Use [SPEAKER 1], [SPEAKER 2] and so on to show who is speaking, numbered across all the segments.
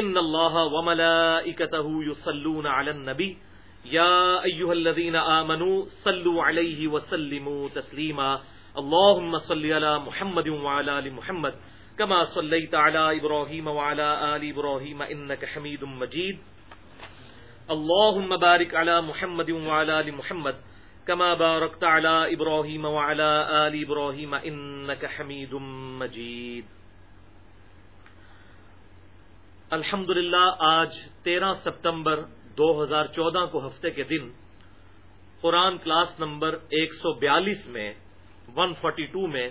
[SPEAKER 1] ان اللہ وملائکته یصلون علی النبی یا ایها الذین آمنوا صلوا علیہ وسلموا تسلیما اللهم صل علی محمد وعلى ال محمد كما صليت على ابراهيم وعلى ال ابراهيم انك حميد مجيد. اللهم بارك على محمد وعلى ال محمد كما باركت على ابراهيم وعلى ال ابراهيم انك حميد مجيد. الحمد آج تیرہ ستمبر دو ہزار چودہ کو ہفتے کے دن، قرآن کلاس نمبر ایک سو بیالیس میں ون فورٹی ٹو میں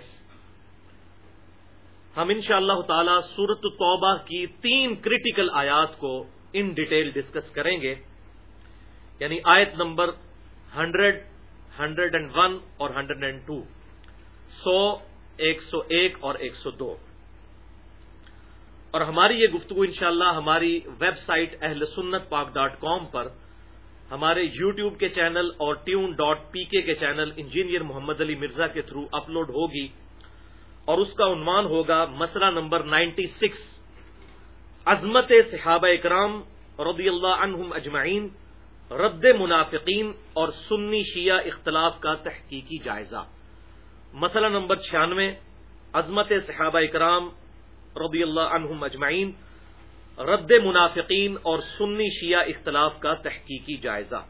[SPEAKER 1] ہم ان شاء اللہ تعالی سورت توبہ کی تین کریٹیکل آیات کو ان ڈیٹیل ڈسکس کریں گے۔ یعنی آیت number hundred hundred and one اور ہنڈریڈ اینڈ ٹو، سو، ایک سو ایک اور ایک سو دو۔ اور ہماری یہ گفتگو انشاءاللہ ہماری ویب سائٹ اہل سنت پاک ڈاٹ کام پر، ہمارے یو ٹیوب کے چینل اور ٹیون ڈاٹ پی کے کے چینل انجینئر محمد علی مرزا کے تھرو اپلوڈ ہوگی اور اس کا عنوان ہوگا مسئلہ نمبر نائنٹی سکس، عظمت صحابہ اکرام رضی اللہ عنہم اجمعین، رد منافقین اور سنی شیعہ اختلاف کا تحقیقی جائزہ۔ مسئلہ نمبر چھیانوے، عظمت صحابہ اکرام رضی اللہ عنہم اجمعین، رد منافقین اور سنی شیعہ اختلاف کا تحقیقی جائزہ۔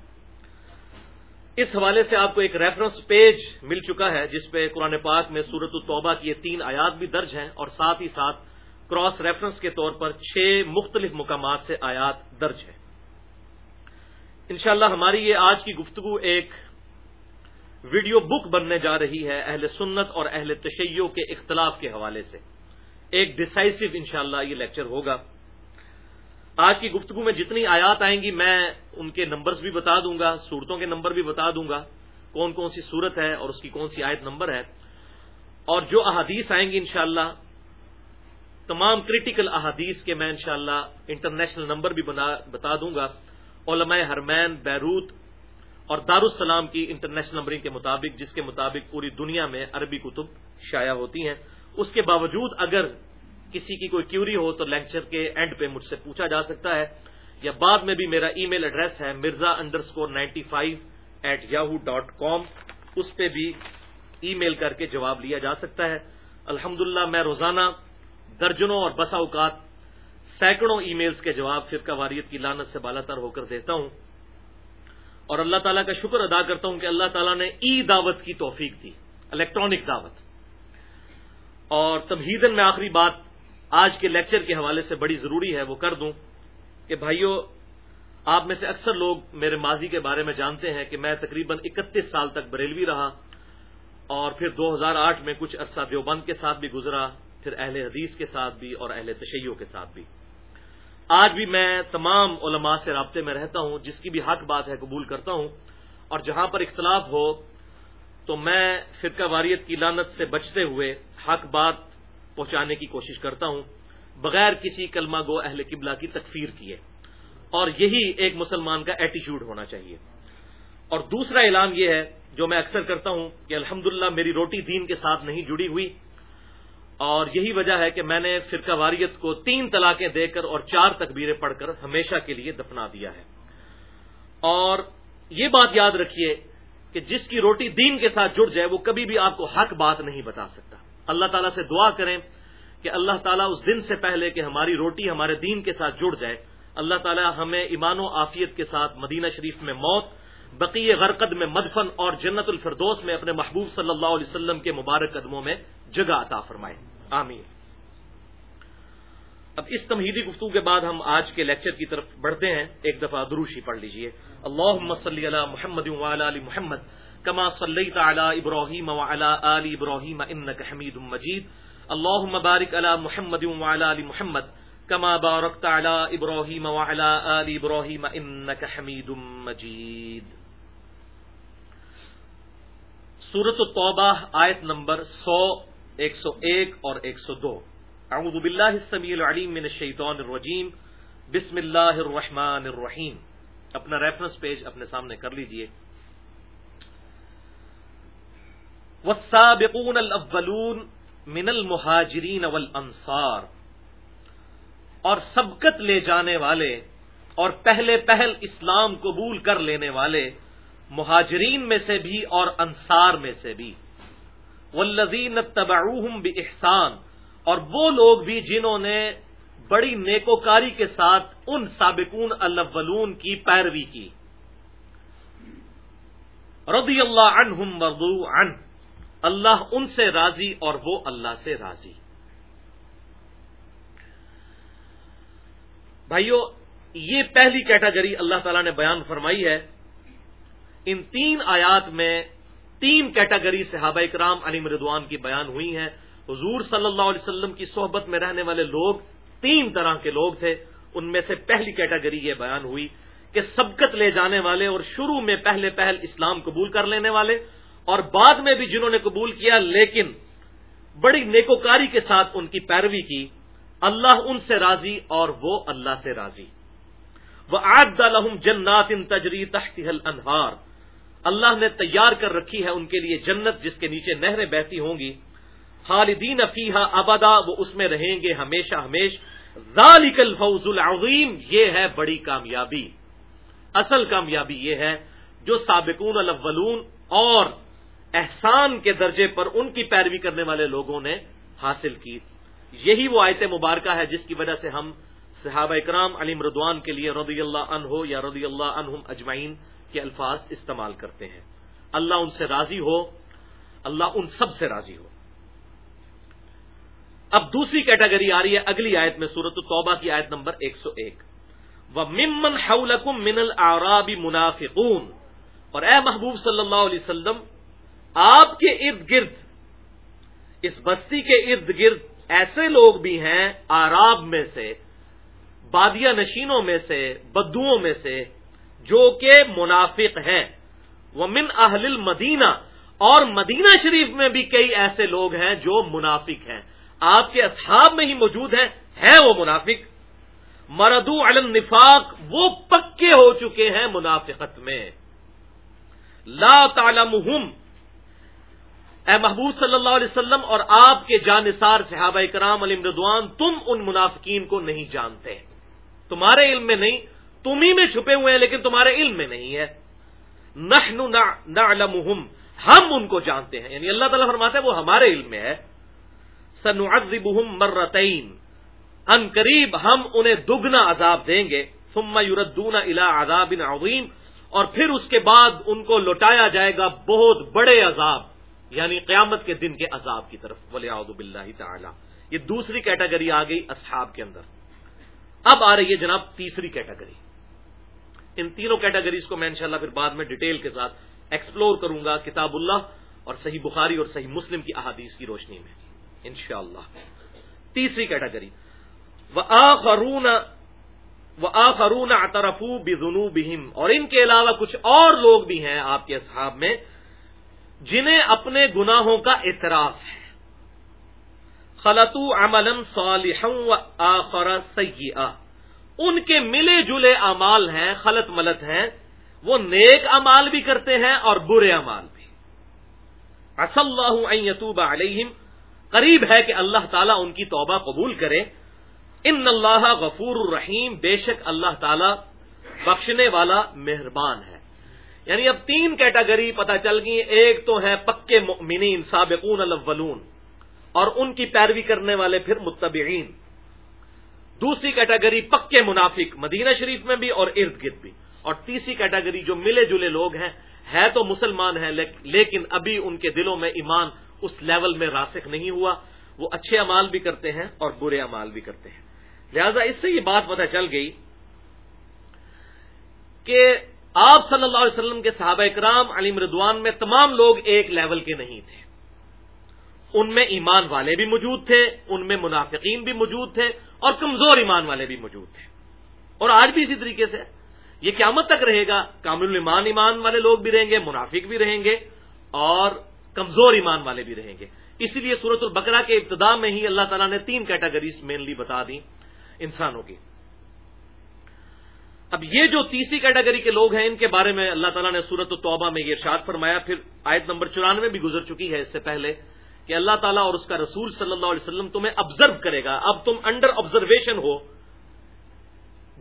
[SPEAKER 1] اس حوالے سے آپ کو ایک ریفرنس پیج مل چکا ہے، جس پہ قرآن پاک میں سورت الطبہ کی یہ تین آیات بھی درج ہیں اور ساتھ ہی ساتھ کراس ریفرنس کے طور پر چھ مختلف مقامات سے آیات درج ہیں۔ انشاءاللہ ہماری یہ آج کی گفتگو ایک ویڈیو بک بننے جا رہی ہے اہل سنت اور اہل تشیع کے اختلاف کے حوالے سے۔ ایک ڈسائسو انشاءاللہ یہ لیکچر ہوگا۔ آج کی گفتگو میں جتنی آیات آئیں گی، میں ان کے نمبرز بھی بتا دوں گا، صورتوں کے نمبر بھی بتا دوں گا، کون کون سی صورت ہے اور اس کی کون سی آیت نمبر ہے۔ اور جو احادیث آئیں گی انشاءاللہ، تمام کریٹیکل احادیث کے میں انشاءاللہ انٹرنیشنل نمبر بھی بتا دوں گا۔ علماء حرمین، بیروت اور دارالسلام کی انٹرنیشنل نمبرنگ کے مطابق، جس کے مطابق پوری دنیا میں عربی کتب شائع ہوتی ہیں۔ اس کے باوجود اگر کسی کی کوئی کیوری ہو تو لیکچر کے اینڈ پہ مجھ سے پوچھا جا سکتا ہے، یا بعد میں بھی میرا ای میل ایڈریس ہے Mirza underscore ninety five at Yahoo dot com اس پہ بھی ای میل کر کے جواب لیا جا سکتا ہے۔ الحمد میں روزانہ درجنوں اور بسا اوقات سینکڑوں ای میلز کے جواب فرقہ واریت کی لانت سے بالا تر ہو کر دیتا ہوں۔ اور اللہ تعالیٰ کا شکر ادا کرتا ہوں کہ اللہ تعالیٰ نے ای دعوت کی توفیق دی الیکٹرانک دعوت۔ اور تمہیدن میں آخری بات آج کے لیکچر کے حوالے سے بڑی ضروری ہے وہ کر دوں کہ بھائیوں آپ میں سے اکثر لوگ میرے ماضی کے بارے میں جانتے ہیں کہ میں تقریباً اکتیس سال تک بریلوی رہا اور پھر دو ہزار آٹھ میں کچھ عرصہ دیوبند کے ساتھ بھی گزرا، پھر اہل حدیث کے ساتھ بھی اور اہل تشیعوں کے ساتھ بھی۔ آج بھی میں تمام علماء سے رابطے میں رہتا ہوں، جس کی بھی حق بات ہے قبول کرتا ہوں اور جہاں پر اختلاف ہو تو میں فرقہ واریت کی لانت سے بچتے ہوئے حق بات پہنچانے کی کوشش کرتا ہوں، بغیر کسی کلمہ گو اہل قبلہ کی تکفیر کیے۔ اور یہی ایک مسلمان کا ایٹیچیوڈ ہونا چاہیے۔ اور دوسرا اعلان یہ ہے، جو میں اکثر کرتا ہوں، کہ الحمد میری روٹی دین کے ساتھ نہیں جڑی ہوئی۔ اور یہی وجہ ہے کہ میں نے فرقہ واریت کو تین طلاقیں دے کر اور چار تکبیریں پڑھ کر ہمیشہ کے لیے دفنا دیا ہے۔ اور یہ بات یاد رکھیے کہ جس کی روٹی دین کے ساتھ جڑ جائے وہ کبھی بھی آپ کو حق بات نہیں بتا سکتا۔ اللہ تعالیٰ سے دعا کریں کہ اللہ تعالیٰ اس دن سے پہلے کہ ہماری روٹی ہمارے دین کے ساتھ جڑ جائے۔ اللہ تعالی ہمیں ایمان و عافیت کے ساتھ مدینہ شریف میں موت بقی غرقد میں مدفن اور جنت الفردوس میں اپنے محبوب صلی اللہ علیہ وسلم کے مبارک قدموں میں جگہ عطا فرمائے۔ آمین۔ اب اس تمہیدی گفتگو کے بعد ہم آج کے لیکچر کی طرف بڑھتے ہیں۔ ایک دفعہ دروشی پڑھ لیجیے۔ اللہ صلی علی محمد علی محمد کما صلی تعلی ابراہیم علی ابراہیم انک حمید مجید۔ اللہ مبارک علی محمد علی محمد کما بارکت علی ابراہیم آل ابراہیم انک حمید مجید۔ سورت التوبہ آیت نمبر سو، ایک سو ایک اور ایک سو دو۔ اعوذ باللہ السمیع العلیم من الشیطان الرجیم۔ بسم اللہ الرحمن الرحیم۔ اپنا ریفرنس پیج اپنے سامنے کر لیجیے۔ والسابقون الاولون من المہاجرین والانصار۔ اور سبقت لے جانے والے اور پہلے پہل اسلام قبول کر لینے والے مہاجرین میں سے بھی اور انصار میں سے بھی۔ والذین اتبعوہم باحسان اور وہ لوگ بھی جنہوں نے بڑی نیکوکاری کے ساتھ ان سابقون الاولون کی پیروی کی۔ رضی اللہ عنہم مرضو عن۔ اللہ ان سے راضی اور وہ اللہ سے راضی۔ بھائیو، یہ پہلی کیٹاگری اللہ تعالیٰ نے بیان فرمائی ہے۔ ان تین آیات میں تین کیٹاگری صحابہ اکرام علی مردوان کی بیان ہوئی ہیں۔ حضور صلی اللہ علیہ وسلم کی صحبت میں رہنے والے لوگ، تین طرح کے لوگ تھے۔ ان میں سے پہلی کیٹاگری یہ بیان ہوئی کہ سبقت لے جانے والے اور شروع میں پہلے پہل اسلام قبول کر لینے والے اور بعد میں بھی جنہوں نے قبول کیا، لیکن بڑی نیکوکاری کے ساتھ ان کی پیروی کی۔ اللہ ان سے راضی اور وہ اللہ سے راضی۔ وہ آد الحم جنات ان تجری تحت انہار اللہ نے تیار کر رکھی ہے ان کے لیے جنت جس کے نیچے نہریں بہتی ہوں گی۔ خالدین افیحا ابدا، وہ اس میں رہیں گے ہمیشہ ہمیش۔ ذالک الفوز العظیم، یہ ہے بڑی کامیابی۔ اصل کامیابی یہ ہے جو سابقون الاولون اور احسان کے درجے پر ان کی پیروی کرنے والے لوگوں نے حاصل کی۔ یہی وہ آیت مبارکہ ہے جس کی وجہ سے ہم صحابہ اکرام علی مردوان کے لیے رضی اللہ عنہ یا رضی اللہ عنہم اجمعین کے الفاظ استعمال کرتے ہیں۔ اللہ ان سے راضی ہو، اللہ ان سب سے راضی ہو۔ اب دوسری کیٹیگری آ رہی ہے اگلی آیت میں سورت توبہ کی آیت نمبر ایک سو ایک۔ وہ ممن حولکم من العرابی منافقون۔ اور اے محبوب صلی اللہ علیہ وسلم، آپ کے ارد گرد، اس بستی کے ارد گرد ایسے لوگ بھی ہیں، آراب میں سے بادیا نشینوں میں سے، بدوؤں میں سے، جو کہ منافق ہیں۔ وہ من اہل المدینہ اور مدینہ شریف میں بھی کئی ایسے لوگ ہیں جو منافق ہیں۔ آپ کے اصحاب میں ہی موجود ہیں ہیں وہ منافق۔ مردو علم نفاق وہ پکے ہو چکے ہیں منافقت میں۔ لا تعلمہم۔ اے محبوب صلی اللہ علیہ وسلم اور آپ کے جانصار صحابہ کرام علی مردوان تم ان منافقین کو نہیں جانتے۔ تمہارے علم میں نہیں، تم ہی میں چھپے ہوئے ہیں، لیکن تمہارے علم میں نہیں ہے۔ نحن نعلمہم۔ ہم ان کو جانتے ہیں۔ یعنی اللہ تعالیٰ فرماتے ہیں وہ ہمارے علم میں ہے۔ سنعذبہم مرتین۔ ان قریب ہم انہیں دگنا عذاب دیں گے۔ ثم یردون الى عذاب عظیم۔ اور پھر اس کے بعد ان کو لوٹایا جائے گا بہت بڑے عذاب۔ یعنی قیامت کے دن کے عذاب کی طرف۔ ولی باللہ تعالی۔ یہ دوسری کیٹیگری آ گئی اصحاب کے اندر۔ اب آ رہی ہے جناب تیسری کیٹیگری۔ ان تینوں کیٹیگریز کو میں انشاءاللہ پھر بعد میں ڈیٹیل کے ساتھ ایکسپلور کروں گا کتاب اللہ اور صحیح بخاری اور صحیح مسلم کی احادیث کی روشنی میں۔ انشاءاللہ۔ تیسری کیٹیگری۔ وہ آخرون وہ آخرون اطرفو بزنو بہم اور ان کے علاوہ کچھ اور لوگ بھی ہیں آپ کے اصحاب میں، جنہیں اپنے گناہوں کا اعتراف ہے۔ خلطو املم صالح و آخر سیاح ان کے ملے جلے امال ہیں، خلط ملت ہیں۔ وہ نیک امال بھی کرتے ہیں اور برے امال بھی۔ اص اللہ یتوب علیہم۔ قریب ہے کہ اللہ تعالیٰ ان کی توبہ قبول کرے۔ ان اللہ غفور الرحیم، بے شک اللہ تعالیٰ بخشنے والا مہربان ہے۔ یعنی اب تین کیٹاگری پتہ چل گئی، ایک تو ہے پکے مؤمنین، سابقون الاولون، اور ان کی پیروی کرنے والے پھر متبعین۔ دوسری کیٹیگری پکے منافق، مدینہ شریف میں بھی اور ارد گرد بھی۔ اور تیسری کیٹیگری جو ملے جلے لوگ ہیں، ہے تو مسلمان ہیں لیکن ابھی ان کے دلوں میں ایمان اس لیول میں راسک نہیں ہوا، وہ اچھے امال بھی کرتے ہیں اور برے امال بھی کرتے ہیں۔ لہذا اس سے یہ بات پتہ چل گئی کہ آپ صلی اللہ علیہ وسلم کے صحابہ اکرام علی مردوان میں تمام لوگ ایک لیول کے نہیں تھے۔ ان میں ایمان والے بھی موجود تھے، ان میں منافقین بھی موجود تھے اور کمزور ایمان والے بھی موجود تھے۔ اور آج بھی اسی طریقے سے۔ یہ قیامت تک رہے گا، کامل ایمان ایمان والے لوگ بھی رہیں گے، منافق بھی رہیں گے اور کمزور ایمان والے بھی رہیں گے۔ اسی لیے سورت البقرہ کے ابتدا میں ہی اللہ تعالیٰ نے تین کیٹیگریز مینلی بتا دی انسانوں کی۔ اب یہ جو تیسری کیٹیگری کے لوگ ہیں، ان کے بارے میں اللہ تعالیٰ نے سورت التوبہ میں یہ ارشاد فرمایا۔ پھر آیت نمبر چورانوے بھی گزر چکی ہے اس سے پہلے کہ اللہ تعالیٰ اور اس کا رسول صلی اللہ علیہ وسلم تمہیں آبزرو کرے گا۔ اب تم انڈر آبزرویشن ہو۔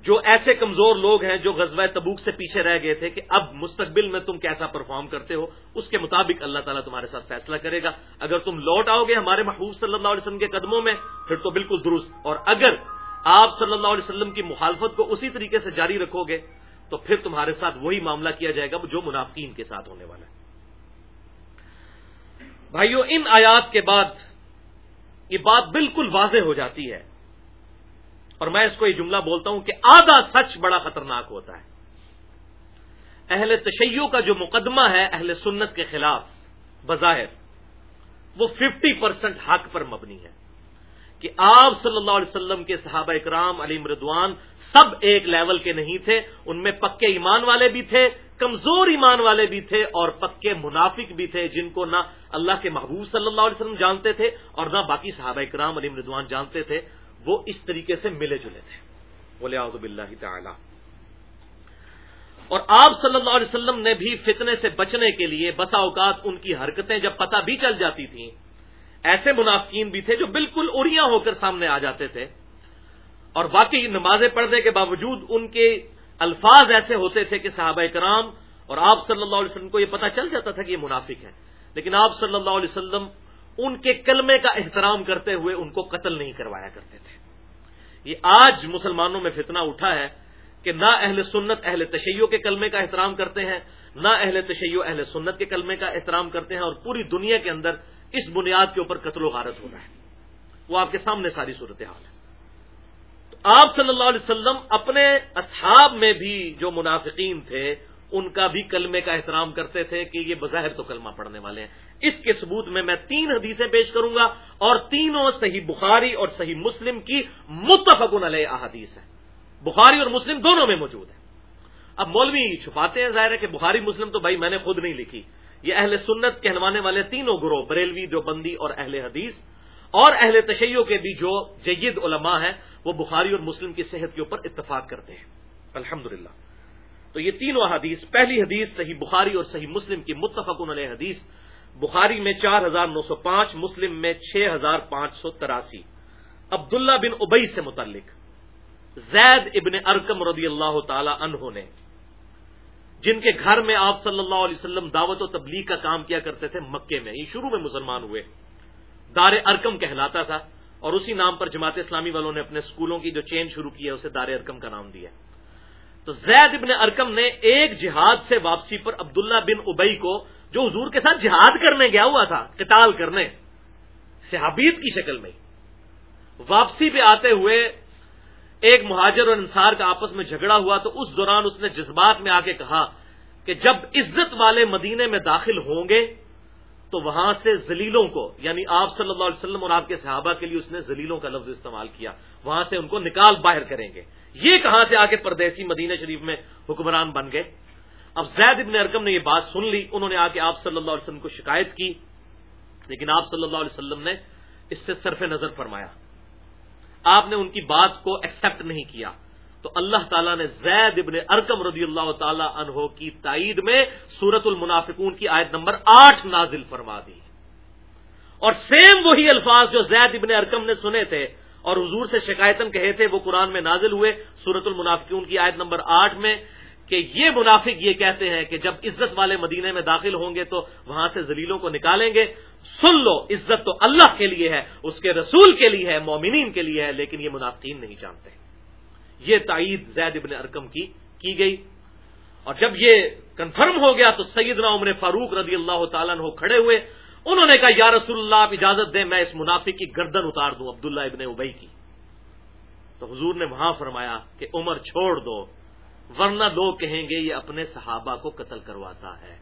[SPEAKER 1] جو ایسے کمزور لوگ ہیں جو غزوہ تبوک سے پیچھے رہ گئے تھے کہ اب مستقبل میں تم کیسا پرفارم کرتے ہو، اس کے مطابق اللہ تعالیٰ تمہارے ساتھ فیصلہ کرے گا۔ اگر تم لوٹ آؤ گے ہمارے محبوب صلی اللہ علیہ وسلم کے قدموں میں، پھر تو بالکل درست۔ اور اگر آپ صلی اللہ علیہ وسلم کی مخالفت کو اسی طریقے سے جاری رکھو گے، تو پھر تمہارے ساتھ وہی معاملہ کیا جائے گا جو منافقین کے ساتھ ہونے والا ہے۔ بھائیو، ان آیات کے بعد یہ بات بالکل واضح ہو جاتی ہے۔ اور میں اس کو یہ جملہ بولتا ہوں کہ آدھا سچ بڑا خطرناک ہوتا ہے۔ اہل تشیع کا جو مقدمہ ہے اہل سنت کے خلاف، بظاہر، وہ ففٹی پرسینٹ حق پر مبنی ہے کہ آپ صلی اللہ علیہ وسلم کے صحابہ اکرام، علی مردوان سب ایک لیول کے نہیں تھے، ان میں پکے ایمان والے بھی تھے، کمزور ایمان والے بھی تھے اور پکے منافق بھی تھے جن کو نہ اللہ کے محبوب صلی اللہ علیہ وسلم جانتے تھے اور نہ باقی صحابہ اکرام، علی مردوان جانتے تھے۔ وہ اس طریقے سے ملے جلے تھے۔ بولے آزب اللہ تعالی اور آپ صلی اللہ علیہ وسلم نے بھی فتنے سے بچنے کے لیے بسا اوقات ان کی حرکتیں جب پتہ بھی چل جاتی تھیں، ایسے منافقین بھی تھے جو بالکل اڑیاں ہو کر سامنے آ جاتے تھے۔ اور واقعی نمازیں پڑھنے کے باوجود ان کے الفاظ ایسے ہوتے تھے کہ صحابہ کرام اور آپ صلی اللہ علیہ وسلم کو یہ پتا چل جاتا تھا کہ یہ منافق ہے لیکن آپ صلی اللہ علیہ وسلم ان کے کلمے کا احترام کرتے ہوئے ان کو قتل نہیں کروایا کرتے تھے۔ یہ آج مسلمانوں میں فتنہ اٹھا ہے کہ نہ اہل سنت اہل تشیع کے کلمے کا احترام کرتے ہیں، نہ اہل تشیع اہل سنت کے کلمے کا احترام کرتے ہیں اور پوری دنیا کے اندر اس بنیاد کے اوپر قتل و غارت ہو رہا ہے۔ وہ آپ کے سامنے ساری صورتحال ہے۔ تو آپ صلی اللہ علیہ وسلم اپنے اصحاب میں بھی جو منافقین تھے ان کا بھی کلمے کا احترام کرتے تھے کہ یہ بظاہر تو کلمہ پڑھنے والے ہیں۔ اس کے ثبوت میں میں تین حدیثیں پیش کروں گا اور تینوں صحیح بخاری اور صحیح مسلم کی متفق علیہ احادیث ہے بخاری اور مسلم دونوں میں موجود ہے اب مولوی چھپاتے ہیں، ظاہر ہے کہ بخاری مسلم تو بھائی میں نے خود نہیں لکھی۔ یہ اہل سنت کہلوانے والے تینوں گروہ، بریلوی جو بندی اور اہل حدیث۔ اور اہل تشیع کے بھی جو جید علماء ہیں، وہ بخاری اور مسلم کی صحت کے اوپر اتفاق کرتے ہیں۔ الحمد تو یہ تینوں حدیث پہلی حدیث صحیح بخاری اور صحیح مسلم کی متفق علیہ حدیث، بخاری میں چار ہزار نو سو پانچ، مسلم میں چھ ہزار پانچ سو تراسی۔ عبداللہ بن ابئی سے متعلق۔ زید ابن ارکم رضی اللہ تعالی عنہ نے، جن کے گھر میں آپ صلی اللہ علیہ وسلم دعوت و تبلیغ کا کام کیا کرتے تھے، مکے میں، یہ شروع میں مسلمان ہوئے۔ دار ارکم کہلاتا تھا اور اسی نام پر جماعت اسلامی والوں نے اپنے اسکولوں کی جو چین شروع کی ہے، اسے دار ارکم کا نام دیا۔ تو زید ابن ارکم نے ایک جہاد سے واپسی پر عبداللہ بن ابئی کو، جو حضور کے ساتھ جہاد کرنے گیا ہوا تھا، قتال کرنے، صحابیت کی شکل میں، واپسی پہ آتے ہوئے ایک مہاجر اور انصار کا آپس میں جھگڑا ہوا تو اس دوران اس نے جذبات میں آ کے کہا کہ جب عزت والے مدینے میں داخل ہوں گے تو وہاں سے زلیلوں کو یعنی آپ صلی اللہ علیہ وسلم اور آپ کے صحابہ کے لیے اس نے زلیلوں کا لفظ استعمال کیا، وہاں سے ان کو نکال باہر کریں گے۔ یہ کہاں سے آ کے پردیسی مدینہ شریف میں حکمران بن گئے؟ اب زید ابن ارکم نے یہ بات سن لی، انہوں نے آ کے آپ صلی اللہ علیہ وسلم کو شکایت کی، لیکن آپ صلی اللہ علیہ وسلم نے اس سے صرف نظر فرمایا۔ آپ نے ان کی بات کو ایکسپٹ نہیں کیا۔ تو اللہ تعالیٰ نے زید ابن ارکم رضی اللہ تعالی عنہ کی تائید میں سورت المنافقون کی آیت نمبر آٹھ نازل فرما دی۔ اور سیم وہی الفاظ جو زید ابن ارکم نے سنے تھے اور حضور سے شکایتن کہے تھے، وہ قرآن میں نازل ہوئے سورت المنافقون کی آیت نمبر آٹھ میں، کہ یہ منافق یہ کہتے ہیں کہ جب عزت والے مدینے میں داخل ہوں گے تو وہاں سے زلیلوں کو نکالیں گے۔ سن لو، عزت تو اللہ کے لیے ہے، اس کے رسول کے لیے ہے، مومنین کے لیے ہے، لیکن یہ منافقین نہیں جانتے۔ یہ تائید زید ابن ارکم کی کی گئی۔ اور جب یہ کنفرم ہو گیا تو سیدنا عمر فاروق رضی اللہ تعالیٰ کھڑے ہوئے۔ انہوں نے کہا، یا رسول اللہ، آپ اجازت دیں، میں اس منافق کی گردن اتار دوں. عبداللہ ابن ابئی کی۔ تو حضور نے وہاں فرمایا کہ عمر چھوڑ دو، ورنہ لوگ کہیں گے یہ اپنے صحابہ کو قتل کرواتا ہے۔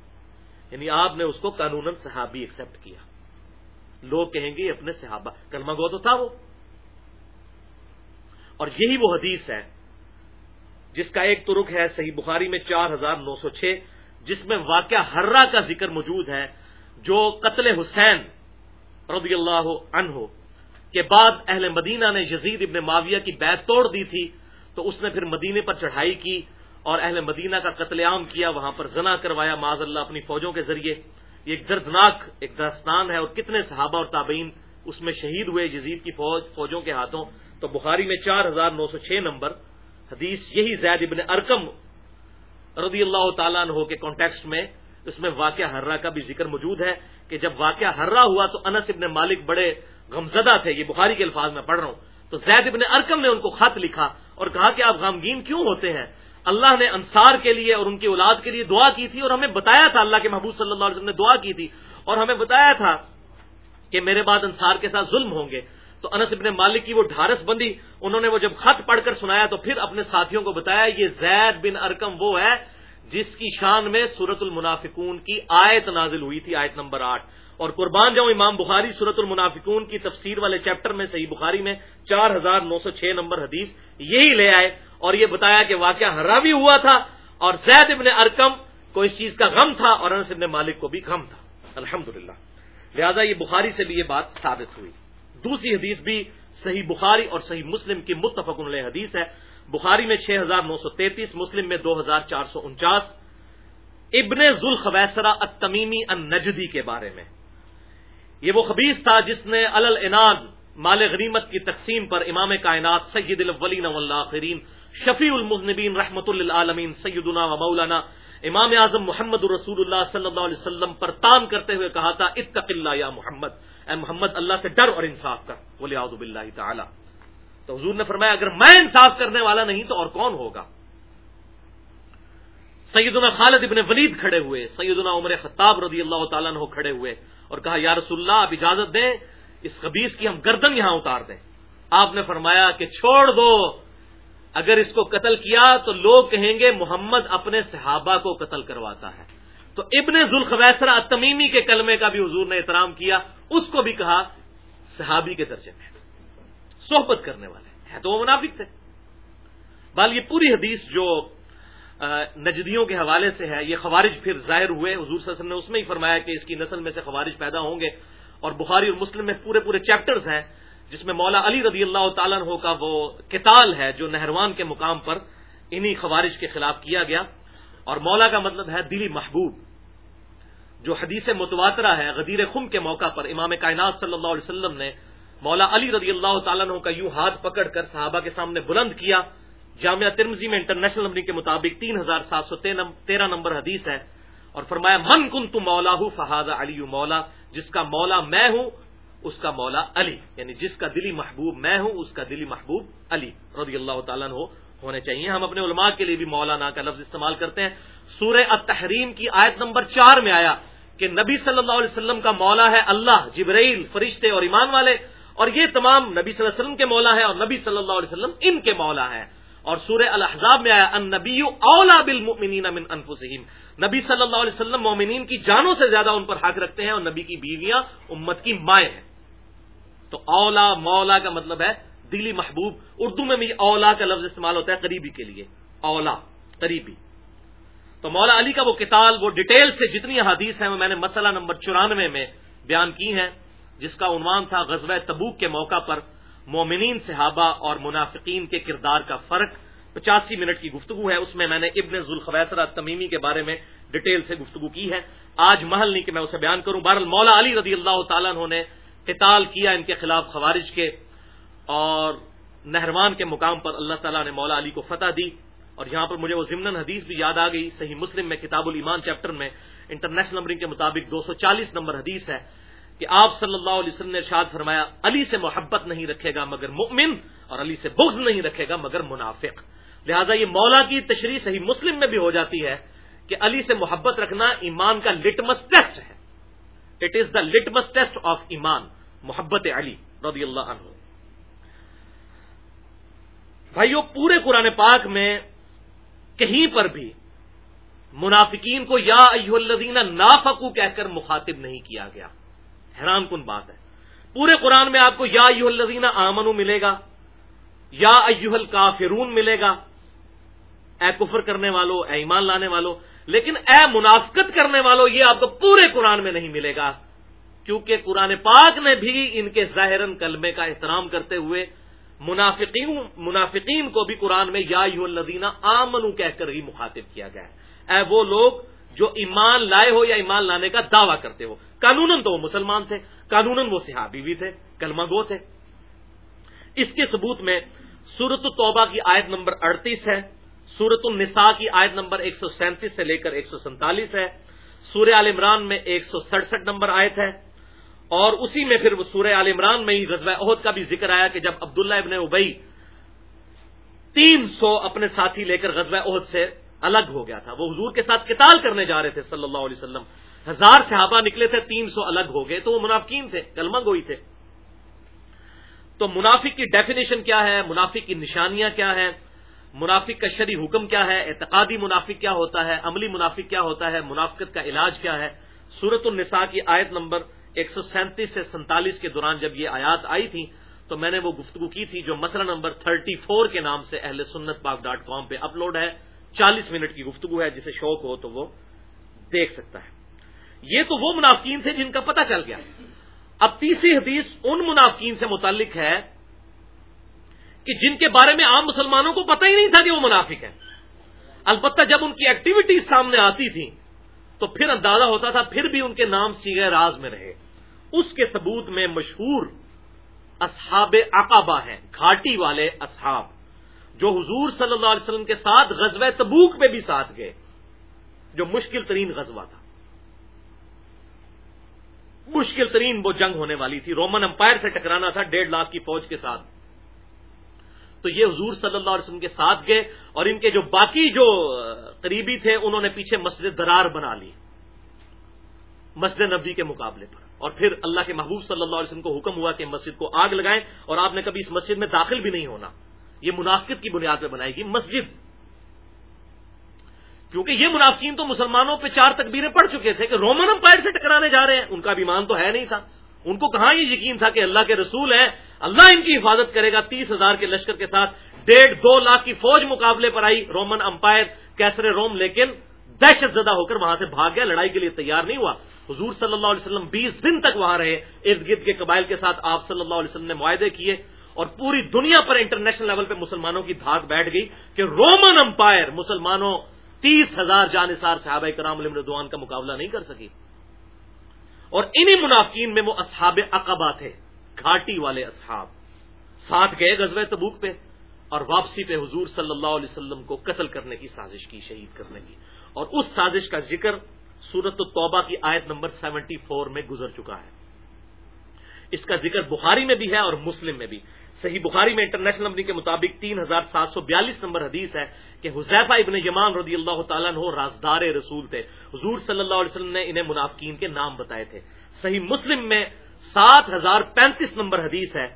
[SPEAKER 1] یعنی آپ نے اس کو قانون صحابی ایکسپٹ کیا۔ لوگ کہیں گے یہ اپنے صحابہ، کلمہ گو تو تھا وہ۔ اور یہی وہ حدیث ہے، جس کا ایک ترک ہے، صحیح بخاری میں چار ہزار نو سو چھ، جس میں واقعہ ہررا کا ذکر موجود ہے۔ جو قتل حسین رضی اللہ عنہ کے بعد اہل مدینہ نے یزید ابن معاویہ کی بیت توڑ دی تھی، تو اس نے پھر مدینے پر چڑھائی کی اور اہل مدینہ کا قتل عام کیا، وہاں پر زنا کروایا معذ اللہ اپنی فوجوں کے ذریعے۔ یہ ایک دردناک ایک داستان ہے اور کتنے صحابہ اور تابعین اس میں شہید ہوئے جزید کی فوج، فوجوں کے ہاتھوں۔ تو بخاری میں چار ہزار نو سو چھ نمبر حدیث یہی زید ابن ارکم رضی اللہ تعالیٰ عنہ کے کانٹیکسٹ میں اس میں واقعہ ہررا کا بھی ذکر موجود ہے کہ جب واقعہ ہررا ہوا تو انس ابن مالک بڑے غمزدہ تھے، یہ بخاری کے الفاظ میں پڑھ رہا ہوں۔ تو زید ابن ارکم نے ان کو خط لکھا اور کہا کہ آپ غمگین کیوں ہوتے ہیں؟ اللہ نے انصار کے لیے اور ان کی اولاد کے لیے دعا کی تھی اور ہمیں بتایا تھا اللہ کے محبوب صلی اللہ علیہ وسلم نے دعا کی تھی اور ہمیں بتایا تھا کہ میرے بعد انصار کے ساتھ ظلم ہوں گے۔ تو انس ابن مالک کی وہ ڈھارس بندی انہوں نے وہ جب خط پڑھ کر سنایا تو پھر اپنے ساتھیوں کو بتایا، یہ زید بن ارکم وہ ہے جس کی شان میں سورت المنافقون کی آیت نازل ہوئی تھی، آیت نمبر آٹھ۔ اور قربان جاؤں، امام بخاری سورت المنافقون کی تفسیر والے چیپٹر میں، صحیح بخاری میں چار ہزار نو سو چھ نمبر حدیث یہی لے آئے اور یہ بتایا کہ واقعہ ہرا بھی ہوا تھا اور زید ابن ارکم کو اس چیز کا غم تھا اور انس ابن مالک کو بھی غم تھا۔ الحمد لہذا یہ بخاری سے بھی یہ بات ثابت ہوئی۔ دوسری حدیث بھی صحیح بخاری اور صحیح مسلم کی متفق علیہ حدیث ہے۔ بخاری میں چھ ہزار نو سو تینتیس، مسلم میں دو ہزار چار سو انچاس، ابن ذوالخویسرا التمیمی النجدی کے بارے میں۔ یہ وہ خبیص تھا جس نے الاناد مال غریمت کی تقسیم پر امام کائنات سید الاولین والآخرین، شفیع المذنبین رحمت للعالمین، سیدنا و مولانا امام اعظم محمد رسول اللہ صلی اللہ علیہ وسلم پر تان کرتے ہوئے کہا تھا، اتق اللہ یا محمد۔ اے محمد، اللہ سے ڈر اور انصاف کر بولے آزب اللہ تعالی۔ تو حضور نے فرمایا، اگر میں انصاف کرنے والا نہیں تو اور کون ہوگا؟ سیدنا خالد ابن ولید کھڑے ہوئے، سیدنا عمر خطاب رضی اللہ تعالیٰ نے کھڑے ہوئے اور کہا، یا رسول اللہ، آپ اجازت دیں، اس خبیص کی ہم گردن یہاں اتار دیں۔ آپ نے فرمایا کہ چھوڑ دو، اگر اس کو قتل کیا تو لوگ کہیں گے محمد اپنے صحابہ کو قتل کرواتا ہے۔ تو ابن ذوالخویسرا تمیمی کے کلمے کا بھی حضور نے احترام کیا، اس کو بھی کہا صحابی کے درجے میں۔ صحبت کرنے والے ہے تو وہ منافق تھے۔ بال یہ پوری حدیث جو نجدیوں کے حوالے سے ہے، یہ خوارج پھر ظاہر ہوئے۔ حضور صلی اللہ علیہ وسلم نے اس میں ہی فرمایا کہ اس کی نسل میں سے خوارج پیدا ہوں گے۔ اور بخاری اور مسلم میں پورے پورے چیپٹرز ہیں، جس میں مولا علی رضی اللہ تعالیٰ ہو کا وہ کتال ہے جو نہروان کے مقام پر انہی خوارج کے خلاف کیا گیا۔ اور مولا کا مطلب ہے دلی محبوب، جو حدیث متواترہ ہے، غدیر خم کے موقع پر امام کائنات صلی اللہ علیہ وسلم نے مولا علی رضی اللہ تعالیٰ عنہ کا یوں ہاتھ پکڑ کر صحابہ کے سامنے بلند کیا۔ جامعہ ترمزی میں انٹرنیشنل نمبر کے مطابق تین ہزار سات سو تیرہ نمبر حدیث ہے اور فرمایا، من کن تو مولا ہوں فہاد علی مولا، جس کا مولا میں ہوں، اس کا مولا علی. یعنی جس کا دلی محبوب میں ہوں، اس کا دلی محبوب علی رضی اللہ تعالیٰ ہو ہونے چاہیے۔ ہم اپنے علماء کے لیے بھی مولانا کا لفظ استعمال کرتے ہیں۔ سورہ التحریم کی آیت نمبر چار میں آیا کہ نبی صلی اللہ علیہ وسلم کا مولا ہے اللہ، جبرائیل، فرشتے اور ایمان والے۔ اور یہ تمام نبی صلی اللہ علیہ وسلم کے مولا ہیں اور نبی صلی اللہ علیہ وسلم ان کے مولا ہیں۔ اور سورہ الحضاب میں آیا ان نبی اولا بالمؤمنین من انفسہم۔ نبی صلی اللہ علیہ وسلم مومنین کی جانوں سے زیادہ ان پر حق رکھتے ہیں اور نبی کی بیویاں امت کی مائیں ہیں۔ تو اولا مولا کا مطلب ہے دلی محبوب۔ اردو میں بھی اولا کا لفظ استعمال ہوتا ہے قریبی کے لیے۔ اولا قریبی۔ تو مولا علی کا وہ کتاب، وہ ڈیٹیل سے جتنی حدیث ہیں، وہ میں نے مسئلہ نمبر چورانوے میں بیان کی ہیں۔ جس کا عنوان تھا غزوہ تبوک کے موقع پر مومنین صحابہ اور منافقین کے کردار کا فرق۔ پچاسی منٹ کی گفتگو ہے، اس میں میں نے ابن ذوالخویسرا تمیمی کے بارے میں ڈیٹیل سے گفتگو کی ہے۔ آج محل نہیں کہ میں اسے بیان کروں۔ بہرحال مولا علی رضی اللہ تعالیٰ نے قتال کیا ان کے خلاف خوارج کے اور نہروان کے مقام پر اللہ تعالیٰ نے مولا علی کو فتح دی۔ اور یہاں پر مجھے وہ ضمن حدیث بھی یاد آ گئی۔ صحیح مسلم میں کتاب الایمان چیپٹر میں انٹرنیشنل نمبرنگ کے مطابق دو سو چالیس نمبر حدیث ہے۔ کہ آپ صلی اللہ علیہ وسلم نے ارشاد فرمایا، علی سے محبت نہیں رکھے گا مگر مؤمن، اور علی سے بغض نہیں رکھے گا مگر منافق۔ لہذا یہ مولا کی تشریح صحیح مسلم میں بھی ہو جاتی ہے کہ علی سے محبت رکھنا ایمان کا لٹمس ٹیسٹ ہے۔ It is the litmus test of ایمان، محبت علی رضی اللہ عنہ۔ بھائیو، پورے قرآن پاک میں کہیں پر بھی منافقین کو یا ایو الذین نافقو کہہ کر مخاطب نہیں کیا گیا۔ حیران کن بات ہے۔ پورے قرآن میں آپ کو یا ایو الذین آمنو ملے گا، یا ایوہ الکافرون ملے گا۔ اے کفر کرنے والو، اے ایمان لانے والو، لیکن اے منافقت کرنے والو، یہ آپ کو پورے قرآن میں نہیں ملے گا۔ کیونکہ قرآن پاک نے بھی ان کے ظاہر کلمے کا احترام کرتے ہوئے منافقین منافقین کو بھی قرآن میں یا یو الدینہ آمنو کہہ کر ہی مخاطب کیا گیا ہے۔ اے وہ لوگ جو ایمان لائے ہو یا ایمان لانے کا دعویٰ کرتے ہو۔ قانون تو وہ مسلمان تھے قانون وہ صحابی بھی تھے، کلمہ گو تھے۔ اس کے ثبوت میں سورت التوبہ کی آیت نمبر اڑتیس ہے سورت النساء کی آیت نمبر ایک سو سینتیس سے لے کر ایک سو سینتالیس ہے۔ سورہ عال عمران میں ایک سو سڑسٹھ نمبر آیت ہے۔ اور اسی میں پھر سورہ عال عمران میں ہی غزوہ عہد کا بھی ذکر آیا کہ جب عبداللہ ابن ابئی تین سو اپنے ساتھی لے کر غزوہ عہد سے الگ ہو گیا تھا۔ وہ حضور کے ساتھ کتال کرنے جا رہے تھے صلی اللہ علیہ وسلم۔ ہزار صحابہ نکلے تھے، تین سو الگ ہو گئے، تو وہ منافقین تھے، کلمہ گوئی تھے۔ تو منافق کی ڈیفینیشن کیا ہے؟ منافق کی نشانیاں کیا ہیں؟ منافق کا شرعی حکم کیا ہے؟ اعتقادی منافق کیا ہوتا ہے؟ عملی منافق کیا ہوتا ہے؟ منافقت کا علاج کیا ہے؟ سورت النساء کی آیت نمبر ایک سو سینتیس سے سینتالیس کے دوران جب یہ آیات آئی تھی تو میں نے وہ گفتگو کی تھی جو مسئلہ نمبر تھرٹی فور کے نام سے اہل سنت پاک ڈاٹ کام پہ اپلوڈ ہے۔ چالیس منٹ کی گفتگو ہے، جسے شوق ہو تو وہ دیکھ سکتا ہے۔ یہ تو وہ منافقین تھے جن کا پتہ چل گیا۔ اب تیسری حدیث ان منافقین سے متعلق ہے کہ جن کے بارے میں عام مسلمانوں کو پتہ ہی نہیں تھا کہ وہ منافق ہیں۔ البتہ جب ان کی ایکٹیویٹیز سامنے آتی تھی تو پھر اندازہ ہوتا تھا پھر بھی ان کے نام سیگے راز میں رہے۔ اس کے ثبوت میں مشہور اصحاب عقبہ ہیں، گھاٹی والے اصحاب، جو حضور صلی اللہ علیہ وسلم کے ساتھ غزوہ تبوک میں بھی ساتھ گئے، جو مشکل ترین غزوہ تھا۔ مشکل ترین وہ جنگ ہونے والی تھی۔ رومن امپائر سے ٹکرانا تھا ڈیڑھ لاکھ کی فوج کے ساتھ۔ تو یہ حضور صلی اللہ علیہ وسلم کے ساتھ گئے اور ان کے جو باقی جو قریبی تھے، انہوں نے پیچھے مسجد درار بنا لی۔ مسجد نبی کے مقابلے پر۔ اور پھر اللہ کے محبوب صلی اللہ علیہ وسلم کو حکم ہوا کہ مسجد کو آگ لگائیں اور آپ نے کبھی اس مسجد میں داخل بھی نہیں ہونا۔ یہ منافقت کی بنیاد پہ بنائے گی مسجد کیونکہ یہ منافقین تو مسلمانوں پہ چار تکبیریں پڑ چکے تھے کہ رومن امپائر سے ٹکرانے جا رہے ہیں۔ ان کا بھی مان تو ہے نہیں تھا۔ ان کو کہاں یہ یقین تھا کہ اللہ کے رسول ہیں؟ اللہ ان کی حفاظت کرے گا۔ تیس ہزار کے لشکر کے ساتھ ڈیڑھ دو لاکھ کی فوج مقابلے پر آئی رومن امپائر کیسر روم، لیکن دہشت زدہ ہو کر وہاں سے بھاگ گیا۔ لڑائی کے لیے تیار نہیں ہوا۔ حضور صلی اللہ علیہ وسلم بیس دن تک وہاں رہے۔ ارد گرد کے قبائل کے ساتھ آپ صلی اللہ علیہ وسلم نے معاہدے کیے اور پوری دنیا پر انٹرنیشنل لیول پہ مسلمانوں کی دھاک بیٹھ گئی کہ رومن امپائر مسلمانوں تیس ہزار جانصار صحابہ کرام علیہ ردوان کا مقابلہ نہیں کر سکی اور انہی منافقین میں وہ اصحاب اقبا تھے، گھاٹی والے اصحاب۔ ساتھ گئے غزوہ تبوک پہ اور واپسی پہ حضور صلی اللہ علیہ وسلم کو قتل کرنے کی سازش کی، شہید کرنے کی۔ اور اس سازش کا ذکر سورت التوبہ کی آیت نمبر سیونٹی فور میں گزر چکا ہے۔ اس کا ذکر بخاری میں بھی ہے اور مسلم میں بھی۔ صحیح بخاری میں انٹرنیشنل نمبر کے مطابق تین ہزار سات سو بیالیس نمبر حدیث ہے کہ حذیفہ ابن یمان رضی اللہ تعالیٰ عنہ رازدار رسول تھے۔ حضور صلی اللہ علیہ وسلم نے انہیں منافقین کے نام بتائے تھے۔ صحیح مسلم میں سات ہزار پینتیس نمبر حدیث ہے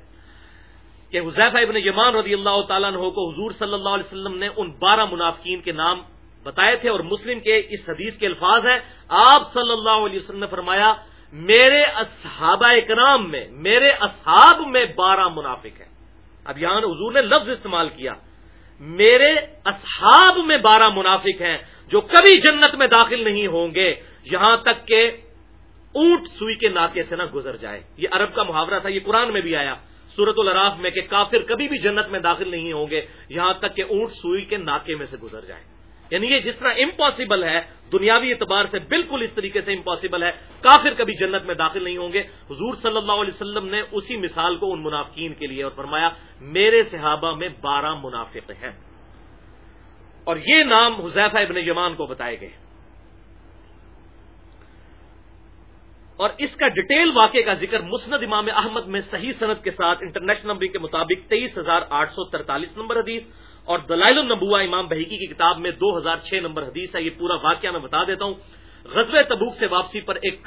[SPEAKER 1] کہ حذیفہ ابن یمان رضی اللہ تعالیٰ عنہ کو حضور صلی اللہ علیہ وسلم نے ان بارہ منافقین کے نام بتائے تھے اور مسلم کے اس حدیث کے الفاظ ہیں۔ آپ صلی اللہ علیہ وسلم نے فرمایا، میرے اصحابہ اکرام میں، میرے اصحاب میں بارہ منافق ہیں۔ اب یہاں حضور نے لفظ استعمال کیا۔ میرے اصحاب میں بارہ منافق ہیں جو کبھی جنت میں داخل نہیں ہوں گے۔ یہاں تک کہ اونٹ سوئی کے ناکے سے نہ گزر جائے۔ یہ عرب کا محاورہ تھا، یہ قرآن میں بھی آیا۔ سورت الراف میں کہ کافر کبھی بھی جنت میں داخل نہیں ہوں گے۔ یہاں تک کہ اونٹ سوئی کے ناکے میں سے گزر جائے۔ یعنی یہ جس طرح امپاسبل ہے، دنیاوی اعتبار سے بالکل اس طریقے سے امپاسبل ہے، کافر کبھی جنت میں داخل نہیں ہوں گے۔ حضور صلی اللہ علیہ وسلم نے اسی مثال کو ان منافقین کے لیے اور فرمایا، میرے صحابہ میں بارہ منافق ہیں۔ اور یہ نام حذیفہ ابن یمان کو بتائے گئے۔ اور اس کا ڈیٹیل واقعے کا ذکر مسند امام احمد میں صحیح صنعت کے ساتھ انٹرنیشنل نمبر کے مطابق تیئیس ہزار آٹھ سو ترتالیس نمبر حدیث اور دلائل النبوا امام بحیکی کی کتاب میں دو ہزار چھ نمبر حدیث ہے، یہ پورا واقعہ میں بتا دیتا ہوں۔ غزب تبوک سے واپسی پر ایک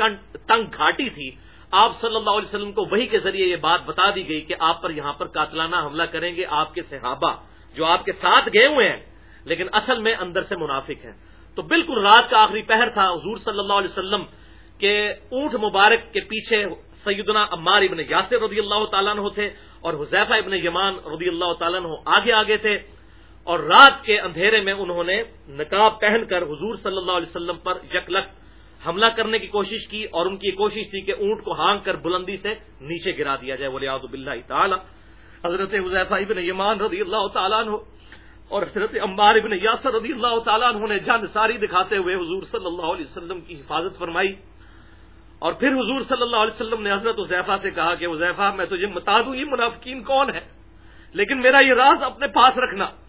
[SPEAKER 1] تنگ گھاٹی تھی۔ آپ صلی اللہ علیہ وسلم کو وہی کے ذریعے یہ بات بتا دی گئی کہ آپ پر یہاں پر قاتلانہ حملہ کریں گے، آپ کے صحابہ جو آپ کے ساتھ گئے ہوئے ہیں، لیکن اصل میں اندر سے منافق ہیں۔ تو بالکل رات کا آخری پہر تھا، حضور صلی اللہ علیہ وسلم کے اونٹ مبارک کے پیچھے سیدنا عمار ابن یاسر رضی اللہ تعالیٰ عنہ تھے اور حذیفہ ابن یمان رضی اللہ تعالیٰ عنہ آگے آگے تھے۔ اور رات کے اندھیرے میں انہوں نے نقاب پہن کر حضور صلی اللہ علیہ وسلم پر یکلک حملہ کرنے کی کوشش کی اور ان کی کوشش تھی کہ اونٹ کو ہانگ کر بلندی سے نیچے گرا دیا جائے ولی آدب اللہ تعالیٰ۔ حضرت حضیفہ ابن یمان رضی اللہ تعالیٰ عنہ اور حضرت امبار ابن یاسر رضی اللہ تعالیٰ عنہ نے جان ساری دکھاتے ہوئے حضور صلی اللہ علیہ وسلم کی حفاظت فرمائی۔ اور پھر حضور صلی اللہ علیہ وسلم نے حضرت حضیفہ سے کہا کہ حضیفہ میں تجھے بتا دوں، یہ منافقین کون ہے لیکن میرا یہ راز اپنے پاس رکھنا۔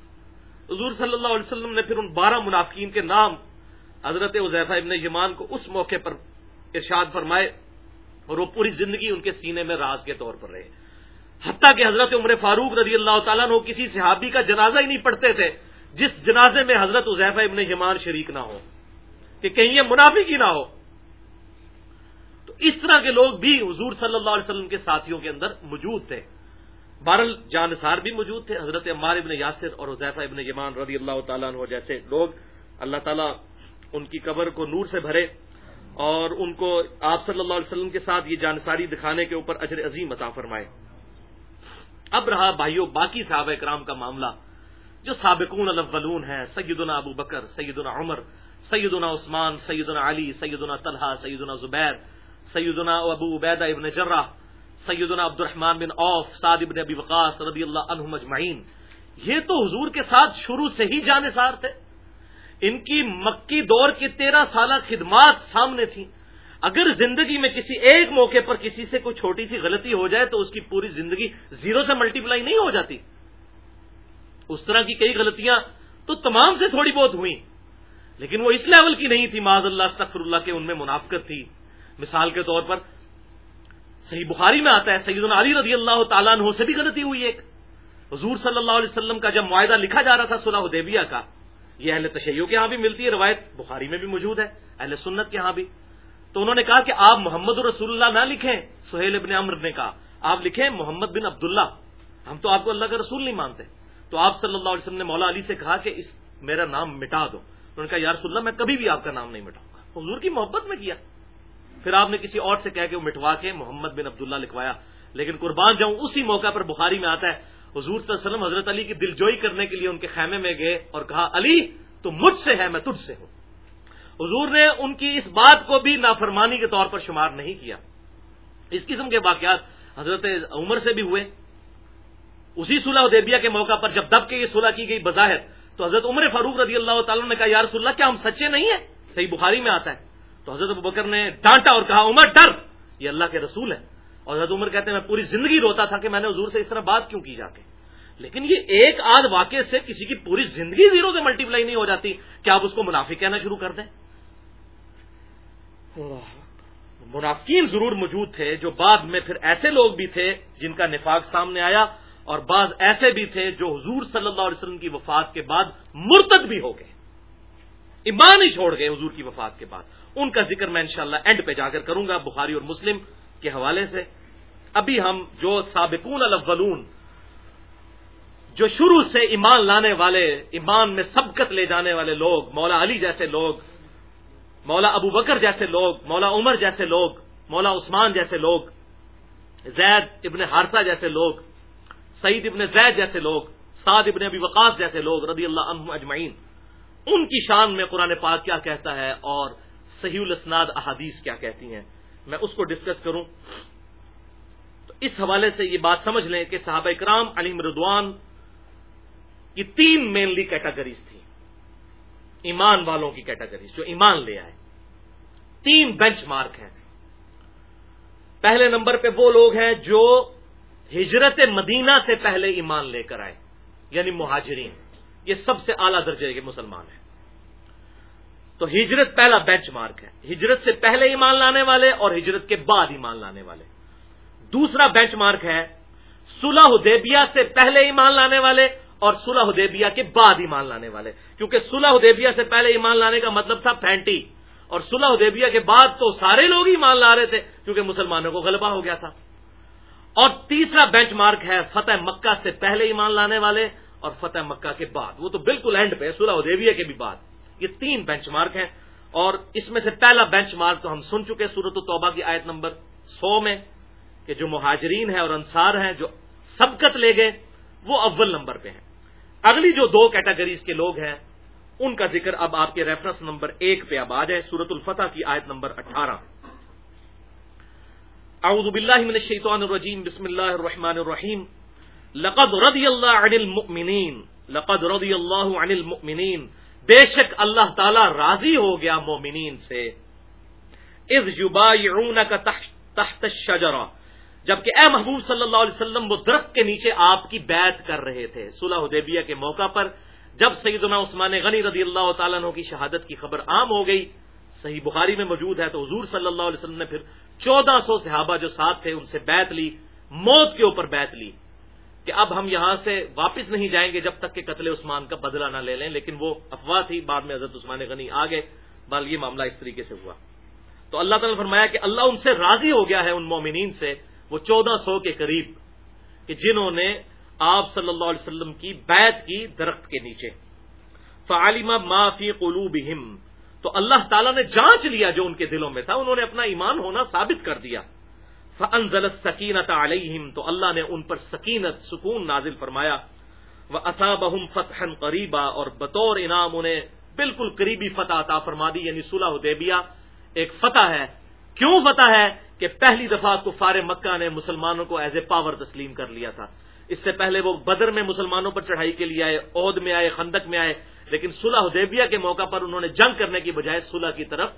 [SPEAKER 1] حضور صلی اللہ علیہ وسلم نے پھر ان بارہ منافقین کے نام حضرت حضیفہ ابن یمان کو اس موقع پر ارشاد فرمائے اور وہ پوری زندگی ان کے سینے میں راز کے طور پر رہے۔ حتیٰ کہ حضرت عمر فاروق رضی اللہ تعالیٰ نے کسی صحابی کا جنازہ ہی نہیں پڑھتے تھے جس جنازے میں حضرت حضیفہ ابن یمان شریک نہ ہو کہ کہیں یہ منافق ہی نہ ہو۔ تو اس طرح کے لوگ بھی حضور صلی اللہ علیہ وسلم کے ساتھیوں کے اندر موجود تھے۔ بارل جانسار بھی موجود تھے، حضرت عمار ابن یاسر اور حضیفہ ابن یمان رضی اللہ تعالیٰ عنہ جیسے لوگ اللہ تعالیٰ ان کی قبر کو نور سے بھرے اور ان کو آپ صلی اللہ علیہ وسلم کے ساتھ یہ جانساری دکھانے کے اوپر اجر عظیم عطا فرمائے۔ اب رہا بھائیوں باقی صحابہ کرام کا معاملہ، جو سابقون الاولون ہیں، سیدنا ابو بکر، سیدنا عمر، سیدنا عثمان، سیدنا علی، سیدنا طلحہ، سیدنا زبیر، سیدنا ابو عبیدہ ابن جرہ سیدنا عبد الرحمن بن عوف، سعد ابن ابی وقاص رضی اللہ عنہ مجمعین یہ تو حضور کے ساتھ شروع سے ہی جانسار تھے۔ ان کی مکی دور کی تیرہ سالہ خدمات سامنے تھیں۔ اگر زندگی میں کسی ایک موقع پر کسی سے کوئی چھوٹی سی غلطی ہو جائے تو اس کی پوری زندگی زیرو سے ملٹی پلائی نہیں ہو جاتی۔ اس طرح کی کئی غلطیاں تو تمام سے تھوڑی بہت ہوئی لیکن وہ اس لیول کی نہیں تھی معذ اللہ، استغفر اللہ کے ان میں منافقت تھی۔ مثال کے طور پر صحیح بخاری میں آتا ہے سید علی رضی اللہ تعالیٰ عنہ سے بھی غلطی ہوئی ایک۔ حضور صلی اللہ علیہ وسلم کا جب معاہدہ لکھا جا رہا تھا صلاح حدیبیہ کا، یہ اہل تشیعوں کے ہاں بھی ملتی ہے، روایت بخاری میں بھی موجود ہے، اہل سنت کے ہاں بھی۔ تو انہوں نے کہا کہ آپ محمد رسول اللہ نہ لکھیں، سہیل ابن عمر نے کہا۔ آپ لکھیں محمد بن عبداللہ، ہم تو آپ کو اللہ کا رسول نہیں مانتے۔ تو آپ صلی اللہ علیہ وسلم نے مولا علی سے کہا کہ اس، میرا نام مٹا دو۔ انہوں نے کہا یار اللہ، میں کبھی بھی آپ کا نام نہیں مٹاؤں گا۔ حضور کی محبت میں کیا۔ پھر آپ نے کسی اور سے کہہ کے وہ مٹوا کے محمد بن عبداللہ لکھوایا۔ لیکن قربان جاؤں، اسی موقع پر بخاری میں آتا ہے، حضور صلی اللہ علیہ وسلم حضرت علی کی دلجوئی کرنے کے لیے ان کے خیمے میں گئے اور کہا، علی، تو مجھ سے ہے، میں تجھ سے ہوں۔ حضور نے ان کی اس بات کو بھی نافرمانی کے طور پر شمار نہیں کیا۔ اس قسم کے واقعات حضرت عمر سے بھی ہوئے۔ اسی صلح ادیبیہ کے موقع پر جب دب کے یہ صلح کی گئی بظاہر، تو حضرت عمر فاروق رضی اللہ تعالیٰ نے کہا یار اللہ، کیا ہم سچے نہیں ہیں؟ صحیح بخاری میں آتا ہے۔ تو حضرت بکر نے ڈانٹا اور کہا عمر ڈر! یہ اللہ کے رسول ہے اور حضرت عمر کہتے ہیں میں پوری زندگی روتا تھا کہ میں نے حضور سے اس طرح بات کیوں کی جا کے؟ لیکن یہ ایک آدھ واقعے سے کسی کی پوری زندگی زیرو سے ملٹی پلائی نہیں ہو جاتی۔ کیا آپ اس کو منافع کہنا شروع کر دیں؟ منافقین ضرور موجود تھے جو بعد میں پھر ایسے لوگ بھی تھے جن کا نفاق سامنے آیا اور بعض ایسے بھی تھے جو حضور صلی اللہ علیہ وسلم کی وفات کے بعد مرتد بھی ہو گئے۔ ایمان ہی چھوڑ گئے حضور کی وفات کے بعد۔ ان کا ذکر میں انشاءاللہ اینڈ پہ جا کر کروں گا بخاری اور مسلم کے حوالے سے۔ ابھی ہم جو سابقون الاولون، جو شروع سے ایمان لانے والے، ایمان میں سبقت لے جانے والے لوگ، مولا علی جیسے لوگ، مولا ابو بکر جیسے لوگ، مولا عمر جیسے لوگ، مولا عثمان جیسے لوگ، زید ابن ہارسا جیسے لوگ، سعید ابن زید جیسے لوگ، سعد ابن ابی وقاص جیسے لوگ، رضی اللہ عنہ اجمعین۔ ان کی شان میں قرآن پاک کیا کہتا ہے اور صحیح الاسناد احادیث کیا کہتی ہیں۔ میں اس کو ڈسکس کروں۔ تو اس حوالے سے یہ بات سمجھ لیں کہ صحابہ کرام علی مردوان یہ تین مینلی کیٹاگریز تھی ایمان والوں کی کیٹاگریز جو ایمان لے آئے۔ تین بینچ مارک ہیں۔ پہلے نمبر پہ وہ لوگ ہیں جو ہجرت مدینہ سے پہلے ایمان لے کر آئے یعنی مہاجرین۔ یہ سب سے اعلیٰ درجے کے مسلمان ہیں۔ تو ہجرت پہلا بینچ مارک ہے۔ ہجرت سے پہلے ایمان لانے والے اور ہجرت کے بعد ایمان لانے والے۔ دوسرا بینچ مارک ہے، صلح حدیبیہ سے پہلے ایمان لانے والے اور صلح حدیبیہ کے بعد ایمان لانے والے۔ کیونکہ صلح حدیبیہ سے پہلے ایمان لانے کا مطلب تھا پینٹی اور صلح حدیبیہ کے بعد تو سارے لوگ ہی مان لا رہے تھے، کیونکہ مسلمانوں کو غلبہ ہو گیا تھا۔ اور تیسرا بینچ مارک ہے، فتح مکہ سے پہلے ایمان لانے والے اور فتح مکہ کے بعد۔ وہ تو بالکل اینڈ پہ صلح حدیبیہ کے بھی بعد۔ یہ تین بینچ مارک ہیں اور اس میں سے پہلا بینچ مارک تو ہم سن چکے سورت و توبہ کی آیت نمبر سو میں کہ جو مہاجرین ہیں اور انصار ہیں جو سبقت لے گئے، وہ اول نمبر پہ ہیں۔ اگلی جو دو کیٹیگریز کے لوگ ہیں، ان کا ذکر اب آپ کے ریفرنس نمبر ایک پہ اب آ جائے سورت الفتح کی آیت نمبر اٹھارہ۔ اعوذ باللہ من الشیطان الرجیم، بسم اللہ الرحمن الرحیم۔ لقد رضی اللہ عن المؤمنین، لقد رضی اللہ عن المؤمنین۔ بے شک اللہ تعالی راضی ہو گیا مومنین سے۔ اذ یبایعونک تحت الشجرہ۔ جبکہ اے محبوب صلی اللہ علیہ وسلم، وہ درخت کے نیچے آپ کی بیعت کر رہے تھے۔ صلح حدیبیہ کے موقع پر جب سیدنا عثمان غنی رضی اللہ تعالیٰ عنہ کی شہادت کی خبر عام ہو گئی، صحیح بخاری میں موجود ہے، تو حضور صلی اللہ علیہ وسلم نے پھر چودہ سو صحابہ جو ساتھ تھے، ان سے بیت لی، موت کے اوپر بیت لی۔ کہ اب ہم یہاں سے واپس نہیں جائیں گے جب تک کہ قتل عثمان کا بدلہ نہ لے لیں، لیکن وہ افواہ تھی، بعد میں حضرت عثمان غنی آ گئے۔ بال یہ معاملہ اس طریقے سے ہوا۔ تو اللہ تعالیٰ نے فرمایا کہ اللہ ان سے راضی ہو گیا ہے، ان مومنین سے، وہ چودہ سو کے قریب، کہ جنہوں نے آپ صلی اللہ علیہ وسلم کی بیت کی درخت کے نیچے۔ فعالمہ معافی قلو تو اللہ تعالیٰ نے جانچ لیا جو ان کے دلوں میں تھا، انہوں نے اپنا ایمان ہونا ثابت کر دیا۔ فنزل سکینت علیہم تو اللہ نے ان پر سکینت، سکون نازل فرمایا۔ وہ اصابہم فتح قریبا اور بطور انعام انہیں بالکل قریبی فتح عطا فرما دی یعنی صلح حدیبیہ۔ ایک فتح ہے۔ کیوں فتح ہے؟ کہ پہلی دفعہ کفار مکہ نے مسلمانوں کو ایز اے پاور تسلیم کر لیا تھا۔ اس سے پہلے وہ بدر میں مسلمانوں پر چڑھائی کے لیے آئے، عہد میں آئے، خندق میں آئے، لیکن صلح حدیبیہ کے موقع پر انہوں نے جنگ کرنے کی بجائے صلح کی طرف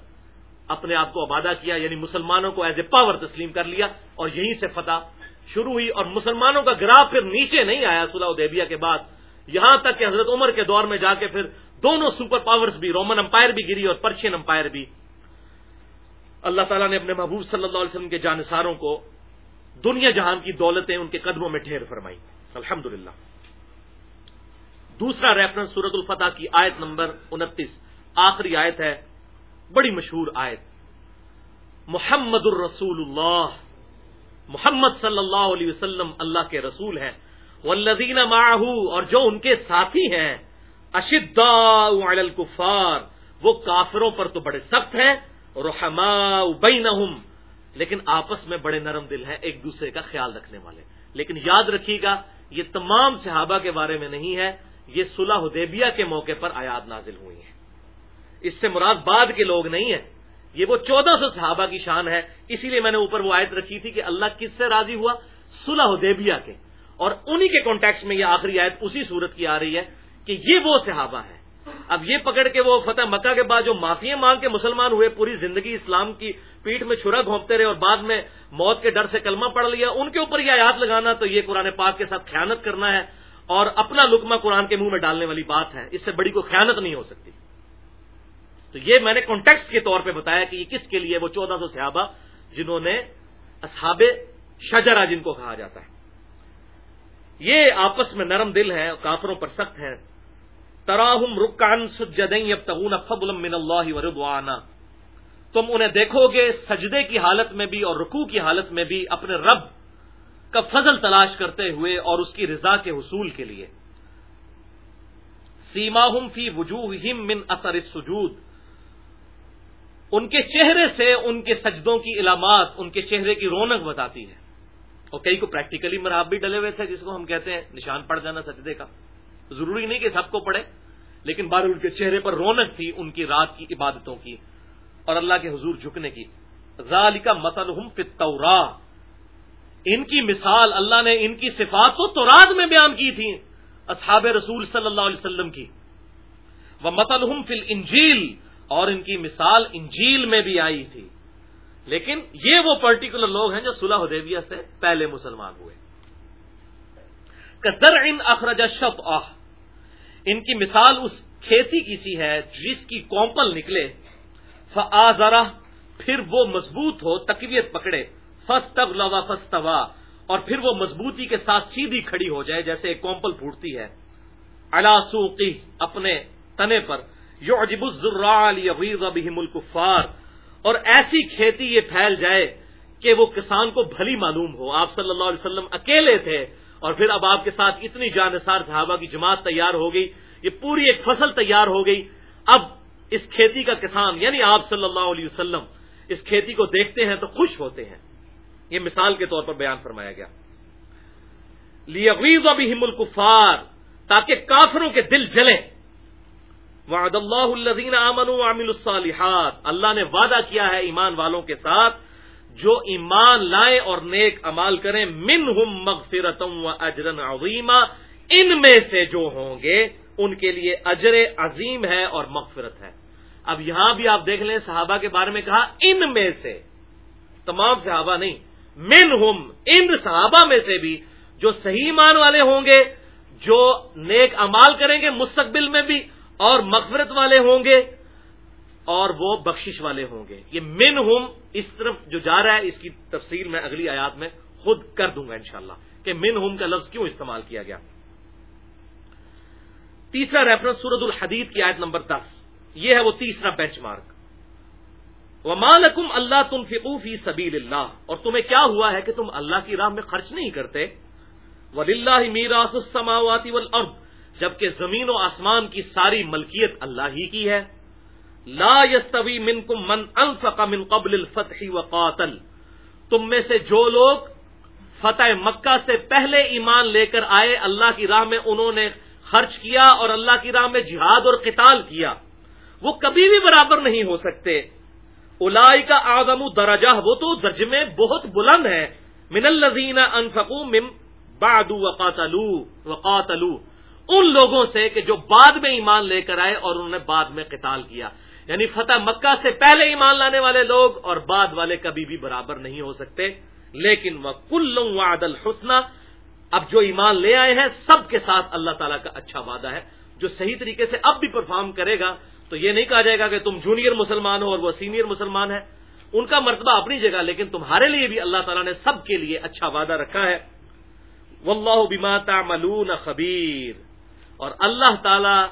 [SPEAKER 1] اپنے آپ کو آبادہ کیا یعنی مسلمانوں کو ایز اے پاور تسلیم کر لیا اور یہیں سے فتح شروع ہوئی اور مسلمانوں کا گراف پھر نیچے نہیں آیا صلح حدیبیہ کے بعد۔ یہاں تک کہ حضرت عمر کے دور میں جا کے پھر دونوں سپر پاورز بھی رومن امپائر بھی گری اور پرشین امپائر بھی۔ اللہ تعالیٰ نے اپنے محبوب صلی اللہ علیہ وسلم کے جانساروں کو دنیا جہان کی دولتیں ان کے قدموں میں ٹھہر فرمائی۔ الحمد دوسرا ریفرنس سورت الفتح کی آیت نمبر انتیس، آخری آیت ہے بڑی مشہور آیت۔ محمد الرسول اللہ محمد صلی اللہ علیہ وسلم اللہ کے رسول ہیں۔ والذین معه اور جو ان کے ساتھی ہیں۔ اشداء علی الکفار۔ وہ کافروں پر تو بڑے سخت ہیں۔ رحماء بینہم۔ لیکن آپس میں بڑے نرم دل ہیں، ایک دوسرے کا خیال رکھنے والے۔ لیکن یاد رکھیے گا، یہ تمام صحابہ کے بارے میں نہیں ہے۔ یہ صلح حدیبیہ کے موقع پر آیات نازل ہوئی ہیں۔ اس سے مراد بعد کے لوگ نہیں ہیں۔ یہ وہ چودہ سو صحابہ کی شان ہے۔ اسی لیے میں نے اوپر وہ آیت رکھی تھی کہ اللہ کس سے راضی ہوا؟ صلح حدیبیہ کے۔ اور انہی کے کانٹیکس میں یہ آخری آیت اسی صورت کی آ رہی ہے کہ یہ وہ صحابہ ہیں۔ اب یہ پکڑ کے وہ فتح مکہ کے بعد جو معافی مانگ کے مسلمان ہوئے، پوری زندگی اسلام کی پیٹ میں چھرا گھونپتے رہے اور بعد میں موت کے ڈر سے کلمہ پڑھ لیا، ان کے اوپر یہ آیات لگانا تو یہ قرآن پاک کے ساتھ خیانت کرنا ہے اور اپنا لکمہ قرآن کے منہ میں ڈالنے والی بات ہے۔ اس سے بڑی کوئی خیانت نہیں ہو سکتی۔ تو یہ میں نے کانٹیکس کے طور پہ بتایا کہ یہ کس کے لیے وہ چودہ سو صحابہ جنہوں نے اصحاب شجرا جن کو کہا جاتا ہے۔ یہ آپس میں نرم دل ہے کافروں پر سخت ہے تراہم رکان سجدیں تغون من اللہ وردوانا تم انہیں دیکھو گے سجدے کی حالت میں بھی اور رکوع کی حالت میں بھی اپنے رب کا فضل تلاش کرتے ہوئے اور اس کی رضا کے حصول کے لیے۔ سیما فی وجوہ من اثر سجود ان کے چہرے سے ان کے سجدوں کی علامات، ان کے چہرے کی رونق بتاتی ہے۔ اور کئی کو پریکٹیکلی مراب بھی ڈلے ہوئے تھے، جس کو ہم کہتے ہیں نشان پڑ جانا سجدے کا۔ ضروری نہیں کہ سب کو پڑھے، لیکن بار ان کے چہرے پر رونق تھی، ان کی رات کی عبادتوں کی۔ اور اللہ کے حضور جھکنے کی۔ ذالکا مسلحم فطورا ان کی مثال اللہ نے ان کی صفات کو تورات میں بیان کی تھی، اصحاب رسول صلی اللہ علیہ وسلم کی۔ وہ متلحم فل انجیل اور ان کی مثال انجیل میں بھی آئی تھی۔ لیکن یہ وہ پرٹیکولر لوگ ہیں جو صلح حدیبیہ سے پہلے مسلمان ہوئے۔ در ان اخرجا شف ان کی مثال اس کھیتی کی سی ہے جس کی کومپل نکلے۔ فآزرہ پھر وہ مضبوط ہو، تقویت پکڑے۔ فس تب لوا فس اور پھر وہ مضبوطی کے ساتھ سیدھی کھڑی ہو جائے جیسے ایک کومپل پھوٹتی ہے۔ سوقی، اپنے تنے پر۔ یو عجب بہم الکفار۔ اور ایسی کھیتی یہ پھیل جائے کہ وہ کسان کو بھلی معلوم ہو۔ آپ صلی اللہ علیہ وسلم اکیلے تھے اور پھر اب آپ کے ساتھ اتنی جانصار صحابہ کی جماعت تیار ہو گئی۔ یہ پوری ایک فصل تیار ہو گئی۔ اب اس کھیتی کا کسان یعنی آپ صلی اللہ علیہ وسلم، اس کھیتی کو دیکھتے ہیں تو خوش ہوتے ہیں۔ یہ مثال کے طور پر بیان فرمایا گیا۔ لیغیظ بہم الکفار، تاکہ کافروں کے دل جلیں۔ وعد اللہ الذین آمنوا وعملوا الصالحات۔ اللہ نے وعدہ کیا ہے ایمان والوں کے ساتھ۔ جو ایمان لائیں اور نیک امال کریں، منہم مغفرتم و اجرن عظیما۔ ان میں سے جو ہوں گے، ان کے لیے اجر عظیم ہے اور مغفرت ہے۔ اب یہاں بھی آپ دیکھ لیں، صحابہ کے بارے میں کہا، ان میں سے۔ تمام صحابہ نہیں من ہم ان صحابہ میں سے بھی جو صحیح مان والے ہوں گے، جو نیک امال کریں گے مستقبل میں بھی۔ اور مغفرت والے ہوں گے اور وہ بخشش والے ہوں گے۔ یہ من ہم اس طرف جو جا رہا ہے، اس کی تفصیل میں اگلی آیات میں خود کر دوں گا انشاءاللہ کہ من ہم کا لفظ کیوں استعمال کیا گیا۔ تیسرا ریفرنس سورت الحدید کی آیت نمبر دس۔ یہ ہے وہ تیسرا بینچ مارک ومالکم اللہ تم فقوفی سبیل اللہ اور تمہیں کیا ہوا ہے کہ تم اللہ کی راہ میں خرچ نہیں کرتے؟ ولی اللہ میراث السماواتی والارض جبکہ زمین و آسمان کی ساری ملکیت اللہ ہی کی ہے۔ لا یستوی منکم من انفق من قبل الفتح وقاتل۔ تم میں سے جو لوگ فتح مکہ سے پہلے ایمان لے کر آئے، اللہ کی راہ میں انہوں نے خرچ کیا اور اللہ کی راہ میں جہاد اور قتال کیا، وہ کبھی بھی برابر نہیں ہو سکتے۔ الائی کا آدم درجہ، وہ تو درج میں بہت بلند ہے من الزین انفقو من بعد وقاتلو وقاتلو ان لوگوں سے کہ جو بعد میں ایمان لے کر آئے اور انہوں نے بعد میں قتال کیا۔ یعنی فتح مکہ سے پہلے ایمان لانے والے لوگ اور بعد والے کبھی بھی برابر نہیں ہو سکتے۔ لیکن وہ کل وعد الحسنہ اب جو ایمان لے آئے ہیں، سب کے ساتھ اللہ تعالیٰ کا اچھا وعدہ ہے۔ جو صحیح طریقے سے اب بھی پرفارم کرے گا، تو یہ نہیں کہا جائے گا کہ تم جونیئر مسلمان ہو اور وہ سینئر مسلمان ہے۔ ان کا مرتبہ اپنی جگہ، لیکن تمہارے لیے بھی اللہ تعالیٰ نے سب کے لیے اچھا وعدہ رکھا ہے۔ واللہ بما تعملون خبیر اور اللہ تعالی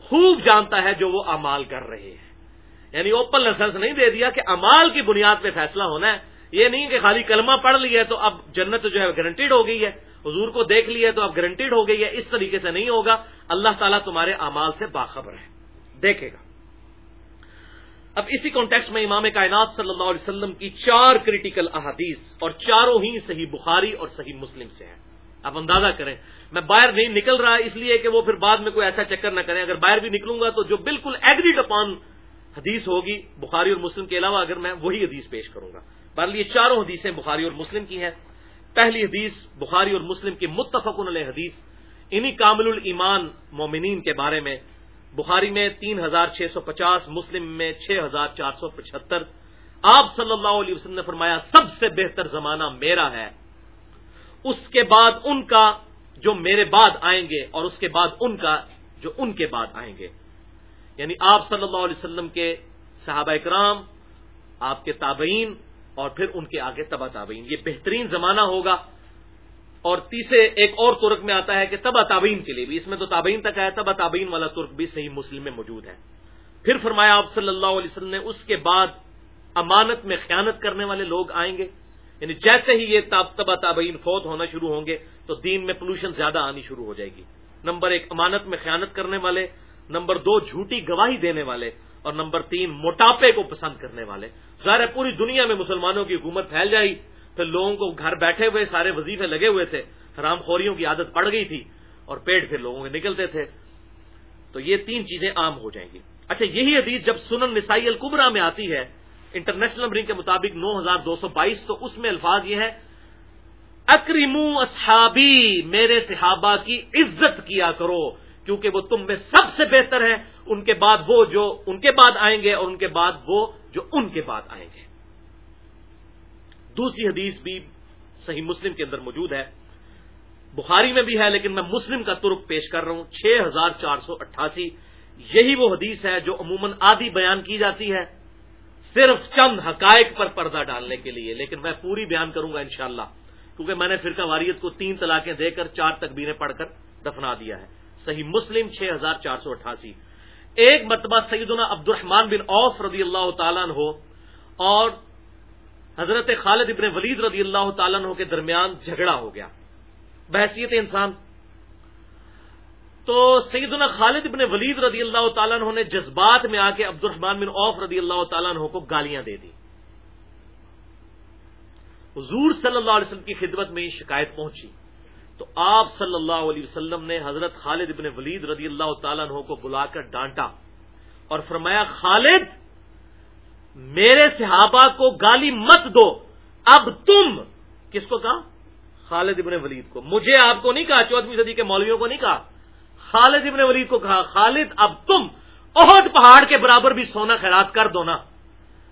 [SPEAKER 1] خوب جانتا ہے جو وہ امال کر رہے ہیں۔ یعنی اوپن لائسنس نہیں دے دیا کہ امال کی بنیاد پہ فیصلہ ہونا ہے۔ یہ نہیں کہ خالی کلمہ پڑھ لی ہے تو اب جنت جو ہے گارنٹیڈ ہو گئی ہے۔ حضور کو دیکھ لی ہے تو اب گارنٹیڈ ہو گئی ہے۔ اس طریقے سے نہیں ہوگا۔ اللہ تعالیٰ تمہارے امال سے باخبر ہے۔ دیکھے گا۔ اب اسی کانٹیکس میں امام کائنات صلی اللہ علیہ وسلم کی چار کریٹیکل احادیث اور چاروں ہی صحیح بخاری اور صحیح مسلم سے ہیں۔ آپ اندازہ کریں۔ میں باہر نہیں نکل رہا، اس لیے کہ وہ پھر بعد میں کوئی ایسا چکر نہ کریں۔ اگر باہر بھی نکلوں گا تو جو بالکل ایگریڈ اپان حدیث ہوگی بخاری اور مسلم کے علاوہ، اگر میں وہی حدیث پیش کروں گا۔ بہرحال یہ چاروں حدیثیں بخاری اور مسلم کی ہیں۔ پہلی حدیث بخاری اور مسلم کی متفق علیہ حدیث، انہی کامل الایمان مومنین کے بارے میں۔ بخاری میں تین ہزار چھ سو پچاس، مسلم میں چھ ہزار چار سو پچہتر۔ آپ صلی اللہ علیہ وسلم نے فرمایا، سب سے بہتر زمانہ میرا ہے۔ اس کے بعد ان کا جو میرے بعد آئیں گے اور اس کے بعد ان کا جو ان کے بعد آئیں گے۔ یعنی آپ صلی اللہ علیہ وسلم کے صحابہ اکرام، آپ کے تابعین اور پھر ان کے آگے تبا تابعین۔ یہ بہترین زمانہ ہوگا۔ اور تیسرے، ایک اور ترک میں آتا ہے کہ تبا تابعین کے لیے بھی۔ اس میں تو تابعین تک آیا تبا تابعین والا ترک بھی صحیح مسلم میں موجود ہے۔ پھر فرمایا آپ صلی اللہ علیہ وسلم نے اس کے بعد امانت میں خیانت کرنے والے لوگ آئیں گے۔ یعنی جیسے ہی یہ تبا تابعین فوت ہونا شروع ہوں گے، تو دین میں پولوشن زیادہ آنی شروع ہو جائے گی۔ نمبر ایک، امانت میں خیانت کرنے والے، نمبر دو، جھوٹی گواہی دینے والے، اور نمبر تین، موٹاپے کو پسند کرنے والے۔ ظاہر ہے، پوری دنیا میں مسلمانوں کی حکومت پھیل جائے پھر لوگوں کو گھر بیٹھے ہوئے سارے وظیفے لگے ہوئے تھے حرام خوریوں کی عادت پڑ گئی تھی، اور پیٹ پھر لوگوں کے نکلتے تھے۔ تو یہ تین چیزیں عام ہو جائیں گی۔ اچھا یہی حدیث جب سنن نسائی القبرا میں آتی ہے انٹرنیشنل نمبرنگ کے مطابق نو ہزار دو سو بائیس، تو اس میں الفاظ یہ ہے اکریم اصحابی، میرے صحابہ کی عزت کیا کرو، کیونکہ وہ تم میں سب سے بہتر ہے ان کے بعد وہ جو ان کے بعد آئیں گے اور ان کے بعد وہ جو ان کے بعد آئیں گے۔ دوسری حدیث بھی صحیح مسلم کے اندر موجود ہے۔ بخاری میں بھی ہے، لیکن میں مسلم کا ترک پیش کر رہا ہوں۔ چھ ہزار چار سو اٹھاسی، یہی وہ حدیث ہے جو عموماً آدھی بیان کی جاتی ہے۔ صرف چند حقائق پر پردہ ڈالنے کے لیے، لیکن میں پوری بیان کروں گا انشاءاللہ، کیونکہ میں نے فرقہ واریت کو تین طلاقیں دے کر چار تکبیریں پڑھ کر دفنا دیا ہے۔ صحیح مسلم چھ ہزار چار سو اٹھاسی۔ ایک مرتبہ سیدنا عبد الرحمان بن اوف رضی اللہ تعالیٰ ہو اور حضرت خالد ابن ولید رضی اللہ تعالیٰ کے درمیان جھگڑا ہو گیا۔ بحثیت انسان تو سیدنا خالد ابن ولید رضی اللہ تعالیٰ عنہ نے جذبات میں آ کے عبد الرحمان بن اوف رضی اللہ تعالیٰ عنہ کو گالیاں دے دی۔ حضور صلی اللہ علیہ وسلم کی خدمت میں یہ شکایت پہنچی۔ تو آپ صلی اللہ علیہ وسلم نے حضرت خالد ابن ولید رضی اللہ تعالیٰ عنہ کو بلا کر ڈانٹا اور فرمایا، خالد، میرے صحابہ کو گالی مت دو۔ اب تم کس کو کہا؟ خالد ابن ولید کو۔ مجھے آپ کو نہیں کہا، چودہویں صدی کے مولویوں کو نہیں کہا۔ خالد ابن ولید کو کہا، خالد، اب تم عہد پہاڑ کے برابر بھی سونا خیرات کر دو نا۔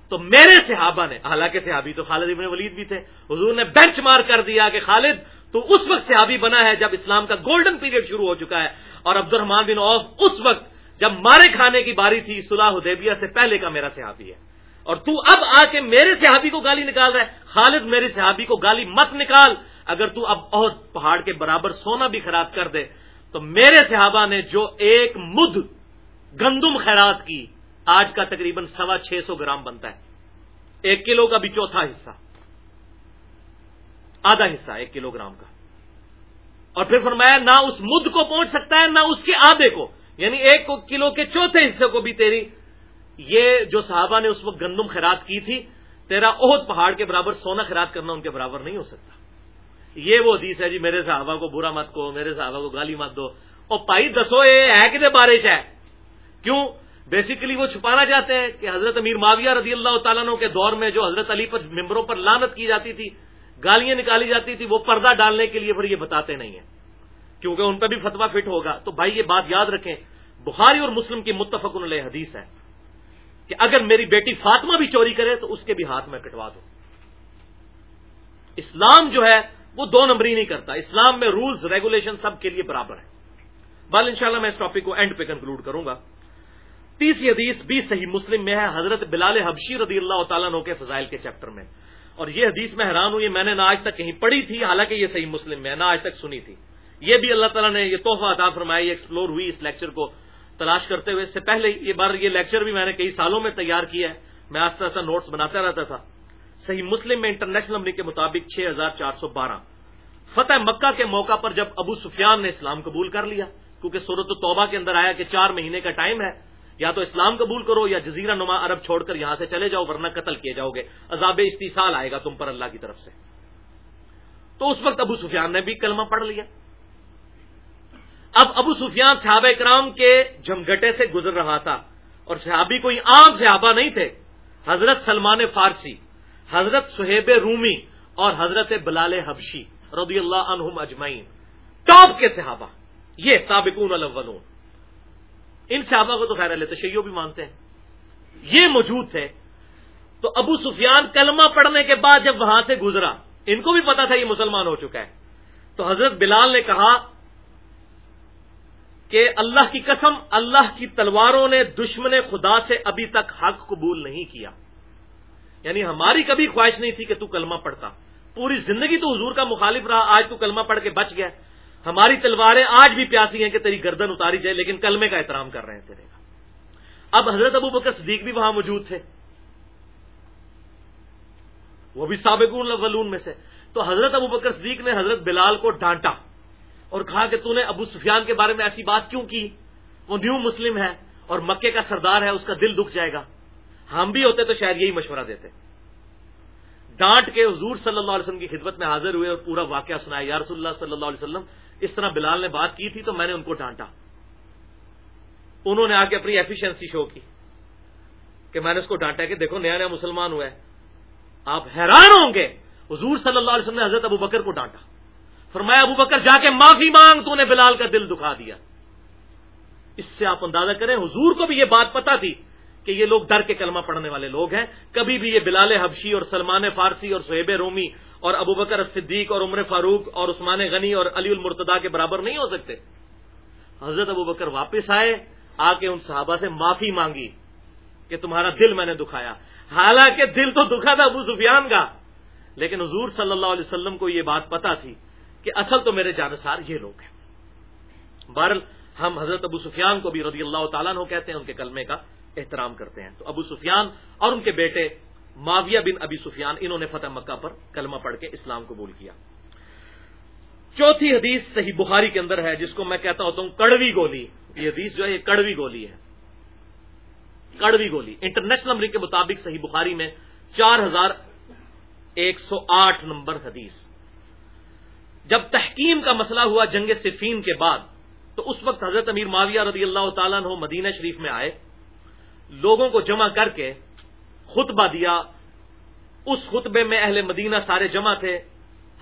[SPEAKER 1] تو میرے صحابہ نے، حالانکہ صحابی تو خالد ابن ولید بھی تھے، حضور نے بینچ مار کر دیا کہ خالد، تو اس وقت صحابی بنا ہے جب اسلام کا گولڈن پیریڈ شروع ہو چکا ہے۔ اور عبد الرحمان بن اوف اس وقت جب مارے کھانے کی باری تھی، صلاح حدیبیہ سے پہلے کا میرا صحابی ہے۔ اور تو اب آ کے میرے صحابی کو گالی نکال رہا ہے۔ خالد، میرے صحابی کو گالی مت نکال۔ اگر تو اب عہد پہاڑ کے برابر سونا بھی خراب کر دے تو میرے صحابہ نے جو ایک مد گندم خیرات کی، آج کا تقریباً سوا چھ سو گرام بنتا ہے۔ ایک کلو کا بھی چوتھا حصہ۔ آدھا حصہ، ایک کلو گرام کا۔ اور پھر فرمایا، نہ اس مد کو پہنچ سکتا ہے، نہ اس کے آدھے کو۔ یعنی ایک کلو کے چوتھے حصے کو بھی تیری۔ یہ جو صحابہ نے اس وقت گندم خیرات کی تھی، تیرا عہد پہاڑ کے برابر سونا خیرات کرنا ان کے برابر نہیں ہو سکتا۔ یہ وہ حدیث ہے جی میرے صحابہ کو برا مت کو میرے صحابہ کو گالی مت دو۔ اور پائی دسو، یہ ہے کہ بارے ہے۔ کیوں؟ بیسیکلی وہ چھپانا چاہتے ہیں کہ حضرت امیر معاویہ رضی اللہ تعالیٰ کے دور میں جو حضرت علی پر ممبروں پر لانت کی جاتی تھی، گالیاں نکالی جاتی تھی، وہ پردہ ڈالنے کے لیے پھر یہ بتاتے نہیں ہیں۔ کیونکہ ان پہ بھی فتوا فٹ ہوگا۔ تو بھائی، یہ بات یاد رکھیں، بخاری اور مسلم کی متفق علیہ حدیث ہے کہ اگر میری بیٹی فاطمہ بھی چوری کرے تو اس کے بھی ہاتھ میں کٹوا دو۔ اسلام جو ہے وہ دو نمبری نہیں کرتا۔ اسلام میں رولز ریگولیشن سب کے لیے برابر ہے بال انشاءاللہ میں اس ٹاپک کو اینڈ پہ کنکلوڈ کروں گا۔ تیسری حدیث بھی صحیح مسلم میں ہے، حضرت بلال حبشی رضی اللہ تعالیٰ نو کے فضائل کے چیپٹر میں۔ اور یہ حدیث میں حیران ہوں، یہ میں نے نہ آج تک کہیں پڑھی تھی، حالانکہ یہ صحیح مسلم میں ہے، نہ آج تک سنی تھی۔ یہ بھی اللہ تعالیٰ نے یہ تحفہ عطا فرمایا، یہ ایکسپلور ہوئی اس لیکچر کو تلاش کرتے ہوئے۔ اس سے پہلے یہ بار یہ لیکچر بھی میں نے کئی سالوں میں تیار کیا ہے۔ میں آستہ آستہ نوٹس بناتا رہتا تھا۔ صحیح مسلم میں انٹرنیشنل امریک کے مطابق چھ ہزار چار سو بارہ۔ فتح مکہ کے موقع پر جب ابو سفیان نے اسلام قبول کر لیا، کیونکہ صورت توبہ کے اندر آیا کہ چار مہینے کا ٹائم ہے، یا تو اسلام قبول کرو یا جزیرہ نما عرب چھوڑ کر یہاں سے چلے جاؤ، ورنہ قتل کیے جاؤ گے۔ عذاب استحصال آئے گا تم پر اللہ کی طرف سے۔ تو اس وقت ابو سفیان نے بھی کلمہ پڑھ لیا۔ اب ابو سفیان صحابہ کرام کے جمگٹے سے گزر رہا تھا اور صحابی کوئی عام صحابہ نہیں تھے، حضرت سلمان فارسی۔ حضرت سہیب رومی اور حضرت بلال حبشی رضی اللہ عنہم اجمعین۔ ٹاپ کے صحابہ، یہ سابقون الاولون۔ ان صحابہ کو تو خیر لیتے تشیع بھی مانتے ہیں۔ یہ موجود تھے۔ تو ابو سفیان کلمہ پڑھنے کے بعد جب وہاں سے گزرا، ان کو بھی پتا تھا یہ مسلمان ہو چکا ہے۔ تو حضرت بلال نے کہا کہ اللہ کی قسم، اللہ کی تلواروں نے دشمن خدا سے ابھی تک حق قبول نہیں کیا۔ یعنی ہماری کبھی خواہش نہیں تھی کہ تو کلمہ پڑھتا۔ پوری زندگی تو حضور کا مخالف رہا، آج تو کلمہ پڑھ کے بچ گیا۔ ہماری تلواریں آج بھی پیاسی ہیں کہ تیری گردن اتاری جائے، لیکن کلمے کا احترام کر رہے ہیں تیرے۔ کا اب حضرت ابو بکر صدیق بھی وہاں موجود تھے۔ وہ بھی سابق ولون میں سے۔ تو حضرت ابو بکر صدیق نے حضرت بلال کو ڈانٹا اور کہا کہ تو نے ابو سفیان کے بارے میں ایسی بات کیوں کی؟ وہ نیو مسلم ہے اور مکے کا سردار ہے، اس کا دل دکھ جائے گا۔ ہم بھی ہوتے تو شاید یہی مشورہ دیتے۔ ڈانٹ کے حضور صلی اللہ علیہ وسلم کی خدمت میں حاضر ہوئے اور پورا واقعہ سنایا۔ یا رسول اللہ صلی اللہ علیہ وسلم، اس طرح بلال نے بات کی تھی تو میں نے ان کو ڈانٹا۔ انہوں نے آ کے اپنی ایفیشنسی شو کی کہ میں نے اس کو ڈانٹا کہ دیکھو نیا نیا مسلمان ہوا ہے۔ آپ حیران ہوں گے۔ حضور صلی اللہ علیہ وسلم نے حضرت ابو بکر کو ڈانٹا۔ فرمایا، ابو بکر، جا کے معافی مانگ، تو نے بلال کا دل دکھا دیا۔ اس سے آپ اندازہ کریں، حضور کو بھی یہ بات پتا تھی کہ یہ لوگ ڈر کے کلمہ پڑھنے والے لوگ ہیں۔ کبھی بھی یہ بلال حبشی اور سلمان فارسی اور سہیب رومی اور ابو بکر صدیق اور عمر فاروق اور عثمان غنی اور علی المرتدا کے برابر نہیں ہو سکتے۔ حضرت ابو بکر واپس آئے آ کے ان صحابہ سے معافی مانگی کہ تمہارا دل میں نے دکھایا۔ حالانکہ دل تو دکھا تھا ابو سفیان کا، لیکن حضور صلی اللہ علیہ وسلم کو یہ بات پتا تھی کہ اصل تو میرے جانسار یہ لوگ ہیں۔ بہرل ہم حضرت ابو سفیان کو بھی رضی اللہ تعالیٰ کہتے ہیں ان کے کلمے کا۔ احترام کرتے ہیں۔ تو ابو سفیان اور ان کے بیٹے معاویہ بن ابی سفیان، انہوں نے فتح مکہ پر کلمہ پڑھ کے اسلام قبول کیا۔ چوتھی حدیث صحیح بخاری کے اندر ہے، جس کو میں کہتا ہوتا ہوں، کڑوی گولی۔ یہ حدیث جو ہے، یہ کڑوی گولی ہے۔ کڑوی گولی۔ انٹرنیشنل نمبر کے مطابق صحیح بخاری میں چار ہزار ایک سو آٹھ نمبر حدیث۔ جب تحکیم کا مسئلہ ہوا جنگ صفین کے بعد، تو اس وقت حضرت امیر معاویہ رضی اللہ تعالیٰ مدینہ شریف میں آئے۔ لوگوں کو جمع کر کے خطبہ دیا۔ اس خطبے میں اہل مدینہ سارے جمع تھے۔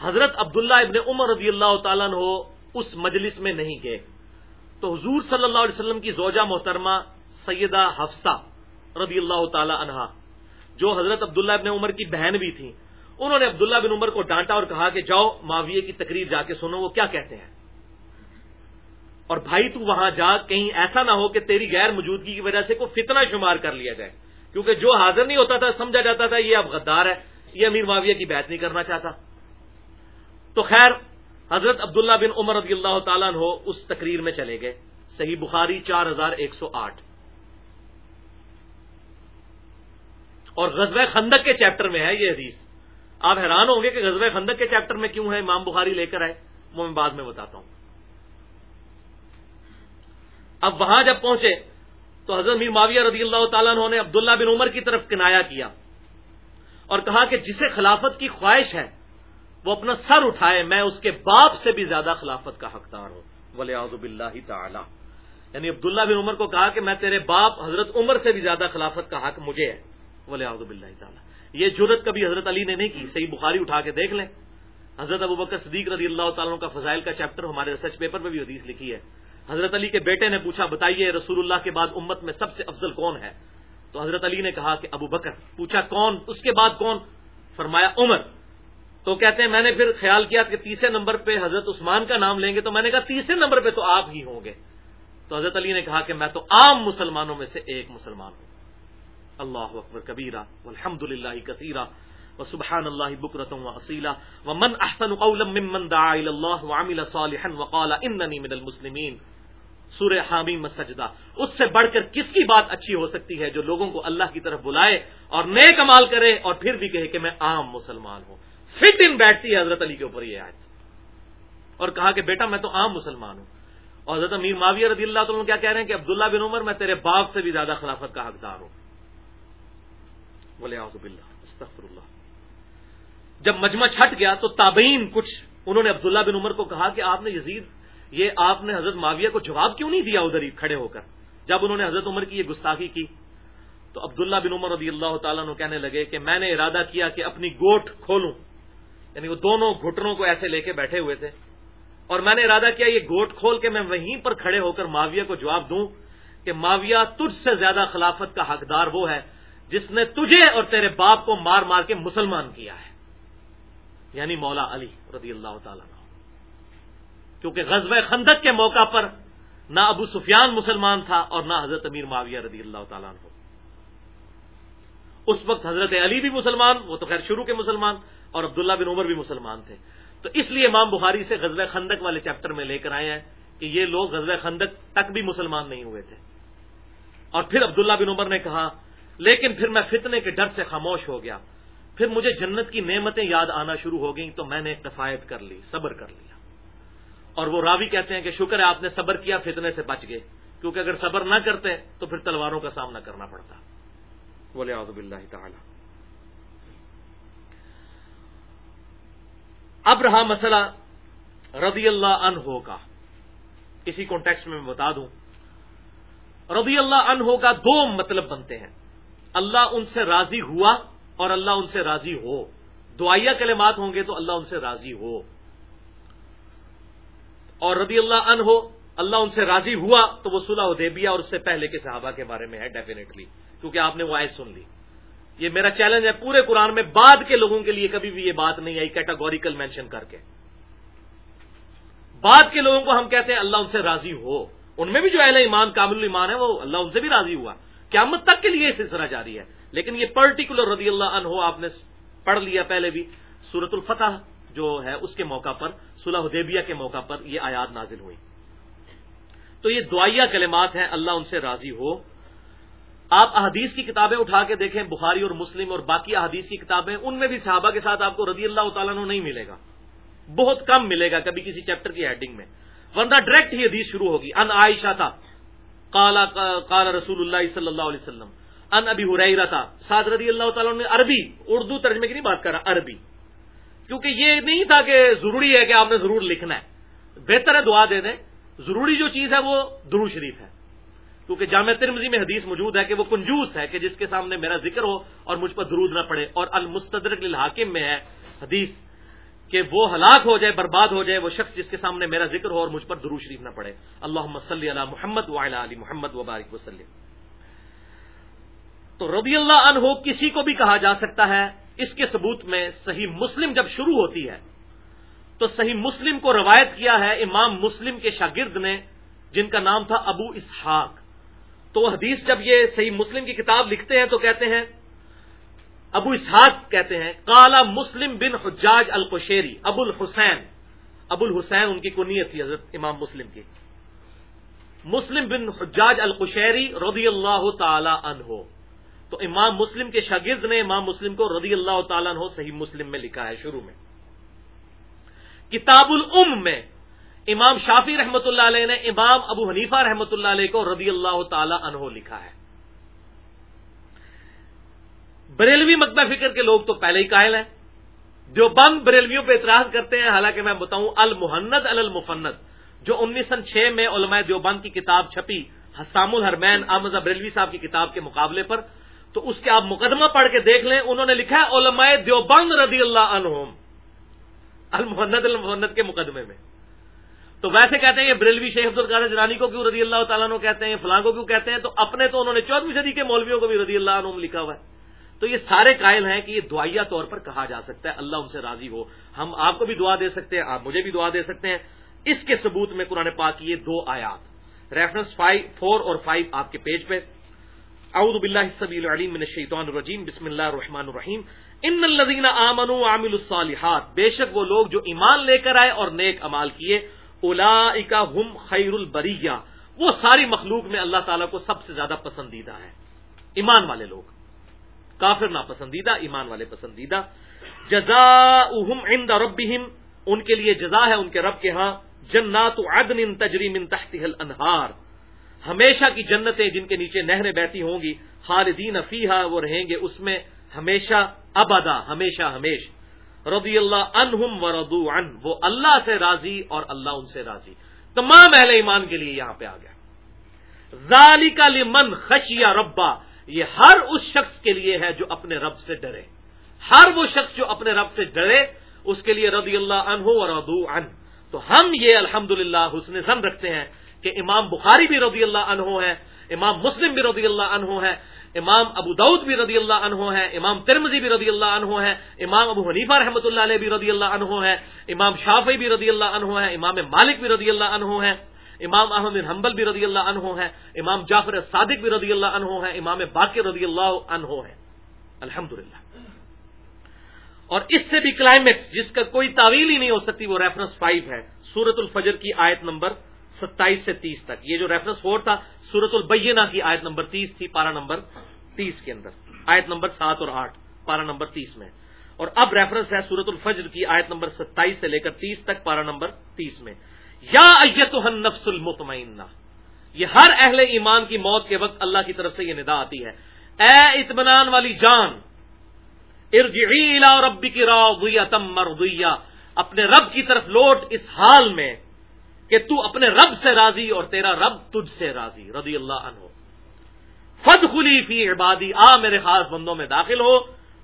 [SPEAKER 1] حضرت عبداللہ ابن عمر رضی اللہ تعالیٰ نے اس مجلس میں نہیں گئے۔ تو حضور صلی اللہ علیہ وسلم کی زوجہ محترمہ سیدہ حفصہ رضی اللہ تعالی عنہا جو حضرت عبداللہ ابن عمر کی بہن بھی تھی انہوں نے عبداللہ بن عمر کو ڈانٹا اور کہا کہ جاؤ معاویے کی تقریر جا کے سنو، وہ کیا کہتے ہیں؟ اور بھائی تو وہاں جا، کہیں ایسا نہ ہو کہ تیری غیر موجودگی کی وجہ سے کوئی فتنہ شمار کر لیا جائے۔ کیونکہ جو حاضر نہیں ہوتا تھا، سمجھا جاتا تھا، یہ اب غدار ہے۔ یہ امیر معاویہ کی بات نہیں کرنا چاہتا۔ تو خیر، حضرت عبداللہ بن عمر رضی اللہ تعالیٰ ہو اس تقریر میں چلے گئے۔ صحیح بخاری چار ہزار ایک سو آٹھ۔ اور غزوہ خندق کے چیپٹر میں ہے یہ حدیث۔ آپ حیران ہوں گے کہ غزوہ خندق کے چیپٹر میں کیوں ہے؟ امام بخاری لے کر آئے۔ وہ میں بعد میں بتاتا ہوں۔ اب وہاں جب پہنچے تو حضرت میر معاویہ رضی اللہ تعالیٰ نے عبداللہ بن عمر کی طرف کنایا کیا اور کہا کہ جسے خلافت کی خواہش ہے، وہ اپنا سر اٹھائے، میں اس کے باپ سے بھی زیادہ خلافت کا حقدار ہوں۔ ولی آزب اللہ تعالی یعنی عبداللہ بن عمر کو کہا کہ میں تیرے باپ حضرت عمر سے بھی زیادہ خلافت کا حق مجھے ہے۔ ولی آزب اللہ تعالیٰ یہ جرت کبھی حضرت علی نے نہیں کی، صحیح بخاری اٹھا کے دیکھ لیں۔ حضرت ابو بکر صدیق رضی اللہ تعالیٰ کا فضائل کا چیپٹر ہمارے ریسرچ پیپر میں بھی حدیث لکھی ہے۔ حضرت علی کے بیٹے نے پوچھا، بتائیے رسول اللہ کے بعد امت میں سب سے افضل کون ہے؟ تو حضرت علی نے کہا کہ ابو بکر۔ پوچھا، کون؟ اس کے بعد کون؟ فرمایا، عمر۔ تو کہتے ہیں، میں نے پھر خیال کیا کہ تیسرے نمبر پہ حضرت عثمان کا نام لیں گے تو میں نے کہا، تیسرے نمبر پہ تو آپ ہی ہوں گے۔ تو حضرت علی نے کہا کہ میں تو عام مسلمانوں میں سے ایک مسلمان ہوں۔ اللہ اکبر کبیرہ الحمد للہ کثیرہ و سبحان اللہ بکرتم و اصیلا و من احسن قولا ممن دعا اللہ وعمل صالحا وقال اننی من المسلمین۔ سورہ حامیم سجدہ۔ اس سے بڑھ کر کس کی بات اچھی ہو سکتی ہے جو لوگوں کو اللہ کی طرف بلائے اور نیک عمال کرے اور پھر بھی کہے کہ میں عام مسلمان ہوں۔ فٹ ان بیٹھتی ہے حضرت علی کے اوپر یہ آیت۔ اور کہا کہ بیٹا میں تو عام مسلمان ہوں۔ اور حضرت امیر معاویہ رضی اللہ تعالیٰ کیا کہہ رہے ہیں کہ عبداللہ بن عمر، میں تیرے باپ سے بھی زیادہ خلافت کا حقدار ہوں۔ بولے اللہ جب مجمع چھٹ گیا تو تابعین کچھ، انہوں نے عبداللہ بن عمر کو کہا کہ آپ نے یزید یہ آپ نے حضرت معاویہ کو جواب کیوں نہیں دیا ادھر ہی کھڑے ہو کر؟ جب انہوں نے حضرت عمر کی یہ گستاخی کی، تو عبداللہ بن عمر رضی اللہ تعالیٰ نے کہنے لگے کہ میں نے ارادہ کیا کہ اپنی گوٹ کھولوں۔ یعنی وہ دونوں گھٹنوں کو ایسے لے کے بیٹھے ہوئے تھے۔ اور میں نے ارادہ کیا یہ گوٹ کھول کے میں وہیں پر کھڑے ہو کر معاویہ کو جواب دوں کہ معاویہ تجھ سے زیادہ خلافت کا حقدار وہ ہے جس نے تجھے اور تیرے باپ کو مار مار کے مسلمان کیا ہے۔ یعنی مولا علی رضی اللہ تعالیٰ کیونکہ غزب خندق کے موقع پر نہ ابو سفیان مسلمان تھا اور نہ حضرت امیر معاویہ رضی اللہ تعالیٰ عنہ۔ اس وقت حضرت علی بھی مسلمان، وہ تو خیر شروع کے مسلمان، اور عبداللہ بن عمر بھی مسلمان تھے۔ تو اس لیے امام بخاری سے غزل خندق والے چیپٹر میں لے کر آئے ہیں کہ یہ لوگ غزل خندق تک بھی مسلمان نہیں ہوئے تھے۔ اور پھر عبداللہ بن عمر نے کہا، لیکن پھر میں فتنے کے ڈر سے خاموش ہو گیا۔ پھر مجھے جنت کی نعمتیں یاد آنا شروع ہو گئیں، تو میں نے کفایت کر لی، صبر کر لیا۔ اور وہ راوی کہتے ہیں کہ شکر ہے آپ نے صبر کیا فتنے سے بچ گئے۔ کیونکہ اگر صبر نہ کرتے تو پھر تلواروں کا سامنا کرنا پڑتا۔ بولے آزب اللہ تعالی۔ اب رہا مسئلہ رضی اللہ عنہ کا۔ اسی کانٹیکس میں میں بتا دوں۔ رضی اللہ عنہ کا دو مطلب بنتے ہیں۔ اللہ ان سے راضی ہوا اور اللہ ان سے راضی ہو۔ دعائیا کلمات ہوں گے تو اللہ ان سے راضی ہو۔ اور رضی اللہ عنہ، اللہ ان سے راضی ہوا تو وہ صلح حدیبیہ اور اس سے پہلے کے صحابہ کے بارے میں ہے ڈیفینیٹلی کیونکہ آپ نے وہ آئے سن لی۔ یہ میرا چیلنج ہے، پورے قرآن میں بعد کے لوگوں کے لیے کبھی بھی یہ بات نہیں آئی کیٹاگوریکل مینشن کر کے۔ بعد کے لوگوں کو ہم کہتے ہیں، اللہ ان سے راضی ہو۔ ان میں بھی جو اہل ایمان، کامل ایمان ہے وہ اللہ ان سے بھی راضی ہوا۔ قیامت تک کے لیے سلسلہ جاری ہے۔ لیکن یہ پرٹیکولر رضی اللہ عنہ آپ نے پڑھ لیا پہلے بھی سورت الفتح۔ جو ہے اس کے موقع پر، صلح حدیبیہ کے موقع پر یہ آیات نازل ہوئی تو یہ دعائیا کلمات ہیں، اللہ ان سے راضی ہو۔ آپ احادیث کی کتابیں اٹھا کے دیکھیں، بخاری اور مسلم اور باقی احادیث کی کتابیں، ان میں بھی صحابہ کے ساتھ آپ کو رضی اللہ تعالیٰ نہیں ملے گا۔ بہت کم ملے گا کبھی کسی چیپٹر کی ہیڈنگ میں۔ ورنہ ڈائریکٹ ہی حدیث شروع ہوگی۔ ان عائشہ تھا۔ کالا کالا رسول اللہ صلی اللہ علیہ وسلم۔ ان ابھی ہریرا تھا۔ سعد رضی اللہ تعالیٰ نے عربی، اردو ترجمے کی نہیں بات کر رہا، عربی۔ کیونکہ یہ نہیں تھا کہ ضروری ہے کہ آپ نے ضرور لکھنا ہے۔ بہتر ہے دعا دے دیں۔ ضروری جو چیز ہے وہ درو شریف ہے۔ کیونکہ جامع ترمزی میں حدیث موجود ہے کہ وہ کنجوس ہے کہ جس کے سامنے میرا ذکر ہو اور مجھ پر درود نہ پڑے اور المستدرک الحاکم میں ہے حدیث کہ وہ ہلاک ہو جائے، برباد ہو جائے وہ شخص جس کے سامنے میرا ذکر ہو اور مجھ پر درو شریف نہ پڑے۔ اللہ مسلی علی محمد وعلی علی محمد وبارک وسلم۔ تو رضی اللہ عنہ کسی کو بھی کہا جا سکتا ہے اس کے ثبوت میں صحیح مسلم جب شروع ہوتی ہے، تو صحیح مسلم کو روایت کیا ہے امام مسلم کے شاگرد نے، جن کا نام تھا ابو اسحاق۔ تو حدیث جب یہ صحیح مسلم کی کتاب لکھتے ہیں تو کہتے ہیں، ابو اسحاق کہتے ہیں کالا مسلم بن حجاج القشیری، ابو الحسین۔ ابو الحسین ان کی کنیت تھی حضرت امام مسلم کی۔ مسلم بن حجاج القشیری رضی اللہ تعالی عنہ۔ تو امام مسلم کے شاگرد نے امام مسلم کو رضی اللہ تعالیٰ عنہ صحیح مسلم میں لکھا ہے شروع میں۔ کتاب الام میں امام شافی رحمۃ اللہ علیہ نے امام ابو حنیفہ رحمۃ اللہ علیہ کو رضی اللہ تعالی عنہ لکھا ہے۔ بریلوی مکبہ فکر کے لوگ تو پہلے ہی قائل ہیں۔ جو بند بریلویوں پہ اعتراض کرتے ہیں، حالانکہ میں بتاؤں، المحند المفند، جو انیس سن چھ میں علماء دیوبند کی کتاب چھپی، حسام الحرمین احمد بریلوی صاحب کی کتاب کے مقابلے پر تو اس کے آپ مقدمہ پڑھ کے دیکھ لیں، انہوں نے لکھا ہے، علماء دیوبند رضی اللہ عنہم المحند المحند کے مقدمے میں۔ تو ویسے کہتے ہیں یہ بریلوی شیخ عبد القادر جرانی کو کیوں رضی اللہ تعالیٰ عنہ کہتے ہیں فلاں کو کیوں کہتے ہیں؟ تو اپنے تو انہوں نے چودہویں صدی کے مولویوں کو بھی رضی اللہ عنہ لکھا ہوا ہے۔ تو یہ سارے قائل ہیں کہ یہ دعائیا طور پر کہا جا سکتا ہے، اللہ ان سے راضی ہو۔ ہم آپ کو بھی دعا دے سکتے ہیں، آپ مجھے بھی دعا دے سکتے ہیں۔ اس کے ثبوت میں قرآن پاک کی یہ دو آیات۔ ریفرنس فائیو فور اور فائیو آپ کے پیج پہ۔ اعوذ باللہ السبیل العلیم من الشیطان الرجیم، بسم اللہ الرحمن الرحیم۔ ان الذین آمنوا وعملوا الصالحات، بے شک وہ لوگ جو ایمان لے کر آئے اور نیک امال کیے اولئک هم خیر البریہ۔ وہ ساری مخلوق میں اللہ تعالیٰ کو سب سے زیادہ پسندیدہ ہے۔ ایمان والے لوگ۔ کافر ناپسندیدہ، ایمان والے پسندیدہ۔ جزا عند ربهم ان کے لیے جزا ہے ان کے رب کے ہاں۔ جنات عدن تجری من تحتها الانہار۔ ہمیشہ کی جنتیں جن کے نیچے نہریں بہتی ہوں گی، خالدین فیہا، وہ رہیں گے اس میں ہمیشہ ابدا، ہمیشہ ہمیش۔ رضی اللہ عنہم و ردو عن، وہ اللہ سے راضی اور اللہ ان سے راضی۔ تمام اہل ایمان کے لیے یہاں پہ آ گیا۔ ذالک لمن خشیا ربا، یہ ہر اس شخص کے لیے ہے جو اپنے رب سے ڈرے۔ ہر وہ شخص جو اپنے رب سے ڈرے، اس کے لیے رضی اللہ عنہ اور ردو ان تو ہم یہ الحمد للہ حسن زن رکھتے ہیں۔ کہ امام بخاری بھی رضی اللہ عنہ ہے امام مسلم بھی رضی اللہ عنہ ہے امام ابو دعود بھی رضی اللہ عنہ ہے امام ترمزی بھی رضی اللہ عنہ ہے امام ابو حنیفہ رحمۃ اللہ علیہ بھی رضی اللہ عنہ ہے امام شافی بھی رضی اللہ عنہ ہے امام مالک بھی رضی اللہ عنہ ہے امام احمد بن حنبل بھی رضی اللہ عنہ ہے امام جعفر صادق بھی رضی اللہ عنہ ہے امام باقر رضی اللہ عنہ ہے الحمد اور اس سے بھی کلائمیکس جس کا کوئی تعویل ہی نہیں ہو سکتی وہ ریفرنس فائیو ہے سورت الفجر کی آیت نمبر ستائیس سے تیس تک۔ یہ جو ریفرنس فور تھا سورت البینہ کی آیت نمبر تیس تھی پارا نمبر تیس کے اندر۔ آیت نمبر سات اور آٹھ پارا نمبر تیس میں۔ اور اب ریفرنس ہے سورت الفجر کی آیت نمبر ستائیس سے لے کر تیس تک پارا نمبر تیس میں۔ یا نفس المطمئنہ۔ یہ ہر اہل ایمان کی موت کے وقت اللہ کی طرف سے یہ ندا آتی ہے۔ اے اطمینان والی جان، ارجعی ربی کی تم مرضیہ۔ اپنے رب کی طرف لوٹ، اس حال میں کہ تو اپنے رب سے راضی اور تیرا رب تجھ سے راضی، رضی اللہ عنہ۔ فد خلی فی عبادی، آ میرے خاص بندوں میں داخل ہو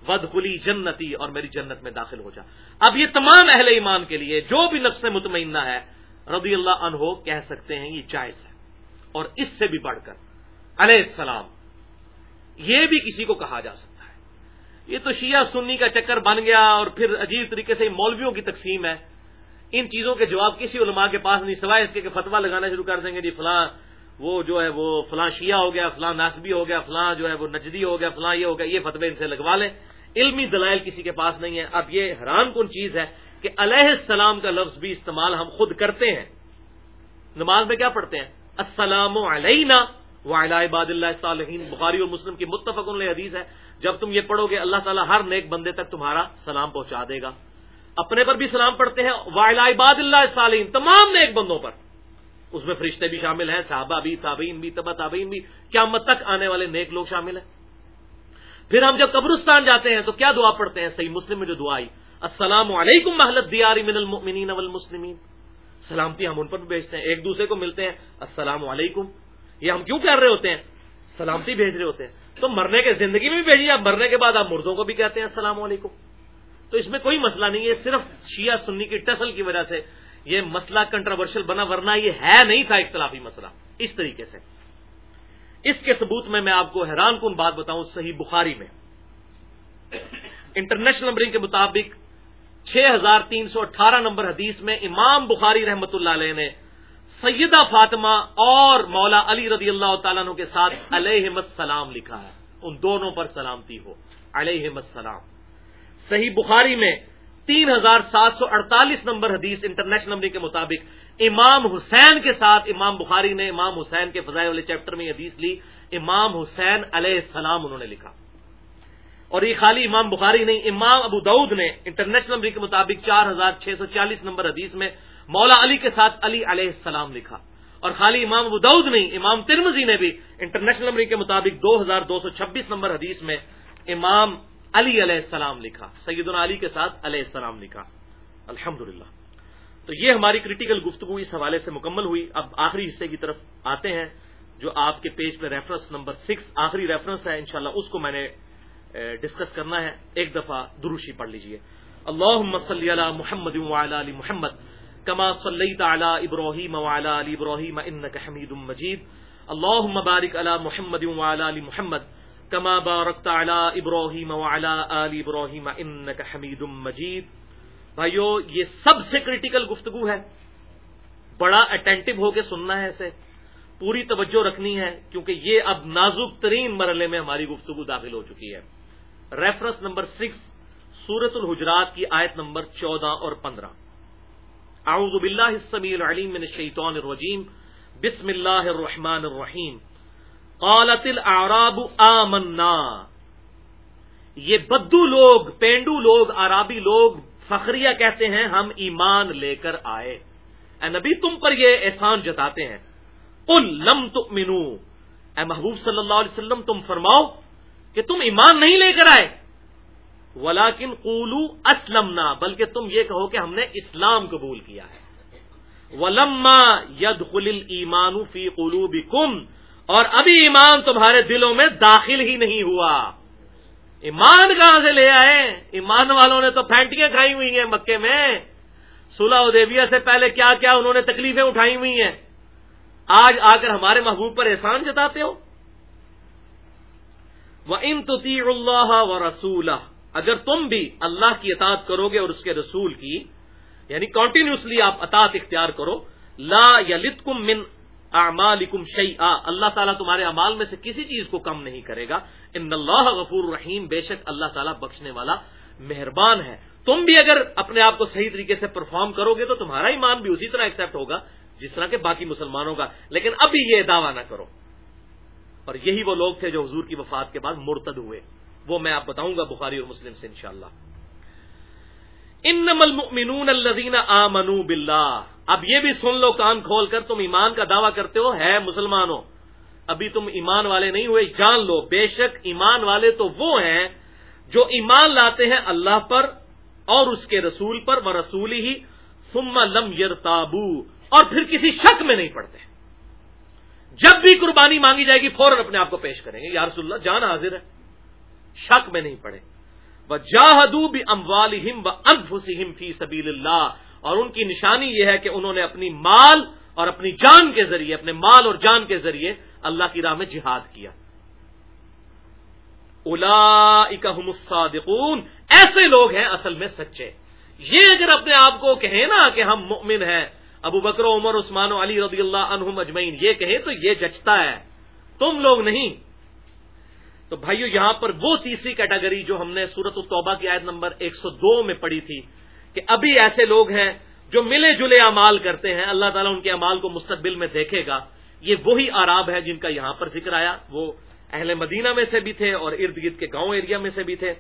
[SPEAKER 1] ود خلی جنتی اور میری جنت میں داخل ہو جا۔ اب یہ تمام اہل ایمان کے لیے جو بھی نفس مطمئنہ ہے، رضی اللہ عنہ کہہ سکتے ہیں یہ جائز ہے۔ اور اس سے بھی بڑھ کر، علیہ السلام، یہ بھی کسی کو کہا جا سکتا ہے۔ یہ تو شیعہ سنی کا چکر بن گیا اور پھر عجیب طریقے سے مولویوں کی تقسیم ہے۔ ان چیزوں کے جواب کسی علماء کے پاس نہیں، سوائے اس کے کہ فتوا لگانا شروع کر دیں گے جی فلاں وہ جو ہے وہ فلاں شیعہ ہو گیا، فلاں ناسبی ہو گیا، فلاں جو ہے وہ نجدی ہو گیا، فلاں یہ ہو گیا، یہ فتوے ان سے لگوا لیں۔ علمی دلائل کسی کے پاس نہیں ہے اب یہ حیران کن چیز ہے کہ علیہ السلام کا لفظ بھی استعمال ہم خود کرتے ہیں۔ نماز میں کیا پڑھتے ہیں؟ السلام علینا عباد اللہ صالحین۔ بخاری اور مسلم کی متفق حدیث ہے۔ جب تم یہ پڑھو گے، اللہ تعالیٰ ہر نیک بندے تک تمہارا سلام پہنچا دے گا۔ اپنے پر بھی سلام پڑھتے ہیں وائلا عباد اللہ صالحین تمام نیک بندوں پر۔ اس میں فرشتے بھی شامل ہیں، صحابہ بھی، تابعین بھی تبا تابعین بھی۔ قیامت تک آنے والے نیک لوگ شامل ہیں۔ پھر ہم جب قبرستان جاتے ہیں تو کیا دعا پڑھتے ہیں؟ صحیح مسلم میں جو دعا آئی، السلام علیکم محلت دیاری من المؤمنین والمسلمین۔ سلامتی ہم ان پر بھی بھیجتے ہیں، ایک دوسرے کو ملتے ہیں، السلام علیکم۔ یہ ہم کیوں کر رہے ہوتے ہیں؟ سلامتی بھیج رہے ہوتے ہیں۔ تو مرنے کے زندگی میں بھی بھیجیے آپ مرنے کے بعد آپ مردوں کو بھی کہتے ہیں، السلام علیکم۔ تو اس میں کوئی مسئلہ نہیں ہے، صرف شیعہ سنی کی ٹسل کی وجہ سے یہ مسئلہ کنٹروورشل بنا، ورنہ یہ ہے نہیں تھا اختلافی مسئلہ۔ اس طریقے سے۔ اس کے ثبوت میں میں آپ کو حیران کن بات بتاؤں صحیح بخاری میں۔ انٹرنیشنل نمبرنگ کے مطابق چھ ہزار تین سو اٹھارہ نمبر حدیث میں امام بخاری رحمت اللہ علیہ نے سیدہ فاطمہ اور مولا علی رضی اللہ تعالیٰ کے ساتھ علیہ السلام لکھا ہے۔ ان دونوں پر سلامتی ہو۔ علیہ السلام۔ صحیح بخاری میں تین ہزار سات سو اڑتالیس نمبر حدیث انٹرنیشنل نمبر کے مطابق امام حسین کے ساتھ امام بخاری نے امام حسین کے فضائے والے چیپٹر میں حدیث لی، امام حسین علیہ السلام انہوں نے لکھا۔ اور یہ خالی امام بخاری نہیں، امام ابو دعود نے انٹرنیشنل نمبر کے مطابق چار ہزار چھ سو چالیس نمبر حدیث میں مولا علی کے ساتھ علی علیہ السلام لکھا۔ اور خالی امام ابو دعود نہیں، امام ترمزی نے بھی انٹرنیشنل نمبر کے مطابق دو ہزار دو سو چھبیس نمبر حدیث میں امام علی علیہ السلام لکھا، سیدنا علی کے ساتھ علیہ السلام لکھا۔ الحمد تو یہ ہماری کریٹیکل گفتگو اس حوالے سے مکمل ہوئی۔ اب آخری حصے کی طرف آتے ہیں، جو آپ کے پیج پہ ریفرنس نمبر سکس آخری ریفرنس ہے، انشاءاللہ اس کو میں نے ڈسکس کرنا ہے۔ ایک دفعہ دروشی پڑھ لیجیے۔ اللہ صلی علی محمد علی محمد، کما صلی تعلی ابراہیم وعلی علی ابراہیم انک حمید مجید۔ اللہ مبارک علی محمد علی محمد کما بارکت علی ابراہیم وعلی آل ابراہیم انک حمید مجید بھائیو، یہ سب سے کریٹیکل گفتگو ہے۔ بڑا اٹینٹو ہو کے سننا ہے اسے۔ پوری توجہ رکھنی ہے، کیونکہ یہ اب نازک ترین مرحلے میں ہماری گفتگو داخل ہو چکی ہے۔ ریفرنس نمبر سکس سورت الحجرات کی آیت نمبر چودہ اور پندرہ۔ اعوذ باللہ السمیع العلیم من الشیطان الرجیم۔ بسم اللہ الرحمن الرحیم۔ قالت الاعراب آمنا۔ یہ بدو لوگ، پینڈو لوگ، عرابی لوگ فخریہ کہتے ہیں، ہم ایمان لے کر آئے۔ اے نبی، تم پر یہ احسان جتاتے ہیں۔ قل لم تؤمنو۔ اے محبوب صلی اللہ علیہ وسلم، تم فرماؤ کہ تم ایمان نہیں لے کر آئے۔ ولاکن قولو اسلمنا، بلکہ تم یہ کہو کہ ہم نے اسلام قبول کیا ہے۔ ولما ید خل ایمان فی قلو اور ابھی ایمان تمہارے دلوں میں داخل ہی نہیں ہوا۔ ایمان کہاں سے لے آئے؟ ایمان والوں نے تو پھینٹیاں کھائی ہوئی ہیں مکے میں۔ سلح ادیبیہ سے پہلے کیا کیا انہوں نے تکلیفیں اٹھائی ہوئی ہیں؟ آج آ کر ہمارے محبوب پر احسان جتاتے ہو؟ وہ ان تو اللہ و رسول اگر تم بھی اللہ کی اطاعت کرو گے اور اس کے رسول کی یعنی کنٹینیوسلی آپ اطاعت اختیار کرو، لا یا من اعمالکم شیئا، اللہ تعالیٰ تمہارے اعمال میں سے کسی چیز کو کم نہیں کرے گا۔ ان اللہ غفور رحیم، بے شک اللہ تعالیٰ بخشنے والا مہربان ہے۔ تم بھی اگر اپنے آپ کو صحیح طریقے سے پرفارم کرو گے تو تمہارا ایمان بھی اسی طرح ایکسپٹ ہوگا، جس طرح کے باقی مسلمانوں کا۔ لیکن ابھی یہ دعویٰ نہ کرو۔ اور یہی وہ لوگ تھے جو حضور کی وفات کے بعد مرتد ہوئے۔ وہ میں آپ بتاؤں گا بخاری اور مسلم سے انشاءاللہ۔ ان المؤمنون الذين امنوا بالله اب یہ بھی سن لو، کان کھول کر تم ایمان کا دعویٰ کرتے ہو، ہے مسلمانوں۔ ابھی تم ایمان والے نہیں ہوئے، جان لو، بے شک ایمان والے تو وہ ہیں جو ایمان لاتے ہیں اللہ پر اور اس کے رسول پر وہ رسول ہی سم لم یر اور پھر کسی شک میں نہیں پڑتے۔ جب بھی قربانی مانگی جائے گی، فوراً اپنے آپ کو پیش کریں گے۔ یا رسول اللہ، جان حاضر ہے۔ شک میں نہیں پڑے۔ وہ جاہدو بھی اموال و انفسم فی سبیل اللہ۔ اور ان کی نشانی یہ ہے کہ انہوں نے اپنی مال اور اپنی جان کے ذریعے، اپنے مال اور جان کے ذریعے اللہ کی راہ میں جہاد کیا۔ الصادقون، ایسے لوگ ہیں اصل میں سچے۔ یہ اگر اپنے آپ کو کہیں نا کہ ہم مؤمن ہیں، ابو بکر، عمر، عثمان و علی رضی اللہ عنہم اجمعین، یہ کہیں تو یہ جچتا ہے۔ تم لوگ نہیں۔ تو بھائیو، یہاں پر وہ تیسری کیٹیگری جو ہم نے سورت الطبہ کی آیت نمبر 102 میں پڑھی تھی کہ ابھی ایسے لوگ ہیں جو ملے جلے امال کرتے ہیں، اللہ تعالیٰ ان کے امال کو مستقبل میں دیکھے گا۔ یہ وہی آراب ہے جن کا یہاں پر ذکر آیا۔ وہ اہل مدینہ میں سے بھی تھے اور ارد گرد کے گاؤں ایریا میں سے بھی تھے۔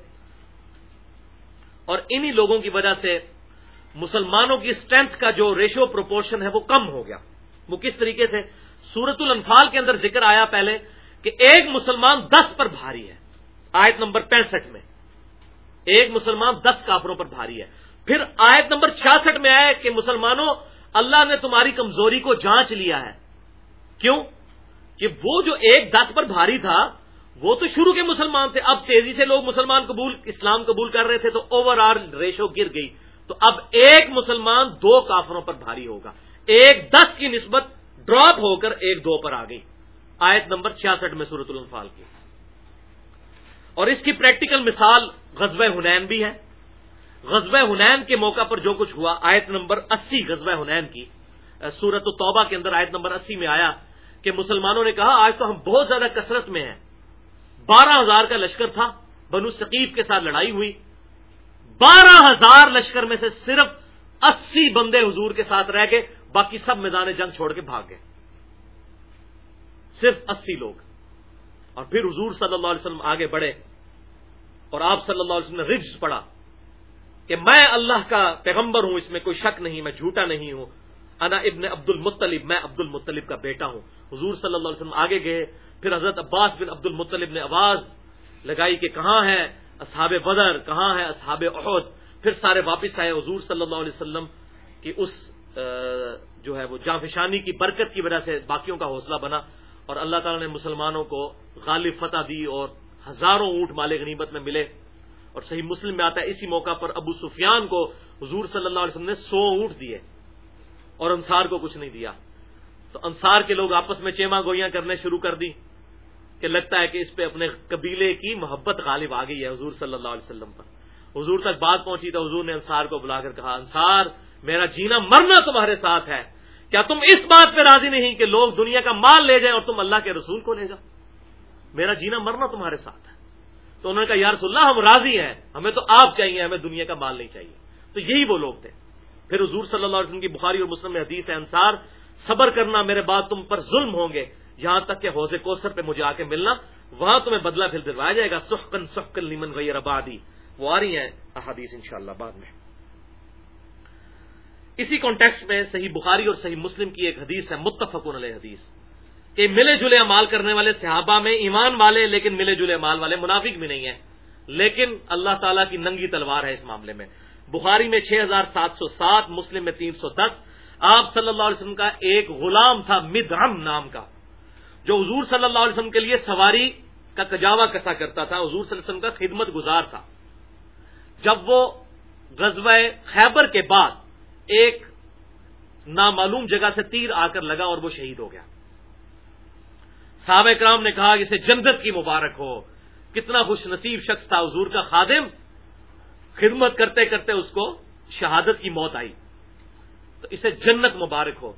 [SPEAKER 1] اور انہی لوگوں کی وجہ سے مسلمانوں کی اسٹرینتھ کا جو ریشو پروپورشن ہے وہ کم ہو گیا۔ وہ کس طریقے سے سورت الانفال کے اندر ذکر آیا پہلے کہ ایک مسلمان دس پر بھاری ہے۔ آیت نمبر پینسٹھ میں۔ ایک مسلمان دس کافروں پر بھاری ہے۔ پھر آیت نمبر چھیاسٹھ میں آئے کہ مسلمانوں، اللہ نے تمہاری کمزوری کو جانچ لیا ہے۔ کیوں؟ کہ وہ جو ایک دس پر بھاری تھا، وہ تو شروع کے مسلمان تھے، اب تیزی سے لوگ مسلمان قبول، اسلام قبول کر رہے تھے تو اوور آل ریشو گر گئی۔ تو اب ایک مسلمان دو کافروں پر بھاری ہوگا۔ ایک دس کی نسبت ڈراپ ہو کر ایک دو پر آ گئی۔ آیت نمبر چھیاسٹھ میں سورت الانفال کی۔ اور اس کی پریکٹیکل مثال غزب ہنین بھی ہے۔ غزب ہنین کے موقع پر جو کچھ ہوا، آیت نمبر اسی غزب ہنین کی۔ سورت و توبہ کے اندر آیت نمبر اسی میں آیا کہ مسلمانوں نے کہا، آج تو ہم بہت زیادہ کثرت میں ہیں۔ بارہ ہزار کا لشکر تھا، بنو سقیب کے ساتھ لڑائی ہوئی۔ بارہ ہزار لشکر میں سے صرف اسی بندے حضور کے ساتھ رہ گئے، باقی سب میدان جنگ چھوڑ کے بھاگ گئے۔ صرف اسی لوگ۔ اور پھر حضور صلی اللہ علیہ وسلم آگے بڑھے اور آپ صلی اللہ علیہ وسلم نے رجز پڑا کہ میں اللہ کا پیغمبر ہوں، اس میں کوئی شک نہیں، میں جھوٹا نہیں ہوں۔ انا ابن عبد المطلب میں عبد المطلب کا بیٹا ہوں۔ حضور صلی اللہ علیہ وسلم آگے گئے، پھر حضرت عباس بن عبد المطلب نے آواز لگائی کہ کہاں ہے اصحاب بدر، کہاں ہے اصحاب عہد پھر سارے واپس آئے حضور صلی اللہ علیہ وسلم کی اس جو ہے وہ جانفشانی کی برکت کی وجہ سے باقیوں کا حوصلہ بنا اور اللہ تعالیٰ نے مسلمانوں کو غالب فتح دی اور ہزاروں اونٹ مال غنیمت میں ملے۔ اور صحیح مسلم میں آتا ہے، اسی موقع پر ابو سفیان کو حضور صلی اللہ علیہ وسلم نے سو اونٹ دیے اور انصار کو کچھ نہیں دیا۔ تو انصار کے لوگ آپس میں چیما گوئیاں کرنے شروع کر دی کہ لگتا ہے کہ اس پہ اپنے قبیلے کی محبت غالب آ گئی ہے حضور صلی اللہ علیہ وسلم پر۔ حضور تک بات پہنچی تو حضور نے انصار کو بلا کر کہا، انصار، میرا جینا مرنا تمہارے ساتھ ہے۔ کیا تم اس بات پہ راضی نہیں کہ لوگ دنیا کا مال لے جائیں اور تم اللہ کے رسول کو لے جاؤ؟ میرا جینا مرنا تمہارے ساتھ ہے۔ تو انہوں نے کہا، یا رسول اللہ، ہم راضی ہیں، ہمیں تو آپ چاہیے، ہمیں دنیا کا مال نہیں چاہیے. تو یہی وہ لوگ تھے۔ پھر حضور صلی اللہ علیہ وسلم کی بخاری اور مسلم میں حدیث ہے، انصار، صبر کرنا میرے بعد تم پر ظلم ہوں گے، یہاں تک کہ حوض کوثر پہ مجھے آ کے ملنا، وہاں تمہیں بدلہ پھر دلوایا جائے گا۔ سخن سخن لیمن غیر آبادی وہ آ رہی ہیں احادیث انشاءاللہ بعد میں۔ اسی کانٹیکس میں صحیح بخاری اور صحیح مسلم کی ایک حدیث ہے متفق علیہ حدیث۔ کہ ملے جلے امال کرنے والے صحابہ میں ایمان والے لیکن ملے جلے امال والے منافق بھی نہیں ہیں۔ لیکن اللہ تعالیٰ کی ننگی تلوار ہے اس معاملے میں۔ بخاری میں چھ ہزار سات سو سات، مسلم میں تین سو دس۔ آپ صلی اللہ علیہ وسلم کا ایک غلام تھا مدرم نام کا، جو حضور صلی اللہ علیہ وسلم کے لیے سواری کا کجاوا کسا کرتا تھا۔ حضور صلی اللہ علیہ وسلم کا خدمت گزار تھا۔ جب وہ غزب خیبر کے بعد ایک نامعلوم جگہ سے تیر آ کر لگا اور وہ شہید ہو گیا۔ صحابہ کرام نے کہا کہ اسے جنت کی مبارک ہو۔ کتنا خوش نصیب شخص تھا حضور کا خادم۔ خدمت کرتے کرتے اس کو شہادت کی موت آئی۔ تو اسے جنت مبارک ہو۔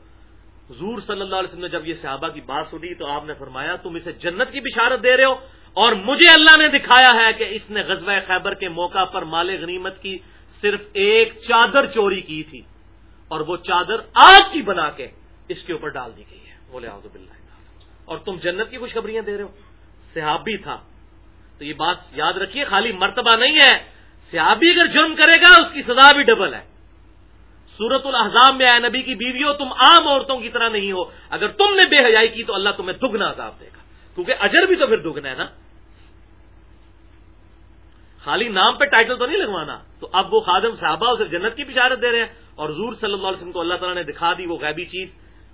[SPEAKER 1] حضور صلی اللہ علیہ وسلم نے جب یہ صحابہ کی بات سنی تو آپ نے فرمایا، تم اسے جنت کی بشارت دے رہے ہو۔ اور مجھے اللہ نے دکھایا ہے کہ اس نے غزوہ خیبر کے موقع پر مال غنیمت کی صرف ایک چادر چوری کی تھی۔ اور وہ چادر آگ کی بنا کے اس کے اوپر ڈال دی گئی ہے۔ بولے آؤ بلّہ اور تم جنت کی خوشخبریاں دے رہے ہو۔ صحابی تھا۔ تو یہ بات یاد رکھیے، خالی مرتبہ نہیں ہے۔ صحابی اگر جرم کرے گا، اس کی سزا بھی ڈبل ہے۔ سورت الحضام میں آئے نبی کی بیوی ہو تم عام عورتوں کی طرح نہیں ہو۔ اگر تم نے بے حیائی کی، تو اللہ تمہیں دگنا عذاب دے گا۔ کیونکہ اجر بھی تو پھر دگنا ہے نا۔ خالی نام پہ ٹائٹل تو نہیں لگوانا۔ تو اب وہ خادم صحابہ اسے جنت کی بشارت دے رہے ہیں۔ اور حضور صلی اللہ علیہ وسلم کو اللہ تعالیٰ نے دکھا دی وہ غیبی چیز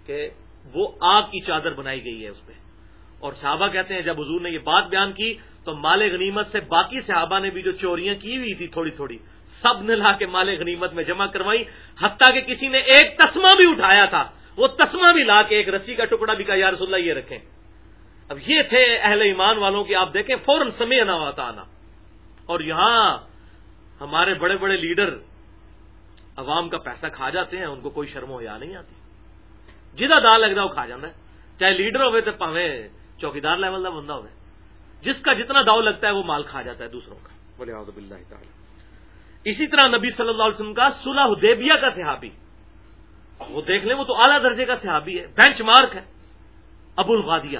[SPEAKER 1] کہ وہ آگ کی چادر بنائی گئی ہے اس پہ۔ اور صحابہ کہتے ہیں، جب حضور نے یہ بات بیان کی تو مال غنیمت سے باقی صحابہ نے بھی جو چوریاں کی ہوئی تھی تھوڑی تھوڑی، سب نے لا کے مال غنیمت میں جمع کروائی، حتیٰ کہ کسی نے ایک تسمہ بھی اٹھایا تھا۔ وہ تسمہ بھی لا کے ایک رسی کا ٹکڑا بھی کہا، یا رسول اللہ یہ رکھیں۔ اب یہ تھے اہل ایمان والوں کی آپ دیکھیں، فوراً سمے نہ آنا۔ اور یہاں ہمارے بڑے بڑے لیڈر عوام کا پیسہ کھا جاتے ہیں، ان کو کوئی شرم و حیا نہیں آتی۔ جہاں دال لگتا وہ کھا جاتا ہے چاہے لیڈر ہوئے تو پاوے چوکیدار لیول کا بندہ ہوئے جس کا جتنا داؤ لگتا ہے وہ مال کھا جاتا ہے دوسروں کا بولے اللہ تعالی اسی طرح نبی صلی اللہ علیہ وسلم کا صلح حدیبیہ کا صحابی وہ دیکھ لیں وہ تو اعلیٰ درجے کا صحابی ہے بینچ مارک ہے ابو الغادیہ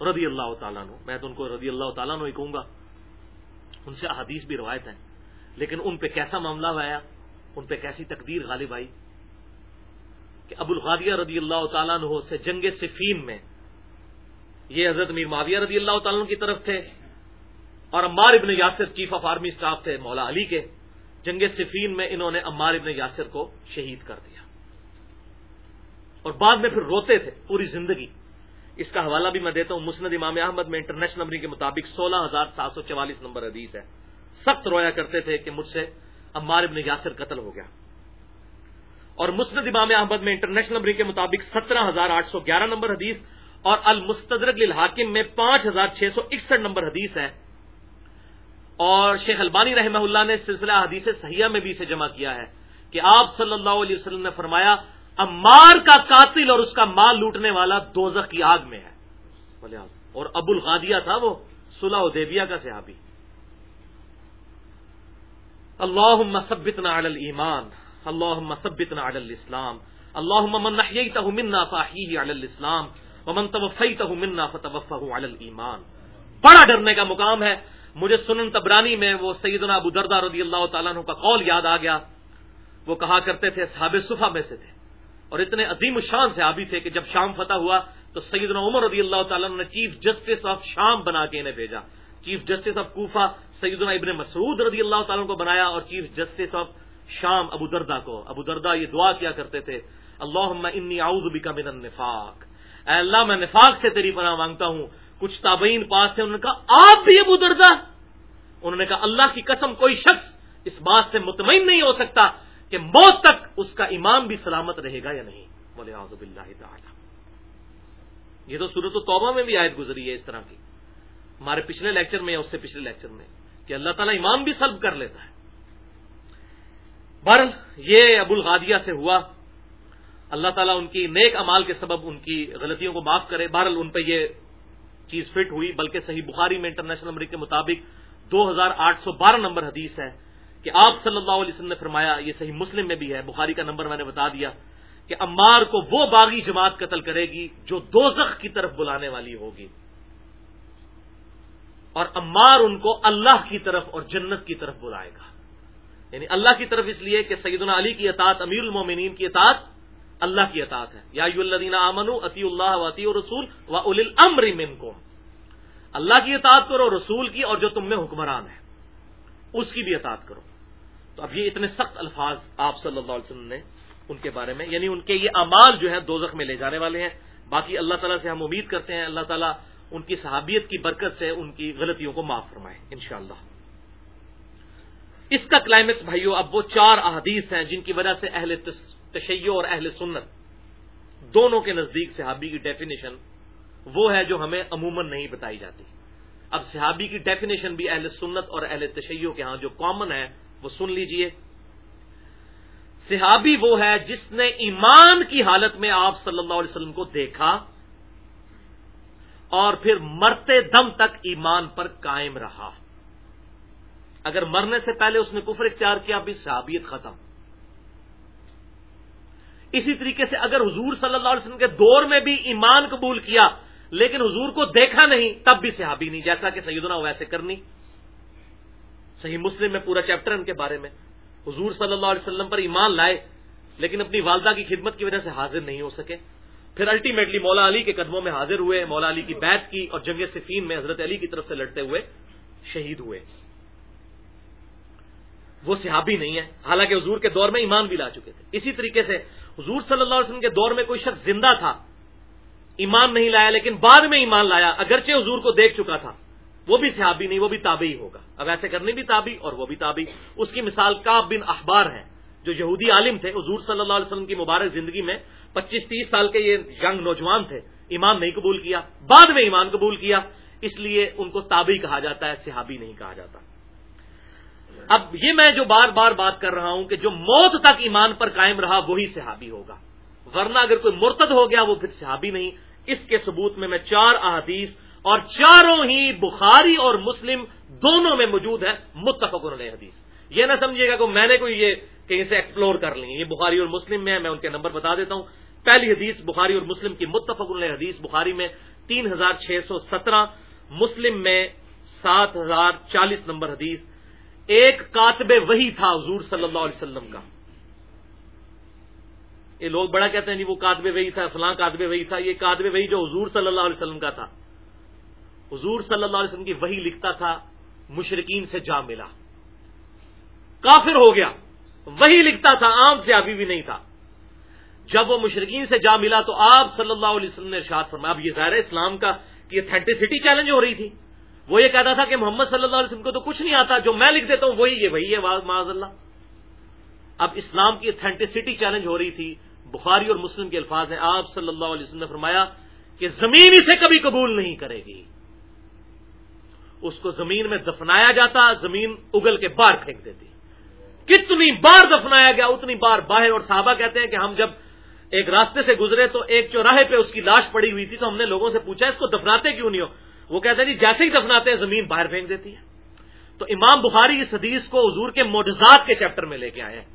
[SPEAKER 1] رضی اللہ تعالیٰ نو میں تو ان کو رضی اللہ تعالیٰ نو ہی کہوں گا ان سے احادیث بھی روایت ہے لیکن ان پہ کیسا معاملہ آیا ان پہ کیسی تقدیر غالب آئی کہ ابو الغادیہ رضی اللہ تعالیٰ عنہ سے جنگ صفین میں، یہ حضرت میر معاویہ رضی اللہ تعالیٰ کی طرف تھے اور Ammar ibn Yasir chief of army staff تھے مولا علی کے، جنگ صفین میں انہوں نے عمار ابن یاسر کو شہید کر دیا۔ اور بعد میں پھر روتے تھے پوری زندگی۔ اس کا حوالہ بھی میں دیتا ہوں، مسند امام احمد میں انٹرنیشنل نمبر کے مطابق سولہ ہزار سات سو چوالیس نمبر حدیث ہے۔ سخت رویا کرتے تھے کہ مجھ سے عمار ابن یاسر قتل ہو گیا۔ اور مسند امام احمد میں انٹرنیشنل نمبر کے مطابق سترہ ہزار آٹھ سو گیارہ نمبر حدیث اور المستدرک للحاکم میں پانچ ہزار چھ سو اکسٹھ نمبر حدیث ہے اور شیخ البانی رحمہ اللہ نے سلسلہ حدیث سیاح میں بھی اسے جمع کیا ہے کہ آپ صلی اللہ علیہ وسلم نے فرمایا، امار کا قاتل اور اس کا مال لوٹنے والا دوزخ کی آگ میں ہے۔ اور ابو الغادیہ تھا وہ، صلح دیبیا کا صحابی۔ اللہ مسبتنا علی الایمان۔ اللہ مسبتنا علی الاسلام. اللہ من نحییتہ منا فاحیہ علی الاسلام ومن توفیتہ منا فتوفہ علی الایمان. بڑا ڈرنے کا مقام ہے. مجھے سنن تبرانی میں وہ سیدنا ابو دردہ رضی اللہ تعالیٰ عنہ کا قول یاد آ گیا. وہ کہا کرتے تھے صحاب صفحہ میں سے تھے. اور اتنے عظیم الشان سے آبی تھے کہ جب شام فتح ہوا تو سیدنا عمر رضی اللہ تعالیٰ نے چیف جسٹس آف شام بنا کے انہیں بھیجا. چیف جسٹس آف کوفہ سیدنا ابن مسعود رضی اللہ تعالیٰ کو بنایا اور چیف جسٹس آف شام ابو دردا کو، ابو دردا یہ دعا کیا کرتے تھے اللہ انی اعوذ بک من النفاق. اے اللہ، میں نفاق سے تیری پناہ مانگتا ہوں۔ کچھ تابعین پاس تھے، انہوں نے کہا، آپ بھی ابو دردا انہوں نے کہا، اللہ کی قسم، کوئی شخص اس بات سے مطمئن نہیں ہو سکتا کہ موت تک اس کا امام بھی سلامت رہے گا یا نہیں۔ بولے آزب اللہ تعالی۔ یہ تو صورت و توبہ میں بھی آیت گزری ہے اس طرح کی۔ ہمارے پچھلے لیکچر میں یا اس سے پچھلے لیکچر میں کہ اللہ تعالیٰ امام بھی سلب کر لیتا ہے۔ بہرحال یہ ابو الغادیہ سے ہوا۔ اللہ تعالیٰ ان کی نیک امال کے سبب ان کی غلطیوں کو معاف کرے۔ بہرحال ان پہ یہ چیز فٹ ہوئی، بلکہ صحیح بخاری میں انٹرنیشنل نمبر کے مطابق دو ہزار آٹھ سو بارہ نمبر حدیث ہے کہ آپ صلی اللہ علیہ وسلم نے فرمایا، یہ صحیح مسلم میں بھی ہے، بخاری کا نمبر میں نے بتا دیا، کہ امار کو وہ باغی جماعت قتل کرے گی جو دوزخ کی طرف بلانے والی ہوگی۔ اور امار ان کو اللہ کی طرف اور جنت کی طرف بلائے گا۔ یعنی اللہ کی طرف اس لیے کہ سیدنا علی کی اطاعت، امیر المومنین کی اطاعت اللہ کی اطاعت ہے۔ یا الدین امن عطی اللہ وطی رسول و اول الامر منکم۔ اللہ کی اطاعت کرو، رسول کی، اور جو تم میں حکمران ہے اس کی بھی اطاعت کرو۔ تو اب یہ اتنے سخت الفاظ آپ صلی اللہ علیہ وسلم نے ان کے بارے میں یعنی ان کے یہ امال جو ہیں دوزخ میں لے جانے والے ہیں۔ باقی اللہ تعالیٰ سے ہم امید کرتے ہیں، اللہ تعالیٰ ان کی صحابیت کی برکت سے ان کی غلطیوں کو معاف فرمائے، انشاءاللہ۔ اس کا کلائمیکس بھائیوں اب وہ چار احادیث ہیں جن کی وجہ سے اہل تشیع اور اہل سنت دونوں کے نزدیک صحابی کی ڈیفینیشن وہ ہے جو ہمیں عموماً نہیں بتائی جاتی۔ اب صحابی کی ڈیفینیشن بھی اہل سنت اور اہل تشیع کے ہاں جو کامن ہے وہ سن لیجیے۔ صحابی وہ ہے جس نے ایمان کی حالت میں آپ صلی اللہ علیہ وسلم کو دیکھا اور پھر مرتے دم تک ایمان پر قائم رہا۔ اگر مرنے سے پہلے اس نے کفر اختیار کیا بھی صحابیت ختم۔ اسی طریقے سے اگر حضور صلی اللہ علیہ وسلم کے دور میں بھی ایمان قبول کیا، لیکن حضور کو دیکھا نہیں، تب بھی صحابی نہیں، جیسا کہ سیدنا ویسے کرنی۔ صحیح مسلم میں پورا چیپٹر ان کے بارے میں۔ حضور صلی اللہ علیہ وسلم پر ایمان لائے، لیکن اپنی والدہ کی خدمت کی وجہ سے حاضر نہیں ہو سکے۔ پھر الٹیمیٹلی مولا علی کے قدموں میں حاضر ہوئے، مولا علی کی بیت کی اور جنگ صفین میں حضرت علی کی طرف سے لڑتے ہوئے شہید ہوئے۔ وہ صحابی نہیں ہے حالانکہ حضور کے دور میں ایمان بھی لا چکے تھے۔ اسی طریقے سے حضور صلی اللہ علیہ وسلم کے دور میں کوئی شخص زندہ تھا، ایمان نہیں لایا، لیکن بعد میں ایمان لایا، اگرچہ حضور کو دیکھ چکا تھا، وہ بھی صحابی نہیں، وہ بھی تابعی ہوگا۔ اب ایسے کرنے بھی تابی اور وہ بھی تابی اس کی مثال کاب بن اخبار ہے جو یہودی عالم تھے۔ حضور صلی اللہ علیہ وسلم کی مبارک زندگی میں پچیس تیس سال کے یہ ینگ نوجوان تھے، ایمان نہیں قبول کیا، بعد میں ایمان قبول کیا، اس لیے ان کو تابعی کہا جاتا ہے، صحابی نہیں کہا جاتا۔ اب یہ میں جو بار بار بات کر رہا ہوں کہ جو موت تک ایمان پر قائم رہا وہی صحابی ہوگا۔ ورنہ اگر کوئی مرتد ہو گیا وہ پھر صحابی نہیں۔ اس کے ثبوت میں میں چار احادیث اور چاروں ہی بخاری اور مسلم دونوں میں موجود ہے متفق علیہ حدیث۔ یہ نہ سمجھیے گا کہ میں نے کوئی یہ کہیں سے ایکسپلور کر لی۔ یہ بخاری اور مسلم میں ہے میں ان کے نمبر بتا دیتا ہوں۔ پہلی حدیث بخاری اور مسلم کی متفق علیہ حدیث بخاری میں تین ہزار چھ سو سترہ، مسلم میں سات ہزار چالیس نمبر حدیث۔ ایک کاتب وہی تھا حضور صلی اللہ علیہ وسلم کا۔ یہ لوگ بڑا کہتے ہیں جی وہ کاتب وہی تھا، فلاں کاتب وہی تھا، یہ کاتب وہی جو حضور صلی اللہ علیہ وسلم کا تھا۔ حضور صلی اللہ علیہ وسلم کی وہی لکھتا تھا مشرقین سے جا ملا۔ کافر ہو گیا، وہی لکھتا تھا، عام سے ابھی بھی نہیں تھا۔ جب وہ مشرقین سے جا ملا تو آپ صلی اللہ علیہ وسلم نے ارشاد فرمایا، اب یہ ظاہر اسلام کا، یہ اتھینٹسٹی چیلنج ہو رہی تھی۔ وہ یہ کہتا تھا کہ محمد صلی اللہ علیہ وسلم کو تو کچھ نہیں آتا، جو میں لکھ دیتا ہوں وہی یہ وہی ہے معاذ اللہ۔ اب اسلام کی اتھینٹسٹی چیلنج ہو رہی تھی۔ بخاری اور مسلم کے الفاظ ہیں۔ آپ صلی اللہ علیہ وسلم نے فرمایا کہ زمین اسے کبھی قبول نہیں کرے گی۔ اس کو زمین میں دفنایا جاتا، زمین اگل کے باہر پھینک دیتی۔ کتنی بار دفنایا گیا، اتنی بار باہر۔ اور صحابہ کہتے ہیں کہ ہم جب ایک راستے سے گزرے تو ایک چوراہے پہ اس کی لاش پڑی ہوئی تھی تو ہم نے لوگوں سے پوچھا، اس کو دفناتے کیوں نہیں ہو؟ وہ کہتے ہیں جی جیسے ہی دفناتے ہیں زمین باہر پھینک دیتی ہے۔ تو امام بخاری اس حدیث کو حضور کے معجزات کے چیپٹر میں لے کے آئے ہیں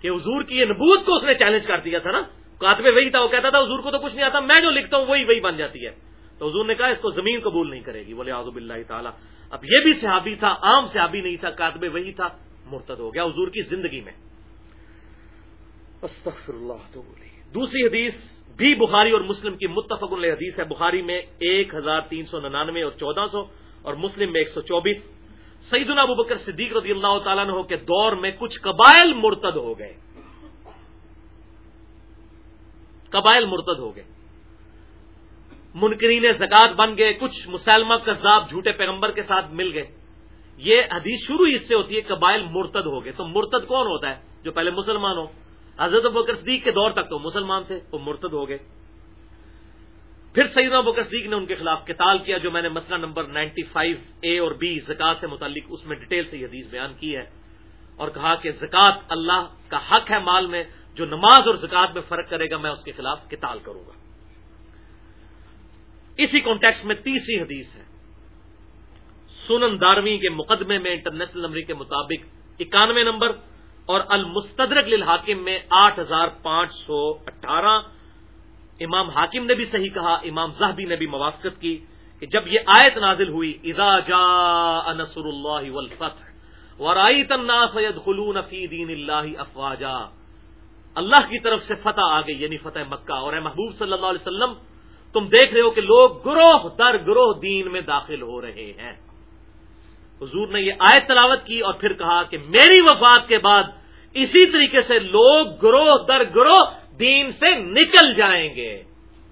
[SPEAKER 1] کہ حضور کی یہ نبوت کو اس نے چیلنج کر دیا تھا نا۔ کاتبے وہی تھا وہ کہتا تھا حضور کو تو کچھ نہیں آتا میں جو لکھتا ہوں وہی وہی بن جاتی ہے۔ تو حضور نے کہا اس کو زمین قبول نہیں کرے گی بولے آزب اللہ تعالیٰ۔ اب یہ بھی صحابی تھا عام صحابی نہیں تھا کاتب وہی تھا مرتد ہو گیا حضور کی زندگی میں۔ استغفر اللہ تو بولی دوسری حدیث بھی بخاری اور مسلم کی متفق علیہ حدیث ہے، بخاری میں ایک ہزار تین سو ننانوے اور چودہ سو اور مسلم میں ایک سو چوبیس۔ سعید ابو بکر صدیق رضی اللہ تعالیٰ عنہ کے دور میں کچھ قبائل مرتد ہو گئے۔ قبائل مرتد ہو گئے۔ منکرین زکات بن گئے، کچھ مسلمہ کذاب جھوٹے پیغمبر کے ساتھ مل گئے۔ یہ حدیث شروع اس سے ہوتی ہے، قبائل مرتد ہو گئے۔ تو مرتد کون ہوتا ہے جو پہلے مسلمان ہو؟ حضرت بکر صدیق کے دور تک تو مسلمان تھے وہ مرتد ہو گئے۔ پھر سیدنا بکر صدیق نے ان کے خلاف قتال کیا، جو میں نے مسئلہ نمبر نائنٹی فائیو اے اور بی زکات سے متعلق اس میں ڈیٹیل سے یہ حدیث بیان کی ہے اور کہا کہ زکات اللہ کا حق ہے مال میں، جو نماز اور زکات میں فرق کرے گا، میں اس کے خلاف قتال کروں گا۔ اسی کانٹیکس میں تیسری حدیث ہے۔ سنن داروی کے مقدمے میں انٹرنیشنل نمبر کے مطابق اکانوے نمبر اور المستدرک للحاکم میں آٹھ ہزار پانچ سو اٹھارہ۔ امام حاکم نے بھی صحیح کہا، امام زہبی نے بھی موافقت کی کہ جب یہ آیت نازل ہوئی، اذا جا نصر اللہ والفتح ورائیت الناس يدخلون فی دین اللہ افواجا اللہ کی طرف سے فتح آ گئی یعنی فتح مکہ۔ اور اے محبوب صلی اللہ علیہ وسلم، تم دیکھ رہے ہو کہ لوگ گروہ در گروہ دین میں داخل ہو رہے ہیں۔ حضور نے یہ آیت تلاوت کی اور پھر کہا کہ میری وفات کے بعد اسی طریقے سے لوگ گروہ در گروہ دین سے نکل جائیں گے۔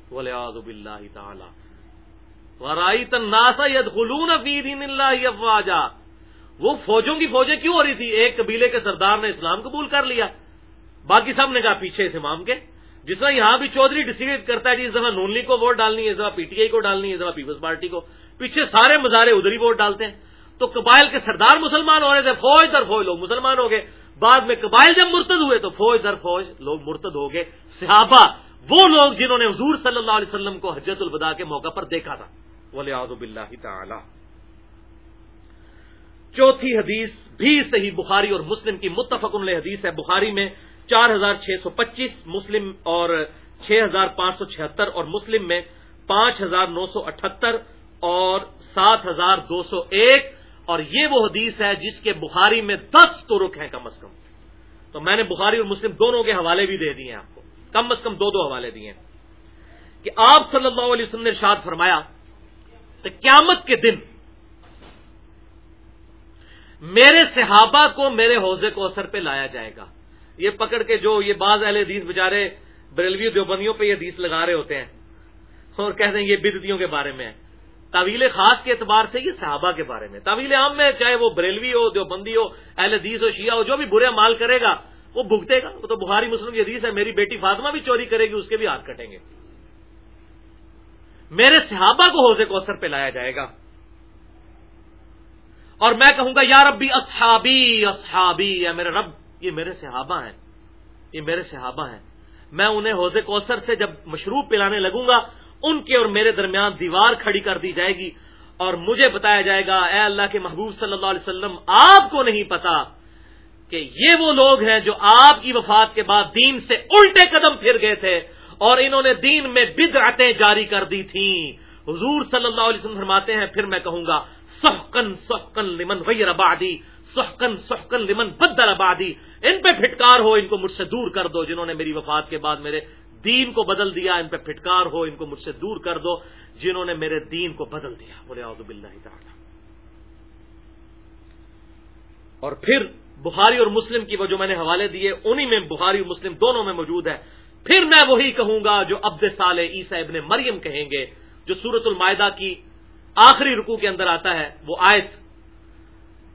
[SPEAKER 1] بولے آزب اللہ تعالی۔ ورائی تناسا ید خلون فی دین اللہ افواجا وہ فوجوں کی فوجیں کیوں ہو رہی تھی؟ ایک قبیلے کے سردار نے اسلام قبول کر لیا۔ باقی سب نے کہا پیچھے اس امام کے۔ جس طرح یہاں بھی چودھری ڈسیڈ کرتا ہے جی اس دفعہ نون لیگ کو ووٹ ڈالنی ہے، اس دفعہ پی ٹی آئی کو ڈالنی ہے، اس دفعہ پیپلز پارٹی کو۔ پیچھے سارے مظاہرے ادھر ہی ووٹ ڈالتے ہیں۔ تو قبائل کے سردار مسلمان ہو رہے تھے فوج در فوج لوگ مسلمان ہو گئے بعد میں قبائل جب مرتد ہوئے تو فوج در فوج لوگ مرتد ہو گئے صحابہ، وہ لوگ جنہوں نے حضور صلی اللہ علیہ وسلم کو حجت الوداع کے موقع پر دیکھا تھا۔ ولی آزب تعالی۔ چوتھی حدیث بھی صحیح بخاری اور مسلم کی متفق حدیث ہے۔ بخاری میں چار ہزار چھ سو پچیس، مسلم اور چھ ہزار پانچ سو چھہتر اور مسلم میں پانچ ہزار نو سو اٹھہتر اور سات ہزار دو سو ایک۔ اور یہ وہ حدیث ہے جس کے بخاری میں دس ترک ہیں کم از کم۔ تو میں نے بخاری اور مسلم دونوں کے حوالے بھی دے دیے ہیں آپ کو۔ کم از کم دو دو حوالے دیے ہیں۔ کہ آپ صلی اللہ علیہ وسلم نے شاد فرمایا کہ قیامت کے دن میرے صحابہ کو میرے حوضے کو اثر پہ لایا جائے گا۔ یہ پکڑ کے جو یہ بعض اہل حدیث بےچارے بریلوی دیوبندیوں پہ یہ حدیث لگا رہے ہوتے ہیں اور کہتے ہیں یہ بدتیوں کے بارے میں طویل خاص کے اعتبار سے یہ صحابہ کے بارے میں۔ طویل عام میں چاہے وہ بریلوی ہو، دیوبندی ہو، اہل حدیث ہو، شیعہ ہو، جو بھی برے مال کرے گا، وہ بھگتے گا۔ وہ تو بخاری مسلم کی حدیث ہے، میری بیٹی فاطمہ بھی چوری کرے گی، اس کے بھی ہاتھ کٹیں گے۔ میرے صحابہ کو حوض کوثر پہ لایا جائے گا۔ اور میں کہوں گا، یا ربی اصحابی اصحابی یا میرے رب، یہ میرے صحابہ ہیں۔ یہ میرے صحابہ ہیں۔ میں انہیں حوض کوثر سے جب مشروب پلانے لگوں گا ان کے اور میرے درمیان دیوار کھڑی کر دی جائے گی اور مجھے بتایا جائے گا، اے اللہ کے محبوب صلی اللہ علیہ وسلم، آپ کو نہیں پتا کہ یہ وہ لوگ ہیں جو آپ کی وفات کے بعد دین سے الٹے قدم پھر گئے تھے اور انہوں نے دین میں بدعتیں جاری کر دی تھیں۔ حضور صلی اللہ علیہ وسلم فرماتے ہیں، پھر میں کہوں گا سحکن سحکن لمن غیر آبادی سحکن سحکن لمن بدر آبادی ان پہ پھٹکار ہو، ان کو مجھ سے دور کر دو، جنہوں نے میری وفات کے بعد میرے دین کو بدل دیا، ان پہ پھٹکار ہو، ان کو مجھ سے دور کر دو، جنہوں نے میرے دین کو بدل دیا۔ بولے باللہ تعالی۔ اور پھر بخاری اور مسلم کی وہ جو میں نے حوالے دیے، انہی میں بخاری اور مسلم دونوں میں موجود ہے۔ پھر میں وہی کہوں گا جو عبد سال عیسا ابن مریم کہیں گے، جو سورت المائدہ کی آخری رکو کے اندر آتا ہے۔ وہ آیت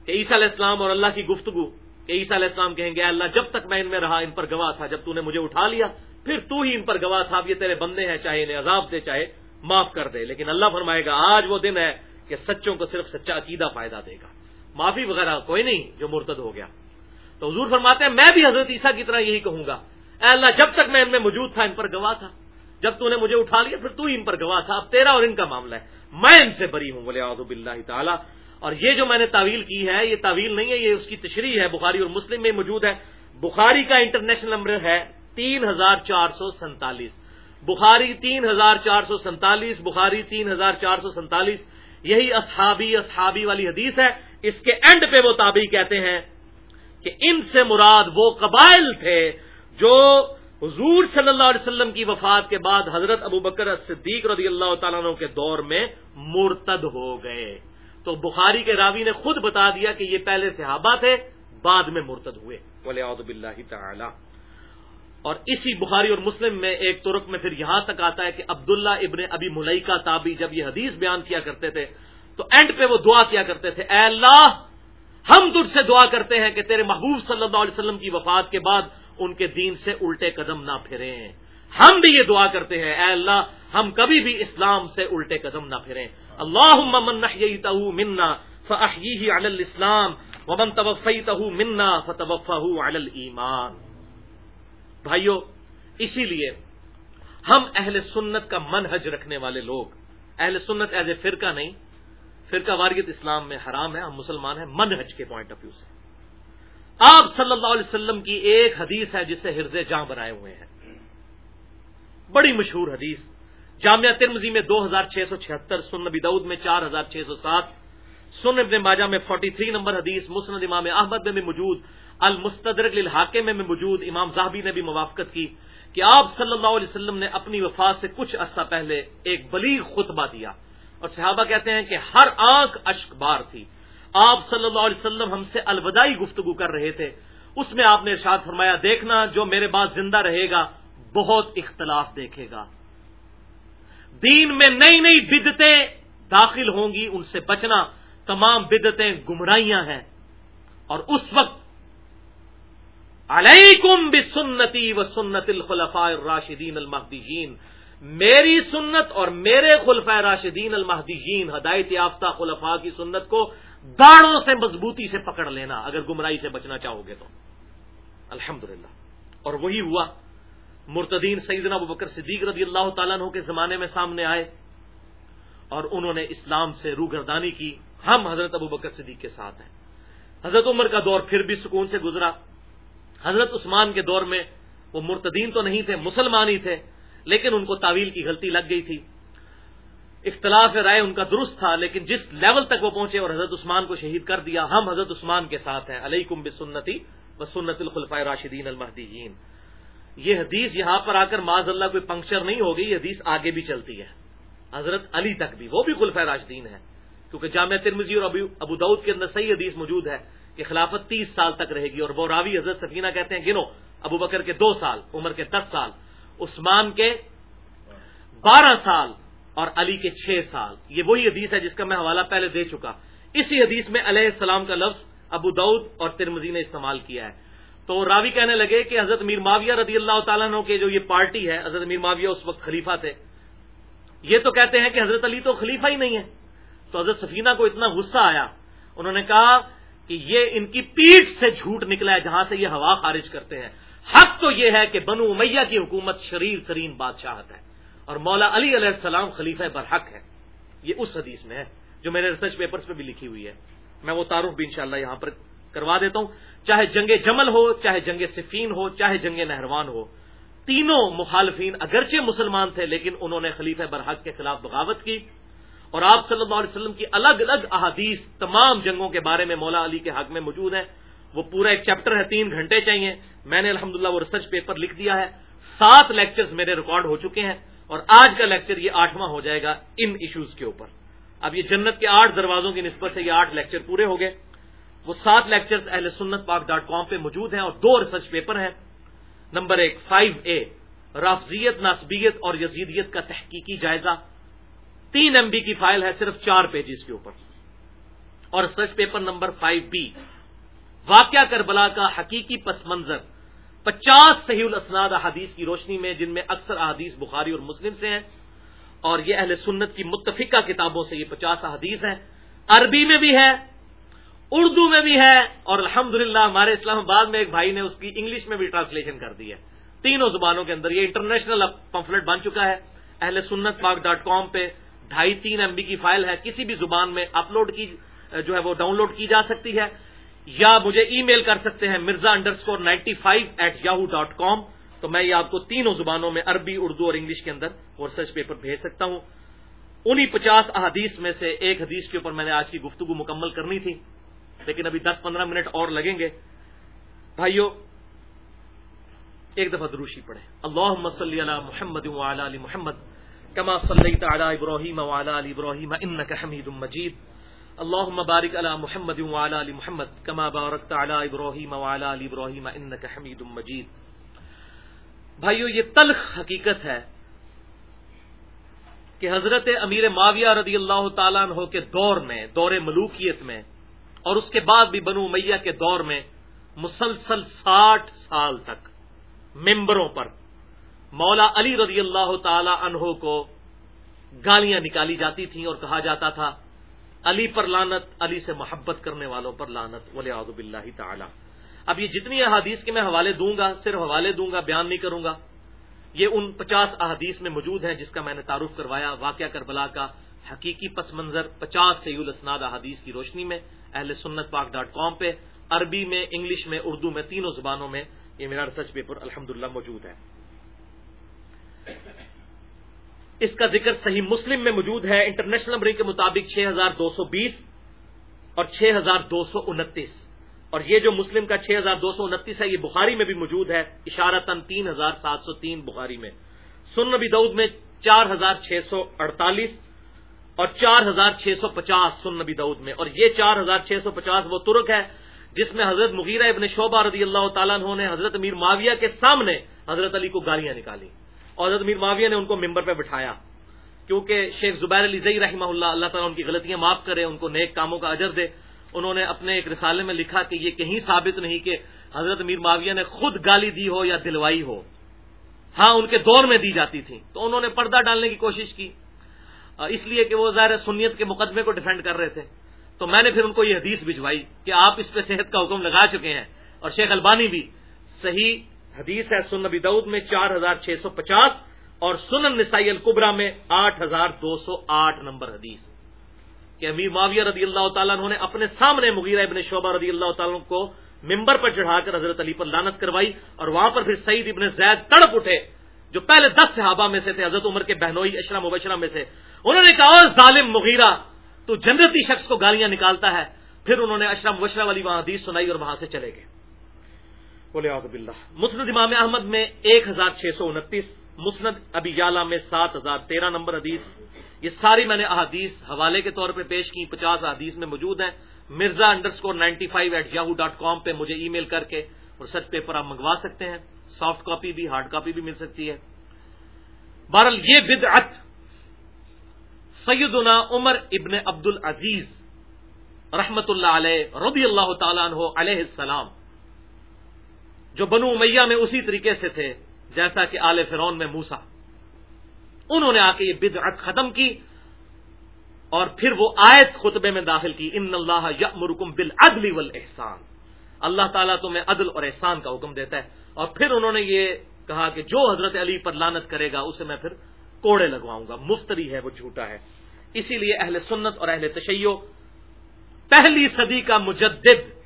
[SPEAKER 1] کہ عیسیٰ علیہ السلام اور اللہ کی گفتگو، کہ عیسیٰ علیہ السلام کہیں گے اللہ، جب تک میں ان میں رہا، ان پر گواہ تھا، جب تو نے مجھے اٹھا لیا پھر تو ہی ان پر گواہ تھا اب یہ تیرے بندے ہیں، چاہے انہیں عذاب دے، چاہے معاف کر دے۔ لیکن اللہ فرمائے گا، آج وہ دن ہے کہ سچوں کو صرف سچا عقیدہ فائدہ دے گا۔ معافی وغیرہ کوئی نہیں جو مرتد ہو گیا۔ تو حضور فرماتے ہیں، میں بھی حضرت عیسیٰ کی طرح یہی کہوں گا۔ اے اللہ، جب تک میں ان میں موجود تھا، ان پر گواہ تھا۔ جب تو نے مجھے اٹھا لیا، پھر تو ہی ان پر گواہ تھا۔ اب تیرا اور ان کا معاملہ ہے۔ میں ان سے بری ہوں بولے آدب اللہ تعالیٰ۔ اور یہ جو میں نے تعویل کی ہے، یہ تعویل نہیں ہے، یہ اس کی تشریح ہے۔ بخاری اور مسلم میں موجود ہے۔ بخاری کا انٹرنیشنل نمبر ہے تین ہزار چار سو سینتالیس بخاری تین ہزار چار سو سینتالیس بخاری تین ہزار چار سو سینتالیس یہی اصحابی اصحابی والی حدیث ہے۔ اس کے اینڈ پہ وہ تابعی کہتے ہیں کہ ان سے مراد وہ قبائل تھے جو حضور صلی اللہ علیہ وسلم کی وفات کے بعد حضرت ابو بکر صدیق رضی اللہ تعالیٰ عنہ کے دور میں مرتد ہو گئے۔ تو بخاری کے راوی نے خود بتا دیا کہ یہ پہلے صحابہ تھے، بعد میں مرتد ہوئے۔ بولے باللہ تعالی۔ اور اسی بخاری اور مسلم میں ایک ترک میں پھر یہاں تک آتا ہے کہ عبداللہ ابن ابی ملئی تابی جب یہ حدیث بیان کیا کرتے تھے، تو اینڈ پہ وہ دعا کیا کرتے تھے، اے اللہ، ہم تجھ سے دعا کرتے ہیں کہ تیرے محبوب صلی اللہ علیہ وسلم کی وفات کے بعد ان کے دین سے الٹے قدم نہ پھریں۔ ہم بھی یہ دعا کرتے ہیں، اے اللہ، ہم کبھی بھی اسلام سے الٹے قدم نہ پھریں۔ اللہ منا فی الاسلام، ومن توفیتہ منا فتوفہ علی الایمان۔ بھائیو، اسی لیے ہم اہل سنت کا منحج رکھنے والے لوگ، اہل سنت ایز اے فرقہ نہیں، فرقہ واریت اسلام میں حرام ہے، ہم مسلمان ہیں منحج کے پوائنٹ آف ویو سے۔ آپ صلی اللہ علیہ وسلم کی ایک حدیث ہے جسے ہرز جاں بنائے ہوئے ہیں۔ بڑی مشہور حدیث، جامعہ ترمزی میں دو ہزار چھ سو چھہتر سن نبی دعود میں چار ہزار چھ سو سات سن ابن ماجہ میں فورٹی تھری نمبر حدیث، مسند امام احمد میں بھی موجود المستدرک للحاکم میں موجود امام صاحبی نے بھی موافقت کی کہ آپ صلی اللہ علیہ وسلم نے اپنی وفات سے کچھ عرصہ پہلے ایک بلیغ خطبہ دیا اور صحابہ کہتے ہیں کہ ہر آنکھ اشک بار تھی۔ آپ صلی اللہ علیہ وسلم ہم سے الوداعی گفتگو کر رہے تھے۔ اس میں آپ نے ارشاد فرمایا، دیکھنا جو میرے بعد زندہ رہے گا، بہت اختلاف دیکھے گا۔ دین میں نئی نئی بدتیں داخل ہوں گی، ان سے بچنا تمام بدتیں گمراہیاں ہیں۔ اور اس وقت علیکم بسنتی و سنت الخلفاء الراشدین المحدین میری سنت اور میرے خلفۂ راشدین المحدین ہدایت یافتہ خلفاء کی سنت کو داڑوں سے، مضبوطی سے پکڑ لینا، اگر گمراہی سے بچنا چاہو گے تو۔ الحمد اور وہی ہوا۔ مرتدین سیدنا ابو بکر صدیق رضی اللہ تعالیٰ عنہ کے زمانے میں سامنے آئے اور انہوں نے اسلام سے روگردانی کی۔ ہم حضرت ابو بکر صدیق کے ساتھ ہیں۔ حضرت عمر کا دور پھر بھی سکون سے گزرا۔ حضرت عثمان کے دور میں وہ مرتدین تو نہیں تھے مسلمان ہی تھے، لیکن ان کو تعویل کی غلطی لگ گئی تھی۔ اختلاف رائے ان کا درست تھا، لیکن جس لیول تک وہ پہنچے اور حضرت عثمان کو شہید کر دیا، ہم حضرت عثمان کے ساتھ ہیں۔ علیہ کم بسنتی و سنت الخلفۂ راشدین المحدین یہ حدیث یہاں پر آ کر معذ اللہ کوئی پنکچر نہیں ہوگی، یہ حدیث آگے بھی چلتی ہے۔ حضرت علی تک بھی، وہ بھی خلفۂ راشدین ہے کیونکہ جامعہ ترمزی اور ابو دعود کے اندر صحیح حدیث موجود ہے۔ کہ خلافت تیس سال تک رہے گی اور وہ راوی حضرت سکینہ کہتے ہیں، گنو، ابو بکر کے دو سال، عمر کے دس سال، عثمان کے بارہ سال اور علی کے چھ سال۔ یہ وہی حدیث ہے جس کا میں حوالہ پہلے دے چکا۔ اسی حدیث میں علیہ السلام کا لفظ ابو دعود اور ترمزی نے استعمال کیا ہے۔ تو راوی کہنے لگے کہ حضرت میر معاویہ رضی اللہ تعالیٰ عنہ کے جو یہ پارٹی ہے، حضرت میر معاویہ اس وقت خلیفہ تھے، یہ تو کہتے ہیں کہ حضرت علی تو خلیفہ ہی نہیں ہے۔ تو حضرت سفینہ کو اتنا غصہ آیا، انہوں نے کہا کہ یہ ان کی پیٹ سے جھوٹ نکلا ہے جہاں سے یہ ہوا خارج کرتے ہیں۔ حق تو یہ ہے کہ بنو امیہ کی حکومت شریر ترین بادشاہت ہے اور مولا علی علیہ السلام خلیفہ برحق ہے۔ یہ اس حدیث میں ہے جو میرے ریسرچ پیپرز پہ بھی لکھی ہوئی ہے۔ میں وہ تعارف بھی انشاءاللہ یہاں پر کروا دیتا ہوں۔ چاہے جنگ جمل ہو، چاہے جنگ صفین ہو، چاہے جنگ نہروان ہو۔ تینوں مخالفین اگرچہ مسلمان تھے، لیکن انہوں نے خلیفہ برحق کے خلاف بغاوت کی۔ اور آپ صلی اللہ علیہ وسلم کی الگ الگ احادیث تمام جنگوں کے بارے میں مولا علی کے حق میں موجود ہیں۔ وہ پورا ایک چیپٹر ہے، تین گھنٹے چاہیے۔ میں نے الحمدللہ وہ ریسرچ پیپر لکھ دیا ہے۔ سات لیکچرز میرے ریکارڈ ہو چکے ہیں اور آج کا لیکچر یہ آٹھواں ہو جائے گا ان ایشوز کے اوپر۔ اب یہ جنت کے آٹھ دروازوں کی نسبت سے یہ آٹھ لیکچر پورے ہو گئے۔ وہ سات لیکچر اہل سنت پاک ڈاٹ کام پہ موجود ہیں اور دو ریسرچ پیپر ہیں۔ نمبر ایک فائیو اے رافضیت ناسبیت اور یزیدیت کا تحقیقی جائزہ۔ تین ایم بی کی فائل ہے صرف چار پیجز کے اوپر. اور research paper number five B واقعہ کربلا کا حقیقی پس منظر. پچاس صحیح الاسناد احادیث کی روشنی میں، جن میں اکثر احادیث بخاری اور مسلم سے ہیں. اور یہ اہل سنت کی متفقہ کتابوں سے یہ پچاس احادیث ہیں. عربی میں بھی ہے اردو میں بھی ہے اور الحمد ہمارے اسلام آباد میں ایک بھائی نے اس کی انگلش میں بھی ٹرانسلیشن کر دی ہے. تینوں زبانوں کے اندر یہ انٹرنیشنل پمفلٹ بن چکا ہے. اہل سنت پاک ڈاٹ کام پہ ڈھائی تین ایم بی کی فائل ہے، کسی بھی زبان میں اپلوڈ کی، جو ہے وہ ڈاؤن لوڈ کی جا سکتی ہے۔ یا مجھے ای میل کر سکتے ہیں Mirza underscore ninety five at Yahoo dot com. تو میں یہ آپ کو تینوں زبانوں میں عربی، اردو اور انگلش کے اندر ریسرچ پیپر بھیج سکتا ہوں۔ انہی پچاس احادیث میں سے ایک حدیث کے اوپر میں نے آج کی گفتگو مکمل کرنی تھی، لیکن ابھی دس پندرہ منٹ اور لگیں گے۔ بھائیو، ایک دفعہ دروشی پڑھے اللہ مسلی علی محمد علی محمد۔ کما صلی علی ابراہیم علی ابراہیم انک حمید مجید اللہ مبارک علی محمد علی محمد کما بارکت علی ابراہیم علی ابراہیم انک حمید مجید بھائیو، یہ تلخ حقیقت ہے کہ حضرت امیر معاویہ رضی اللہ تعالیٰ عنہ کے دور میں، دور ملوکیت میں، اور اس کے بعد بھی بنو میاں کے دور میں مسلسل ساٹھ سال تک ممبروں پر مولا علی رضی اللہ تعالی عنہ کو گالیاں نکالی جاتی تھیں اور کہا جاتا تھا، علی پر لانت علی سے محبت کرنے والوں پر لانت ولی آزب اللہ تعالی۔ اب یہ جتنی احادیث کے میں حوالے دوں گا، صرف حوالے دوں گا، بیان نہیں کروں گا، یہ ان پچاس احادیث میں موجود ہیں جس کا میں نے تعارف کروایا، واقعہ کربلا کا حقیقی پس منظر پچاس سید الاسناد احادیث کی روشنی میں، اہل سنت پاک ڈاٹ کام پہ، عربی میں، انگلش میں، اردو میں، تینوں زبانوں میں، یہ میرا ریسرچ پیپر الحمد موجود ہے۔ اس کا ذکر صحیح مسلم میں موجود ہے، انٹرنیشنل نمبرنگ کے مطابق چھ ہزار دو سو بیس اور چھ ہزار دو سو انتیس۔ اور یہ جو مسلم کا چھ ہزار دو سو انتیس ہے، یہ بخاری میں بھی موجود ہے، اشارتاً تین ہزار سات سو تین بخاری میں۔ سن نبی دعود میں چار ہزار چھ سو اڑتالیس اور چار ہزار چھ سو پچاس سن نبی دعود میں۔ اور یہ چار ہزار چھ سو پچاس وہ ترک ہے، جس میں حضرت مغیرہ ابن شعبہ رضی اللہ تعالیٰ نے حضرت امیر معاویہ کے سامنے حضرت علی کو گالیاں نکالی۔ اور حضرت امیر معاویہ نے ان کو ممبر پہ بٹھایا۔ کیونکہ شیخ زبیر علی زئی رحمہ اللہ اللہ تعالیٰ ان کی غلطیاں معاف کرے، ان کو نیک کاموں کا اجر دے۔ انہوں نے اپنے ایک رسالے میں لکھا کہ یہ کہیں ثابت نہیں کہ حضرت امیر معاویہ نے خود گالی دی ہو یا دلوائی ہو۔ ہاں ان کے دور میں دی جاتی تھی تو انہوں نے پردہ ڈالنے کی کوشش کی۔ اس لیے کہ وہ ظاہر سنیت کے مقدمے کو ڈیفینڈ کر رہے تھے۔ تو میں نے پھر ان کو یہ حدیث بھجوائی کہ آپ اس پہ صحت کا حکم لگا چکے ہیں اور شیخ البانی بھی صحیح حدیث ہے سن نبی دعود میں چار ہزار چھ سو پچاس اور سنن نسائی القبرا میں آٹھ ہزار دو سو آٹھ نمبر حدیث کہ امیر معاویہ رضی اللہ تعالیٰ نے اپنے سامنے مغیرہ ابن شعبہ رضی اللہ تعالیٰ کو ممبر پر چڑھا کر حضرت علی پر لانت کروائی اور وہاں پر پھر سعید ابن زید تڑپ اٹھے، جو پہلے دس صحابہ میں سے تھے، حضرت عمر کے بہنوئی اشرا مبشرہ میں سے۔ انہوں نے کہا ظالم مغیرہ، تو جنرتی شخص کو گالیاں نکالتا ہے۔ پھر انہوں نے اشرم وشرا والی وہاں حدیث سنائی اور وہاں سے چلے گئے۔ اللہ مسند امام احمد میں ایک ہزار چھ سو انتیس، مسند ابی یالا میں سات ہزار تیرہ، نمبر حدیث۔ یہ ساری میں نے احادیث حوالے کے طور پہ پیش کی، پچاس احادیث میں موجود ہیں۔ Mirza underscore ninety five at Yahoo dot com پہ مجھے ای میل کر کے اور سچ پیپر آپ منگوا سکتے ہیں۔ سافٹ کاپی بھی، ہارڈ کاپی بھی مل سکتی ہے۔ بہرحال یہ بدعت سیدنا عمر ابن عبد العزیز رحمت اللہ علیہ رضی اللہ تعالیٰ عنہ علیہ السلام جو بنو میاں میں اسی طریقے سے تھے جیسا کہ آل فرون میں موسا انہوں نے آ کے یہ بدعت ختم کی اور پھر وہ آیت خطبے میں داخل کی، ان اللہ یامرکم بالعدل والاحسان اللہ تعالیٰ تمہیں عدل اور احسان کا حکم دیتا ہے۔ اور پھر انہوں نے یہ کہا کہ جو حضرت علی پر لانت کرے گا، اسے میں پھر کوڑے لگواؤں گا۔ مفتری ہے، وہ جھوٹا ہے۔ اسی لیے اہل سنت اور اہل تشیع، پہلی صدی کا مجدد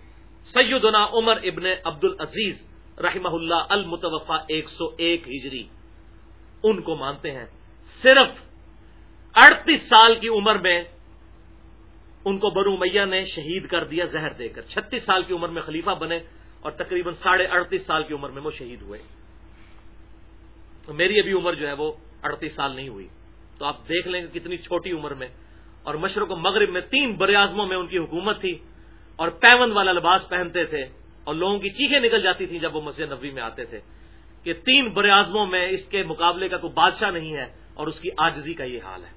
[SPEAKER 1] سیدنا عمر ابن عبد العزیز رحمہ اللہ المتوفا ایک سو ایک ہجری۔ ان کو مانتے ہیں۔ صرف اڑتیس سال کی عمر میں ان کو برو میاں نے شہید کر دیا، زہر دے کر۔ چھتیس سال کی عمر میں خلیفہ بنے اور تقریباً ساڑھے اڑتیس سال کی عمر میں وہ شہید ہوئے۔ تو میری ابھی عمر جو ہے وہ اڑتیس سال نہیں ہوئی۔ تو آپ دیکھ لیں گے کتنی چھوٹی عمر میں۔ اور مشرق و مغرب میں تین بریازموں میں ان کی حکومت تھی اور پیون والا لباس پہنتے تھے۔ اور لوگوں کی چیخیں نکل جاتی تھیں جب وہ مسجد نبوی میں آتے تھے کہ تین بریازموں میں اس کے مقابلے کا کوئی بادشاہ نہیں ہے اور اس کی آجزی کا یہ حال ہے۔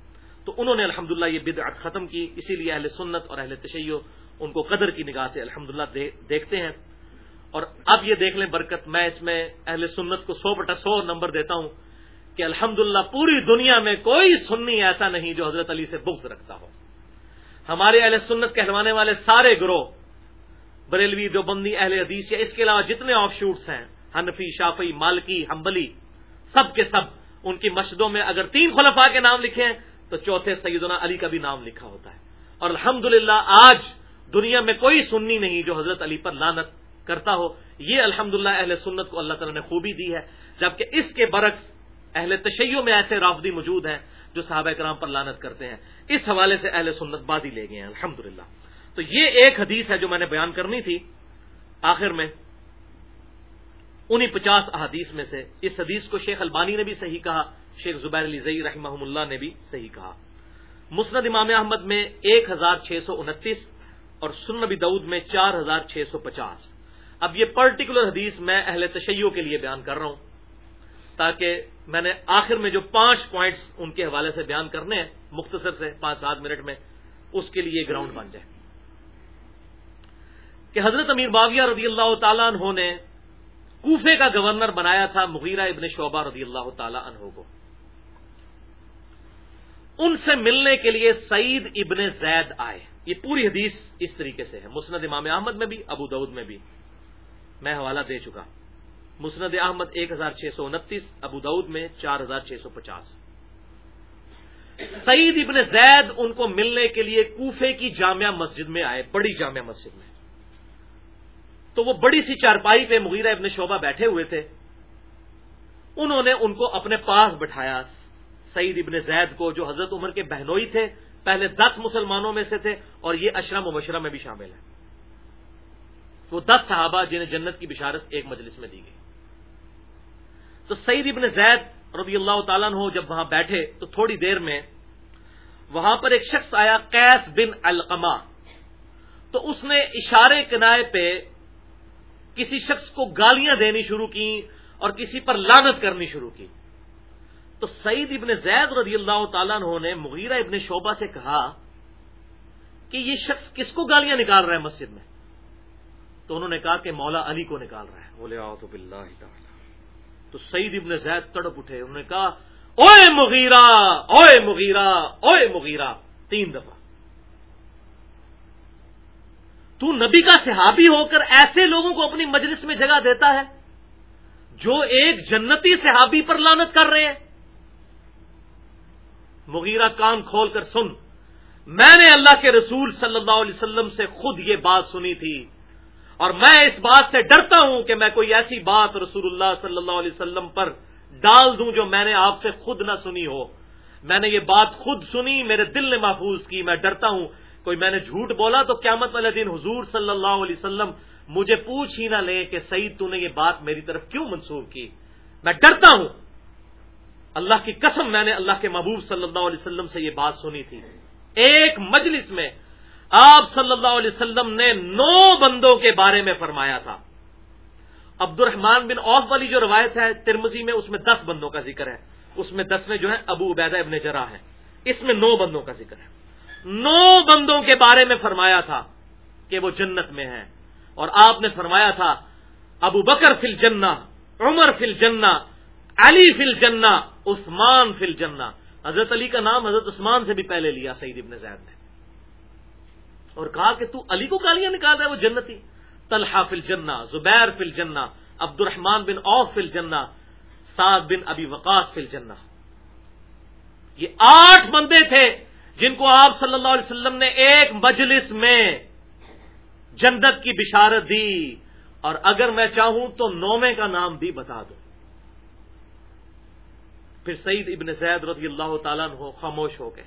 [SPEAKER 1] تو انہوں نے الحمدللہ یہ بدعت ختم کی، اسی لیے اہل سنت اور اہل تشیع ان کو قدر کی نگاہ سے الحمدللہ دیکھتے ہیں۔ اور اب یہ دیکھ لیں برکت، میں اس میں اہل سنت کو سو بٹا سو نمبر دیتا ہوں کہ الحمد پوری دنیا میں کوئی سنی ایسا نہیں جو حضرت علی سے بغض رکھتا ہو۔ ہمارے اہل سنت کہلوانے والے سارے گروہ بریلوی دیوبندی اہل حدیث یا اس کے علاوہ جتنے آف شوٹس ہیں، حنفی شافی مالکی ہمبلی سب کے سب ان کی مسجدوں میں اگر تین خلفاء کے نام لکھے ہیں تو چوتھے سیدنا علی کا بھی نام لکھا ہوتا ہے۔ اور الحمد آج دنیا میں کوئی سنی نہیں جو حضرت علی پر لانت کرتا ہو۔ یہ الحمد اہل سنت کو اللہ تعالیٰ نے خوبی دی ہے، جبکہ اس کے برعکس اہل تشیعوں میں ایسے رافدی موجود ہیں جو صحابہ کرام پر لانت کرتے ہیں۔ اس حوالے سے اہل سنت بازی لے گئے ہیں الحمد تو یہ ایک حدیث ہے جو میں نے بیان کرنی تھی آخر میں انہیں پچاس احادیث میں سے اس حدیث کو شیخ البانی نے بھی صحیح کہا، شیخ زبیر علی زئی رحمہ اللہ نے بھی صحیح کہا۔ مسند امام احمد میں ایک ہزار چھ سو انتیس اور سنبی دعود میں چار ہزار چھ سو پچاس۔ اب یہ پرٹیکولر حدیث میں اہل تشیعوں کے لیے بیان کر رہا ہوں تاکہ میں نے آخر میں جو پانچ پوائنٹس ان کے حوالے سے بیان کرنے ہیں، مختصر سے پانچ سات منٹ میں، اس کے لیے گراؤنڈ بن جائے۔ کہ حضرت امیر باویہ رضی اللہ تعالیٰ عنہ نے کوفے کا گورنر بنایا تھا، مغیرہ ابن شعبہ رضی اللہ تعالی عنہ کو۔ ان سے ملنے کے لیے سعید ابن زید آئے۔ یہ پوری حدیث اس طریقے سے ہے۔ مسند امام احمد میں بھی، ابو دعود میں بھی۔ میں حوالہ دے چکا۔ مسند احمد ایک ہزار چھ سو انتیس، ابو دعود میں چار ہزار چھ سو پچاس۔ سعید ابن زید ان کو ملنے کے لیے کوفے کی جامعہ مسجد میں آئے، بڑی جامعہ مسجد میں۔ تو وہ بڑی سی چارپائی پہ مغیرہ ابن شعبہ بیٹھے ہوئے تھے۔ انہوں نے ان کو اپنے پاس بٹھایا۔ سعید ابن زید کو جو حضرت عمر کے بہنوئی تھے، پہلے دس مسلمانوں میں سے تھے اور یہ اشرم و مشرم میں بھی شامل ہے وہ دس صحابہ جنہیں جنت کی بشارت ایک مجلس میں دی گئی۔ تو سعید ابن زید رضی اللہ تعالیٰ ہو جب وہاں بیٹھے تو تھوڑی دیر میں وہاں پر ایک شخص آیا، قیس بن القما تو اس نے اشارے کنائے پہ کسی شخص کو گالیاں دینی شروع کی اور کسی پر لانت کرنی شروع کی تو سعید ابن زید رضی اللہ تعالیٰ نے مغیرہ ابن شعبہ سے کہا کہ یہ شخص کس کو گالیاں نکال رہا ہے مسجد میں؟ تو انہوں نے کہا کہ مولا علی کو نکال رہا ہے۔ بولے آؤ تو تو سعید ابن زید تڑپ اٹھے۔ انہوں نے کہا اوے مغیرہ اوے مغیرہ اوے مغیرہ تین دفعہ۔ تو نبی کا صحابی ہو کر ایسے لوگوں کو اپنی مجلس میں جگہ دیتا ہے جو ایک جنتی صحابی پر لانت کر رہے ہیں۔ مغیرہ کان کھول کر سن، میں نے اللہ کے رسول صلی اللہ علیہ وسلم سے خود یہ بات سنی تھی اور میں اس بات سے ڈرتا ہوں کہ میں کوئی ایسی بات رسول اللہ صلی اللہ علیہ وسلم پر ڈال دوں جو میں نے آپ سے خود نہ سنی ہو۔ میں نے یہ بات خود سنی، میرے دل نے محفوظ کی، میں ڈرتا ہوں کوئی میں نے جھوٹ بولا تو قیامت والے دن حضور صلی اللہ علیہ وسلم مجھے پوچھ ہی نہ لے کہ سعید تو نے یہ بات میری طرف کیوں منسوخ کی؟ میں ڈرتا ہوں۔ اللہ کی قسم میں نے اللہ کے محبوب صلی اللہ علیہ وسلم سے یہ بات سنی تھی۔ ایک مجلس میں آپ صلی اللہ علیہ وسلم نے نو بندوں کے بارے میں فرمایا تھا۔ عبد الرحمان بن اوف والی جو روایت ہے ترمزی میں اس میں دس بندوں کا ذکر ہے۔ اس میں دس میں جو ہے ابو عبیدہ ابن جرا ہے۔ اس میں نو بندوں کا ذکر ہے۔ نو بندوں کے بارے میں فرمایا تھا کہ وہ جنت میں ہیں۔ اور آپ نے فرمایا تھا، ابو بکر فل جنا عمر فل جنا علی فل جنا عثمان فل جنا حضرت علی کا نام حضرت عثمان سے بھی پہلے لیا، سعید ابن زید نے۔ اور کہا کہ تو علی کو گالیاں نکال ہے، وہ جنتی۔ طلحہ فل جنا زبیر فل جنا عبد الرحمان بن اوف فل جنا سعد بن ابی وقاص فل جنا یہ آٹھ بندے تھے جن کو آپ صلی اللہ علیہ وسلم نے ایک مجلس میں جنت کی بشارت دی، اور اگر میں چاہوں تو نومے کا نام بھی بتا دوں پھر سعید ابن زید رضی اللہ تعالیٰ ہو خاموش ہو گئے۔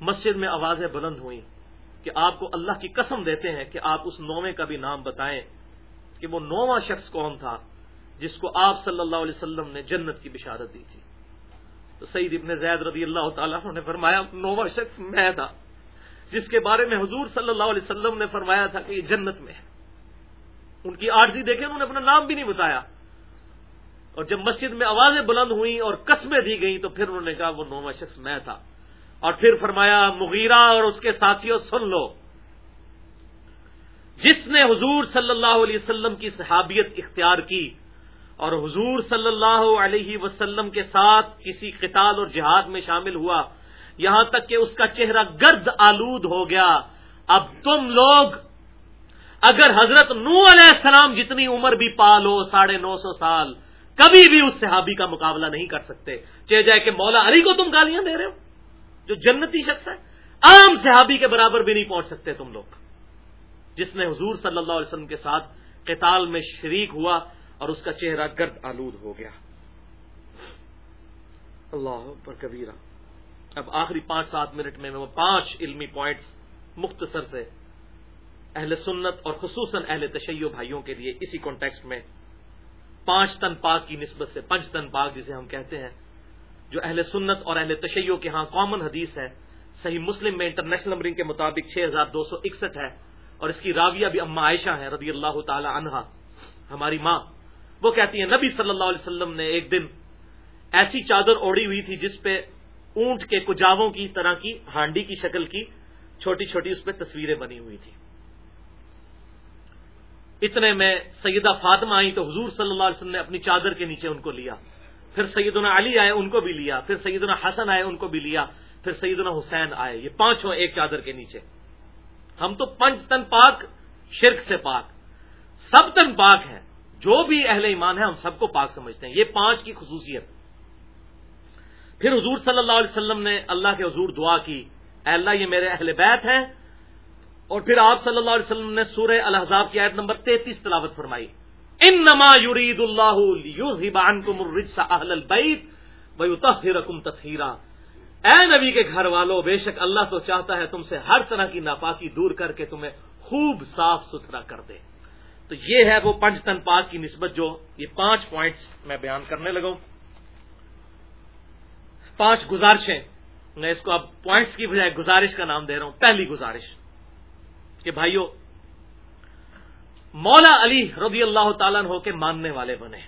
[SPEAKER 1] مسجد میں آوازیں بلند ہوئیں کہ آپ کو اللہ کی قسم دیتے ہیں کہ آپ اس نومے کا بھی نام بتائیں کہ وہ نواں شخص کون تھا جس کو آپ صلی اللہ علیہ وسلم نے جنت کی بشارت دی تھی۔ تو سعید ابن زید رضی اللہ تعالیٰ نے فرمایا نواں شخص میں تھا، جس کے بارے میں حضور صلی اللہ علیہ وسلم نے فرمایا تھا کہ یہ جنت میں ہے۔ ان کی آرزی دیکھے انہوں نے اپنا نام بھی نہیں بتایا۔ اور جب مسجد میں آوازیں بلند ہوئیں اور قسمیں دی گئیں، تو پھر انہوں نے کہا، وہ نواں شخص میں تھا۔ اور پھر فرمایا، مغیرہ اور اس کے ساتھیوں، سن لو۔ جس نے حضور صلی اللہ علیہ وسلم کی صحابیت اختیار کی اور حضور صلی اللہ علیہ وسلم کے ساتھ کسی قتال اور جہاد میں شامل ہوا۔ یہاں تک کہ اس کا چہرہ گرد آلود ہو گیا۔ اب تم لوگ، اگر حضرت نو علیہ السلام جتنی عمر بھی پالو ساڑھے نو سو سال، کبھی بھی اس صحابی کا مقابلہ نہیں کر سکتے۔ چہ جائے کہ مولا علی کو تم گالیاں دے رہے ہو، جو جنتی شخص ہے، عام صحابی کے برابر بھی نہیں پہنچ سکتے تم لوگ۔ جس نے حضور صلی اللہ علیہ وسلم کے ساتھ قتال میں شریک ہوا اور اس کا چہرہ گرد آلود ہو گیا۔ اللہ پر کبیرہ۔ اب آخری پانچ سات منٹ میں وہ پانچ علمی پوائنٹس مختصر سے اہل سنت اور خصوصاً اہل تشیع بھائیوں کے لیے اسی کانٹیکسٹ میں پانچ تن پاک کی نسبت سے پنچ تن پاک جسے ہم کہتے ہیں، جو اہل سنت اور اہل تشیع کے ہاں کامن حدیث ہے۔ صحیح مسلم میں انٹرنیشنل نمبرنگ کے مطابق چھ ہزار دو سو اکسٹھ ہے اور اس کی راویہ بھی اما عائشہ ہے رضی اللہ تعالی عنہا، ہماری ماں۔ وہ کہتی ہیں، نبی صلی اللہ علیہ وسلم نے ایک دن ایسی چادر اوڑی ہوئی تھی جس پہ اونٹ کے کجاووں کی طرح کی ہانڈی کی شکل کی چھوٹی چھوٹی اس پہ تصویریں بنی ہوئی تھی اتنے میں سیدہ فاطمہ آئی تو حضور صلی اللہ علیہ وسلم نے اپنی چادر کے نیچے ان کو لیا۔ پھر سیدنا علی آئے، ان کو بھی لیا۔ پھر سیدنا حسن آئے، ان کو بھی لیا۔ پھر سیدنا حسین آئے۔ یہ پانچوں ایک چادر کے نیچے۔ ہم تو پنچ تن پاک، شرک سے پاک۔ سب تن پاک ہے جو بھی اہل ایمان ہے ہم سب کو پاک سمجھتے ہیں۔ یہ پانچ کی خصوصیت۔ پھر حضور صلی اللہ علیہ وسلم نے اللہ کے حضور دعا کی، اے اللہ، یہ میرے اہل بیت ہیں۔ اور پھر آپ صلی اللہ علیہ وسلم نے سورہ الحضاب کی آیت نمبر تینتیس تلاوت فرمائی۔ ان نما یورید اللہ اہل اے نبی کے گھر والوں بے شک اللہ تو چاہتا ہے تم سے ہر طرح کی ناپاکی دور کر کے تمہیں خوب صاف ستھرا کر دے۔ تو یہ ہے وہ پنچ تن پاک کی نسبت جو یہ پانچ پوائنٹس میں بیان کرنے لگا پانچ گزارشیں، میں اس کو اب پوائنٹس کی بجائے گزارش کا نام دے رہا ہوں، پہلی گزارش۔ کہ بھائیوں مولا علی رضی اللہ تعالیٰ ہو کے ماننے والے بنے۔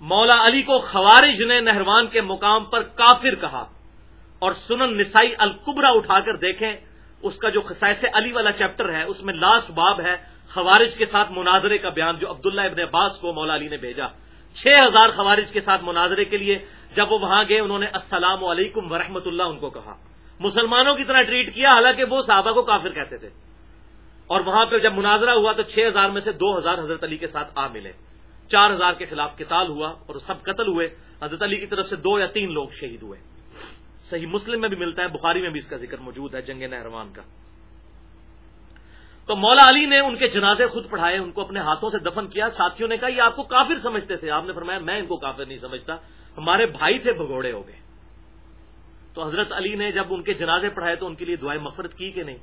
[SPEAKER 1] مولا علی کو خوارج نے نہروان کے مقام پر کافر کہا اور سنن نسائی القبرا اٹھا کر دیکھیں۔ اس کا جو خصائص علی والا چیپٹر ہے، اس میں لاسٹ باب ہے، خوارج کے ساتھ مناظرے کا بیان جو عبداللہ ابن عباس کو مولا علی نے بھیجا۔ چھ ہزار خوارج کے ساتھ مناظرے کے لیے جب وہ وہاں گئے، انہوں نے السلام علیکم ورحمۃ اللہ ان کو کہا۔ مسلمانوں کی طرح ٹریٹ کیا، حالانکہ وہ صحابہ کو کافر کہتے تھے۔ اور وہاں پہ جب مناظرہ ہوا تو چھ ہزار میں سے دو ہزار حضرت علی کے ساتھ آ ملے۔ چار ہزار کے خلاف قتال ہوا اور سب قتل ہوئے۔ حضرت علی کی طرف سے دو یا تین لوگ شہید ہوئے۔ صحیح مسلم میں بھی ملتا ہے، بخاری میں بھی اس کا ذکر موجود ہے، جنگ نہروان کا۔ تو مولا علی نے ان کے جنازے خود پڑھائے، ان کو اپنے ہاتھوں سے دفن کیا، ساتھیوں نے کہا، یہ آپ کو کافر سمجھتے تھے۔ آپ نے فرمایا، میں ان کو کافر نہیں سمجھتا، ہمارے بھائی تھے بھگوڑے ہو گئے۔ تو حضرت علی نے جب ان کے جنازے پڑھائے تو ان کے لیے دعائیں مفرت کی کہ نہیں؟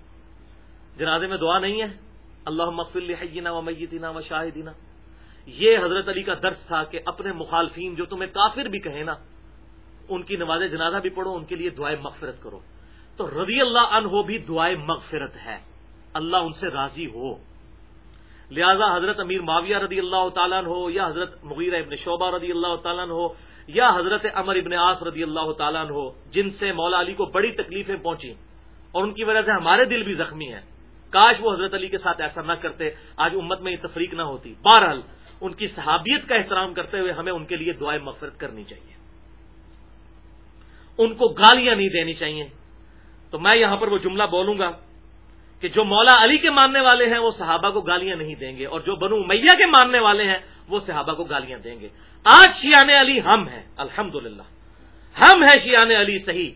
[SPEAKER 1] جنازے میں دعا نہیں ہے؟ اللہ مغفر حینا و میتینا و شاہدینہ یہ حضرت علی کا درس تھا کہ اپنے مخالفین جو تمہیں کافر بھی کہیں نا ان کی نماز جنازہ بھی پڑھو، ان کے لیے دعائیں مغفرت کرو۔ تو رضی اللہ عنہ بھی دعائیں مغفرت ہے۔ اللہ ان سے راضی ہو۔ لہذا حضرت امیر معاویہ رضی اللہ تعالیٰ ہو یا حضرت مغیر ابن شعبہ رضی اللہ تعالیٰ ہو یا حضرت امر ابن آس رضی اللہ تعالیٰ ہو جن سے مولا علی کو بڑی تکلیفیں پہنچی اور ان کی وجہ سے ہمارے دل بھی زخمی ہیں۔ کاش وہ حضرت علی کے ساتھ ایسا نہ کرتے، آج امت میں یہ تفریق نہ ہوتی۔ بہرحال، ان کی صحابیت کا احترام کرتے ہوئے ہمیں ان کے لیے دعائیں مغفرت کرنی چاہیے۔ ان کو گالیاں نہیں دینی چاہیے۔ تو میں یہاں پر وہ جملہ بولوں گا کہ جو مولا علی کے ماننے والے ہیں وہ صحابہ کو گالیاں نہیں دیں گے اور جو بنو میاں کے ماننے والے ہیں وہ صحابہ کو گالیاں دیں گے۔ آج شیان علی ہم ہیں الحمد ہم ہیں شیان علی صحیح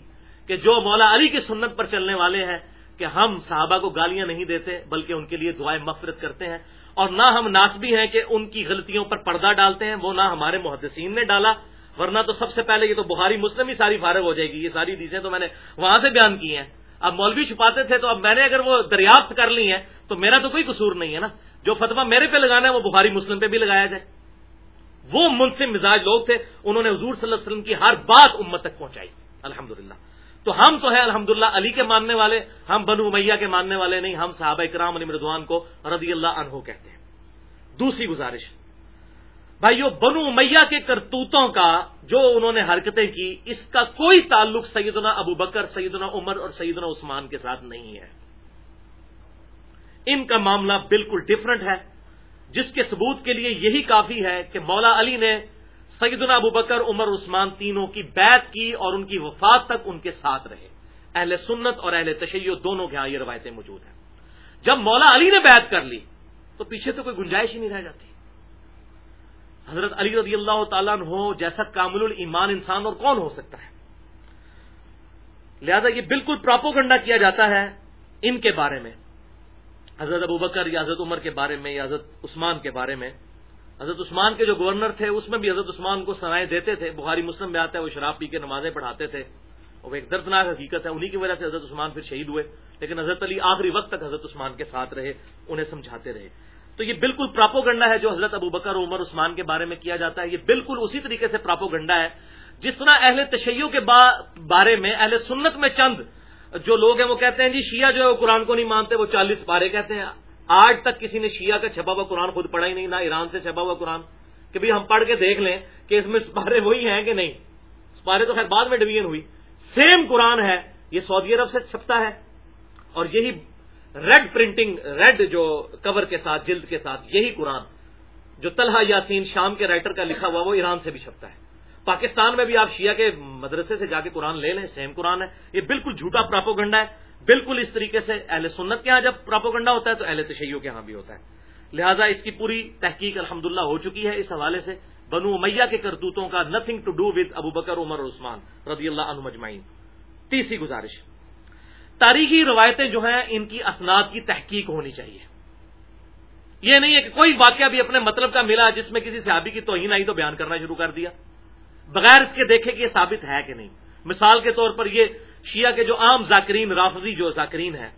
[SPEAKER 1] کہ جو مولا علی کی سنت پر چلنے والے ہیں کہ ہم صحابہ کو گالیاں نہیں دیتے بلکہ ان کے لیے دعائیں مفرت کرتے ہیں۔ اور نہ ہم ناسبی ہیں کہ ان کی غلطیوں پر پردہ ڈالتے ہیں، وہ نہ ہمارے محدثین نے ڈالا۔ ورنہ تو سب سے پہلے یہ تو بخاری مسلم ہی ساری فارغ ہو جائے گی، یہ ساری چیزیں تو میں نے وہاں سے بیان کی ہیں۔ اب مولوی چھپاتے تھے تو اب میں نے اگر وہ دریافت کر لی ہے تو میرا تو کوئی قصور نہیں ہے نا۔ جو فتوا میرے پہ لگانا ہے وہ بخاری مسلم پہ بھی لگایا جائے۔ وہ منصف مزاج لوگ تھے، انہوں نے حضور صلی اللہ علیہ وسلم کی ہر بات امت تک پہنچائی۔ الحمد تو ہم تو ہیں الحمد علی کے ماننے والے، ہم بنو میاں کے ماننے والے نہیں، ہم صحابہ کرام علی مردوان کو رضی اللہ عنہ کہتے ہیں۔ دوسری گزارش۔ بھائیو، بنو میاں کے کرتوتوں کا جو انہوں نے حرکتیں کی، اس کا کوئی تعلق سیدنا ابو بکر، سیدنا عمر اور سیدنا عثمان کے ساتھ نہیں ہے۔ ان کا معاملہ بالکل ڈفرنٹ ہے۔ جس کے ثبوت کے لیے یہی کافی ہے کہ مولا علی نے سیدنا ابو بکر، عمر، عثمان تینوں کی بیعت کی اور ان کی وفات تک ان کے ساتھ رہے۔ اہل سنت اور اہل تشیع دونوں کے ہاں یہ روایتیں موجود ہیں۔ جب مولا علی نے بیعت کر لی، تو پیچھے تو کوئی گنجائش ہی نہیں رہ جاتی۔ حضرت علی رضی اللہ تعالیٰ ہو جیسا کامل المان انسان اور کون ہو سکتا ہے؟ لہذا یہ بالکل پراپوگنڈا کیا جاتا ہے ان کے بارے میں۔ حضرت ابو بکر یا حضرت عمر کے بارے میں یا حضرت عثمان کے بارے میں۔ حضرت عثمان کے جو گورنر تھے، اس میں بھی حضرت عثمان کو سنائے دیتے تھے۔ بخاری مسلم میں آتا ہے، وہ شراب پی کے نمازیں پڑھاتے تھے۔ وہ ایک دردناک حقیقت ہے، انہی کی وجہ سے حضرت عثمان پھر شہید ہوئے۔ لیکن حضرت علی آخری وقت تک حضرت عثمان کے ساتھ رہے، انہیں سمجھاتے رہے۔ تو یہ بالکل پراپو گنڈا ہے جو حضرت ابو بکر عمر عثمان کے بارے میں کیا جاتا ہے، یہ بالکل اسی طریقے سے پراپو گنڈا ہے۔ جس طرح اہل تشیعوں کے بارے میں، اہل سنت میں چند جو لوگ ہیں، وہ کہتے ہیں جی شیعہ جو ہے، وہ قرآن کو نہیں مانتے، وہ چالیس پارے کہتے ہیں۔ آج تک کسی نے شیعہ کا چھپا ہوا قرآن خود پڑھا ہی نہیں، نہ ایران سے چھپا ہوا قرآن۔ کہ بھائی ہم پڑھ کے دیکھ لیں کہ اس میں سپارے وہی ہیں کہ نہیں۔ سپارے تو خیر بعد میں ڈویژن ہوئی۔ سیم قرآن ہے، یہ سعودی عرب سے چھپتا ہے۔ اور یہی ریڈ پرنٹنگ، ریڈ جو کور کے ساتھ، جلد کے ساتھ، یہی قرآن جو طلحہ یاسین شام کے رائٹر کا لکھا ہوا، وہ ایران سے بھی چھپتا ہے۔ پاکستان میں بھی آپ شیعہ کے مدرسے سے جا کے قرآن لے لیں، سیم قرآن ہے۔ یہ بالکل جھوٹا پراپوگنڈا ہے۔ بالکل اس طریقے سے اہل سنت کے ہاں جب پراپوگنڈا ہوتا ہے تو اہل تشیعوں کے ہاں بھی ہوتا ہے۔ لہٰذا اس کی پوری تحقیق الحمدللہ ہو چکی ہے اس حوالے سے۔ بنو میاں کے کرتوتوں کا nothing to do with Abu Bakr, Umar Usman رضی اللہ عنہ مجمعین۔ تیسری گزارش۔ تاریخی روایتیں جو ہیں ان کی اسناد کی تحقیق ہونی چاہیے۔ یہ نہیں ہے کہ کوئی واقعہ بھی اپنے مطلب کا ملا جس میں کسی صحابی کی توہین آئی تو بیان کرنا شروع کر دیا۔ بغیر اس کے دیکھے کہ یہ ثابت ہے کہ نہیں۔ مثال کے طور پر یہ شیعہ کے جو عام ذاکرین، رافضی جو ذاکرین ہیں،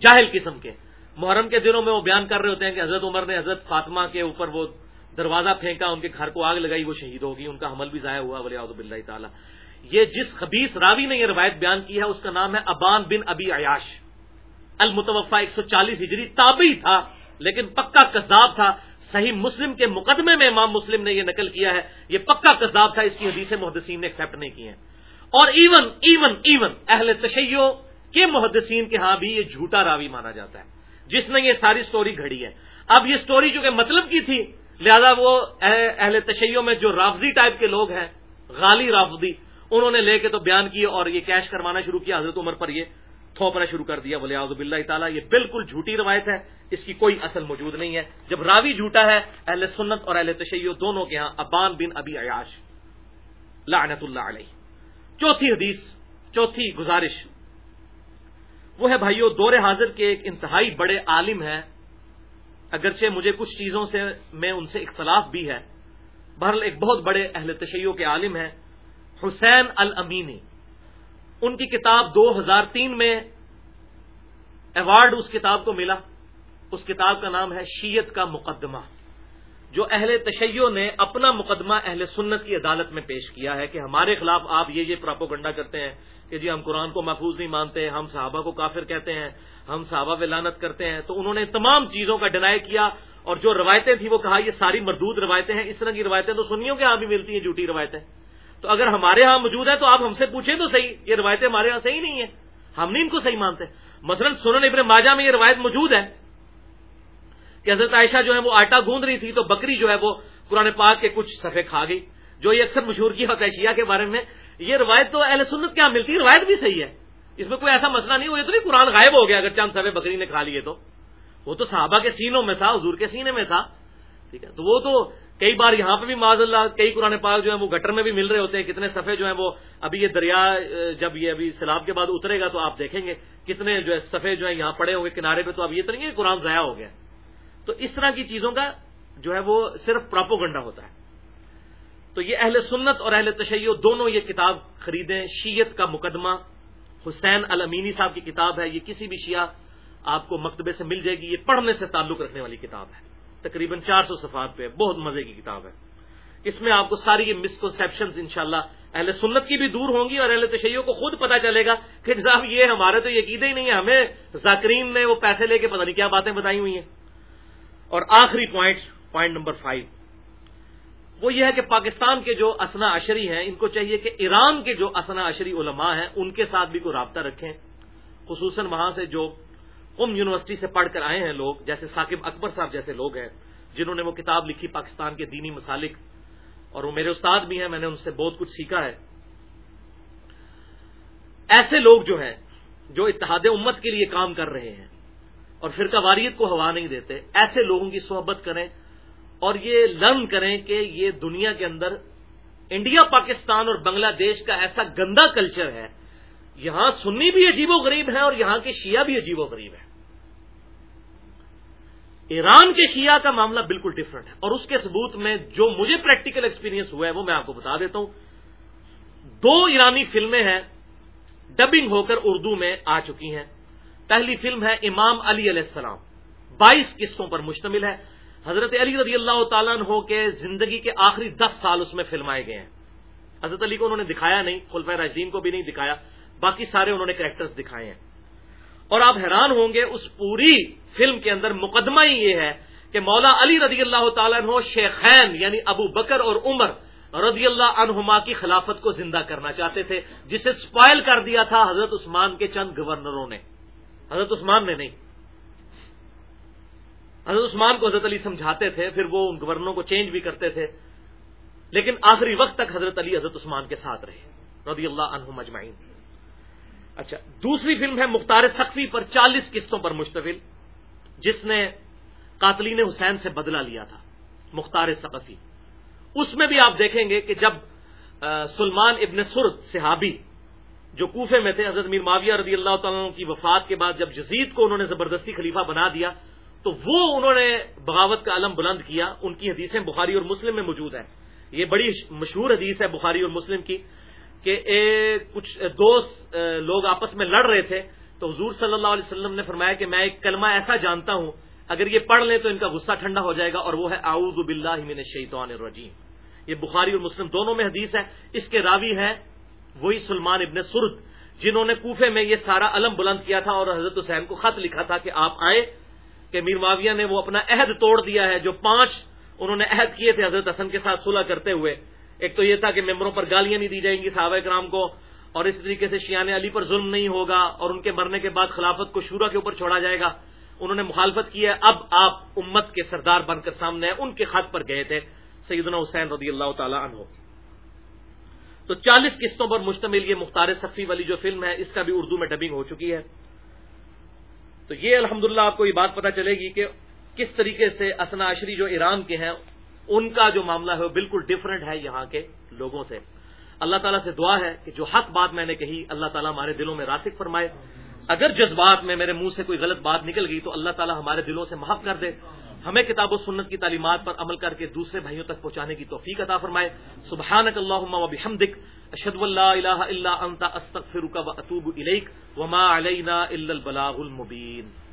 [SPEAKER 1] جاہل قسم کے، محرم کے دنوں میں وہ بیان کر رہے ہوتے ہیں کہ حضرت عمر نے حضرت فاطمہ کے اوپر وہ دروازہ پھینکا، ان کے گھر کو آگ لگائی، وہ شہید ہوگی ان کا حمل بھی ضائع ہوا ولی بلّہ تعالیٰ۔ یہ جس خبیص راوی نے یہ روایت بیان کی ہے، اس کا نام ہے ابان بن ابی عیاش۔ المتوفا ایک سو چالیس ہجری تابعی تھا، لیکن پکا کذاب تھا۔ صحیح مسلم کے مقدمے میں امام مسلم نے یہ نقل کیا ہے، یہ پکا کذاب تھا، اس کی حدیث محدثین نے ایکسپٹ نہیں کی ہے اور ایون ایون ایون، اہل تشیع کے محدثین کے ہاں بھی یہ جھوٹا راوی مانا جاتا ہے۔ جس نے یہ ساری سٹوری گھڑی ہے۔ اب یہ سٹوری چونکہ مطلب کی تھی، لہذا وہ اہل تشیعوں میں جو رافضی ٹائپ کے لوگ ہیں، غالی رافضی انہوں نے لے کے تو بیان کیے اور یہ کیش کروانا شروع کیا حضرت عمر پر یہ تھوپنا شروع کر دیا بولے آزب اللہ تعالیٰ، یہ بالکل جھوٹی روایت ہے، اس کی کوئی اصل موجود نہیں ہے۔ جب راوی جھوٹا ہے، اہل سنت اور اہل تشیع دونوں کے ہاں ابان بن ابی عیاش لعنت اللہ علیہ۔ چوتھی حدیث، چوتھی گزارش۔ وہ ہے بھائیو، دور حاضر کے ایک انتہائی بڑے عالم ہیں۔ اگرچہ مجھے کچھ چیزوں سے میں ان سے اختلاف بھی ہے، بہرحال ایک بہت بڑے اہل تشیع کے عالم ہیں۔ حسین المینی ان کی کتاب دو ہزار تین میں ایوارڈ اس کتاب کو ملا۔ اس کتاب کا نام ہے شیت کا مقدمہ۔ جو اہل تشیع نے اپنا مقدمہ اہل سنت کی عدالت میں پیش کیا ہے کہ ہمارے خلاف آپ یہ یہ پراپوگنڈا کرتے ہیں کہ جی ہم قرآن کو محفوظ نہیں مانتے، ہم صحابہ کو کافر کہتے ہیں، ہم صحابہ ولانت کرتے ہیں۔ تو انہوں نے تمام چیزوں کا ڈینائی کیا اور جو روایتیں تھیں وہ کہا یہ ساری مردود روایتیں ہیں، اس طرح کی روایتیں تو سنیوں کے ہاں بھی ملتی ہیں جھوٹی روایتیں۔ تو اگر ہمارے ہاں موجود ہے تو آپ ہم سے پوچھیں تو صحیح، یہ روایتیں ہمارے ہاں صحیح نہیں ہیں۔ ہم نہیں ان کو صحیح مانتے۔ مثلا سنن ابن ماجہ میں یہ روایت موجود ہے کہ حضرت عائشہ جو ہے وہ آٹا گوند رہی تھی تو بکری جو ہے وہ قرآن پاک کے کچھ صفحے کھا گئی۔ جو یہ اکثر مشہور کی ہوتا ہے شیعہ کے بارے میں، یہ روایت تو اہل سنت کیا ہاں ملتی ہے، روایت بھی صحیح ہے۔ اس میں کوئی ایسا مسئلہ نہیں ہوا یہ تو نہیں قرآن غائب ہو گیا اگر چند صفحے بکری نے کھا لیے تو۔ وہ تو صحابہ کے سینوں میں تھا، حضور کے سینے میں تھا۔ ٹھیک ہے، تو وہ تو کئی بار یہاں پہ بھی معذ اللہ، کئی قرآن پاک جو ہے وہ گٹر میں بھی مل رہے ہوتے ہیں، کتنے صفحے جو ہیں وہ ابھی یہ دریا، جب یہ ابھی سیلاب کے بعد اترے گا تو آپ دیکھیں گے کتنے جو ہے صفحے جو ہے یہاں پڑے ہوں گے کنارے پہ، تو اب یہ تو نہیں ہے قرآن ضائع ہو گیا۔ تو اس طرح کی چیزوں کا جو ہے وہ صرف پراپو گنڈا ہوتا ہے۔ تو یہ اہل سنت اور اہل تشیع دونوں یہ کتاب خریدیں۔ شیت کا مقدمہ، حسین المینی صاحب کی کتاب ہے، یہ کسی بھی شیعہ آپ کو مکتبے سے مل جائے گی، یہ پڑھنے سے تعلق رکھنے والی کتاب ہے۔ تقریباً چار سو صفحات پہ بہت مزے کی کتاب ہے۔ اس میں آپ کو ساری یہ مسکنسپشن ان شاء اللہ اہل سنت کی بھی دور ہوں گی اور اہل تشیعوں کو خود پتا چلے گا کہ صاحب یہ ہمارے تو یقین ہی نہیں ہے۔ ہمیں ذاکرین نے وہ پیسے لے کے پتہ نہیں کیا باتیں بتائی ہوئی ہیں۔ اور آخری پوائنٹ پوائنٹ نمبر فائیو وہ یہ ہے کہ پاکستان کے جو اسنا عشری ہیں، ان کو چاہیے کہ ایران کے جو اسنا عشری علماء ہیں، ان کے ساتھ بھی کوئی رابطہ رکھیں۔ خصوصاً وہاں سے جو ام یونیورسٹی سے پڑھ کر آئے ہیں لوگ، جیسے ثاقب اکبر صاحب جیسے لوگ ہیں، جنہوں نے وہ کتاب لکھی پاکستان کے دینی مسالک، اور وہ میرے استاد بھی ہیں، میں نے ان سے بہت کچھ سیکھا ہے۔ ایسے لوگ جو ہیں، جو اتحاد امت کے لیے کام کر رہے ہیں، اور فرقہ واریت کو ہوا نہیں دیتے، ایسے لوگوں کی صحبت کریں، اور یہ لرن کریں کہ یہ دنیا کے اندر انڈیا، پاکستان اور بنگلہ دیش کا ایسا گندا کلچر ہے، یہاں سنی بھی عجیب و غریب ہیں اور یہاں کے شیعہ بھی عجیب و غریب ہیں۔ ایران کے شیعہ کا معاملہ بالکل ڈفرنٹ ہے۔ اور اس کے ثبوت میں جو مجھے پریکٹیکل ایکسپیرینس ہوا ہے وہ میں آپ کو بتا دیتا ہوں۔ دو ایرانی فلمیں ہیں ڈبنگ ہو کر اردو میں آ چکی ہیں۔ پہلی فلم ہے امام علی علیہ السلام۔ بائیس قسطوں پر مشتمل ہے۔ حضرت علی رضی اللہ تعالیٰ ہو کے زندگی کے آخری دس سال اس میں فلمائے گئے ہیں۔ حضرت علی کو انہوں نے دکھایا نہیں، خلفۂ راجدین کو بھی نہیں دکھایا، باقی سارے انہوں نے کریکٹرز دکھائے ہیں۔ اور آپ حیران ہوں گے، اس پوری فلم کے اندر مقدمہ ہی یہ ہے کہ مولا علی رضی اللہ تعالیٰ عنہ شیخین یعنی ابو بکر اور عمر رضی اللہ عنہما کی خلافت کو زندہ کرنا چاہتے تھے، جسے سپائل کر دیا تھا حضرت عثمان کے چند گورنروں نے۔ حضرت عثمان نے نہیں۔ حضرت عثمان کو حضرت علی سمجھاتے تھے، پھر وہ ان گورنروں کو چینج بھی کرتے تھے۔ لیکن آخری وقت تک حضرت علی حضرت عثمان کے ساتھ رہے، رضی اللہ عنہ مجمعین اچھا دوسری فلم ہے مختار سخفی پر چالیس قسطوں پر مشتمل۔ جس نے قاتلین حسین سے بدلہ لیا تھا، مختار سقفی اس میں بھی آپ دیکھیں گے کہ جب سلمان ابن سرد صحابی جو کوفے میں تھے، حضرت میر معاویہ رضی اللہ تعالیٰ کی وفات کے بعد جب جزید کو انہوں نے زبردستی خلیفہ بنا دیا، تو وہ انہوں نے بغاوت کا علم بلند کیا۔ ان کی حدیثیں بخاری اور مسلم میں موجود ہیں۔ یہ بڑی مشہور حدیث ہے بخاری اور مسلم کی کہ کچھ دوست لوگ آپس میں لڑ رہے تھے۔ تو حضور صلی اللہ علیہ وسلم نے فرمایا کہ میں ایک کلمہ ایسا جانتا ہوں، اگر یہ پڑھ لیں تو ان کا غصہ ٹھنڈا ہو جائے گا اور وہ ہے، اعوذ باللہ من الشیطان الرجیم۔ یہ بخاری اور مسلم دونوں میں حدیث ہے۔ اس کے راوی ہے وہی سلمان ابن سرد، جنہوں نے کوفے میں یہ سارا علم بلند کیا تھا اور حضرت حسین کو خط لکھا تھا کہ آپ آئے کہ میر معاویہ نے وہ اپنا عہد توڑ دیا ہے، جو پانچ انہوں نے عہد کیے تھے حضرت حسن کے ساتھ صلح کرتے ہوئے۔ ایک تو یہ تھا کہ ممبروں پر گالیاں نہیں دی جائیں گی صحابہ کرام کو۔ اور اس طریقے سے شیان علی پر ظلم نہیں ہوگا اور ان کے مرنے کے بعد خلافت کو شورا کے اوپر چھوڑا جائے گا۔ انہوں نے مخالفت کی ہے۔ اب آپ امت کے سردار بن کر سامنے ان کے خط پر گئے تھے۔ سیدنا حسین رضی اللہ تعالی عنہ۔ تو چالیس قسطوں پر مشتمل یہ مختار صفی والی جو فلم ہے، اس کا بھی اردو میں ڈبنگ ہو چکی ہے۔ تو یہ الحمدللہ آپ کو یہ بات پتہ چلے گی کہ کس طریقے سے اسنا عشری جو ایران کے ہیں، ان کا جو معاملہ ہے وہ بالکل ڈفرنٹ ہے یہاں کے لوگوں سے۔ اللہ تعالیٰ سے دعا ہے کہ جو حق بات میں نے کہی، اللہ تعالیٰ ہمارے دلوں میں راسک فرمائے۔ اگر جذبات میں میرے منہ سے کوئی غلط بات نکل گئی تو اللہ تعالیٰ ہمارے دلوں سے محف کر دے۔ ہمیں کتاب و سنت کی تعلیمات پر عمل کر کے دوسرے بھائیوں تک پہنچانے کی توفیق عطا فرمائے۔ سبحانک اللہم و بحمدک، اشہد اللہ الہ الا انت، استغفرک و اتوب الیک۔ وما علینا الا البلاغ المبین۔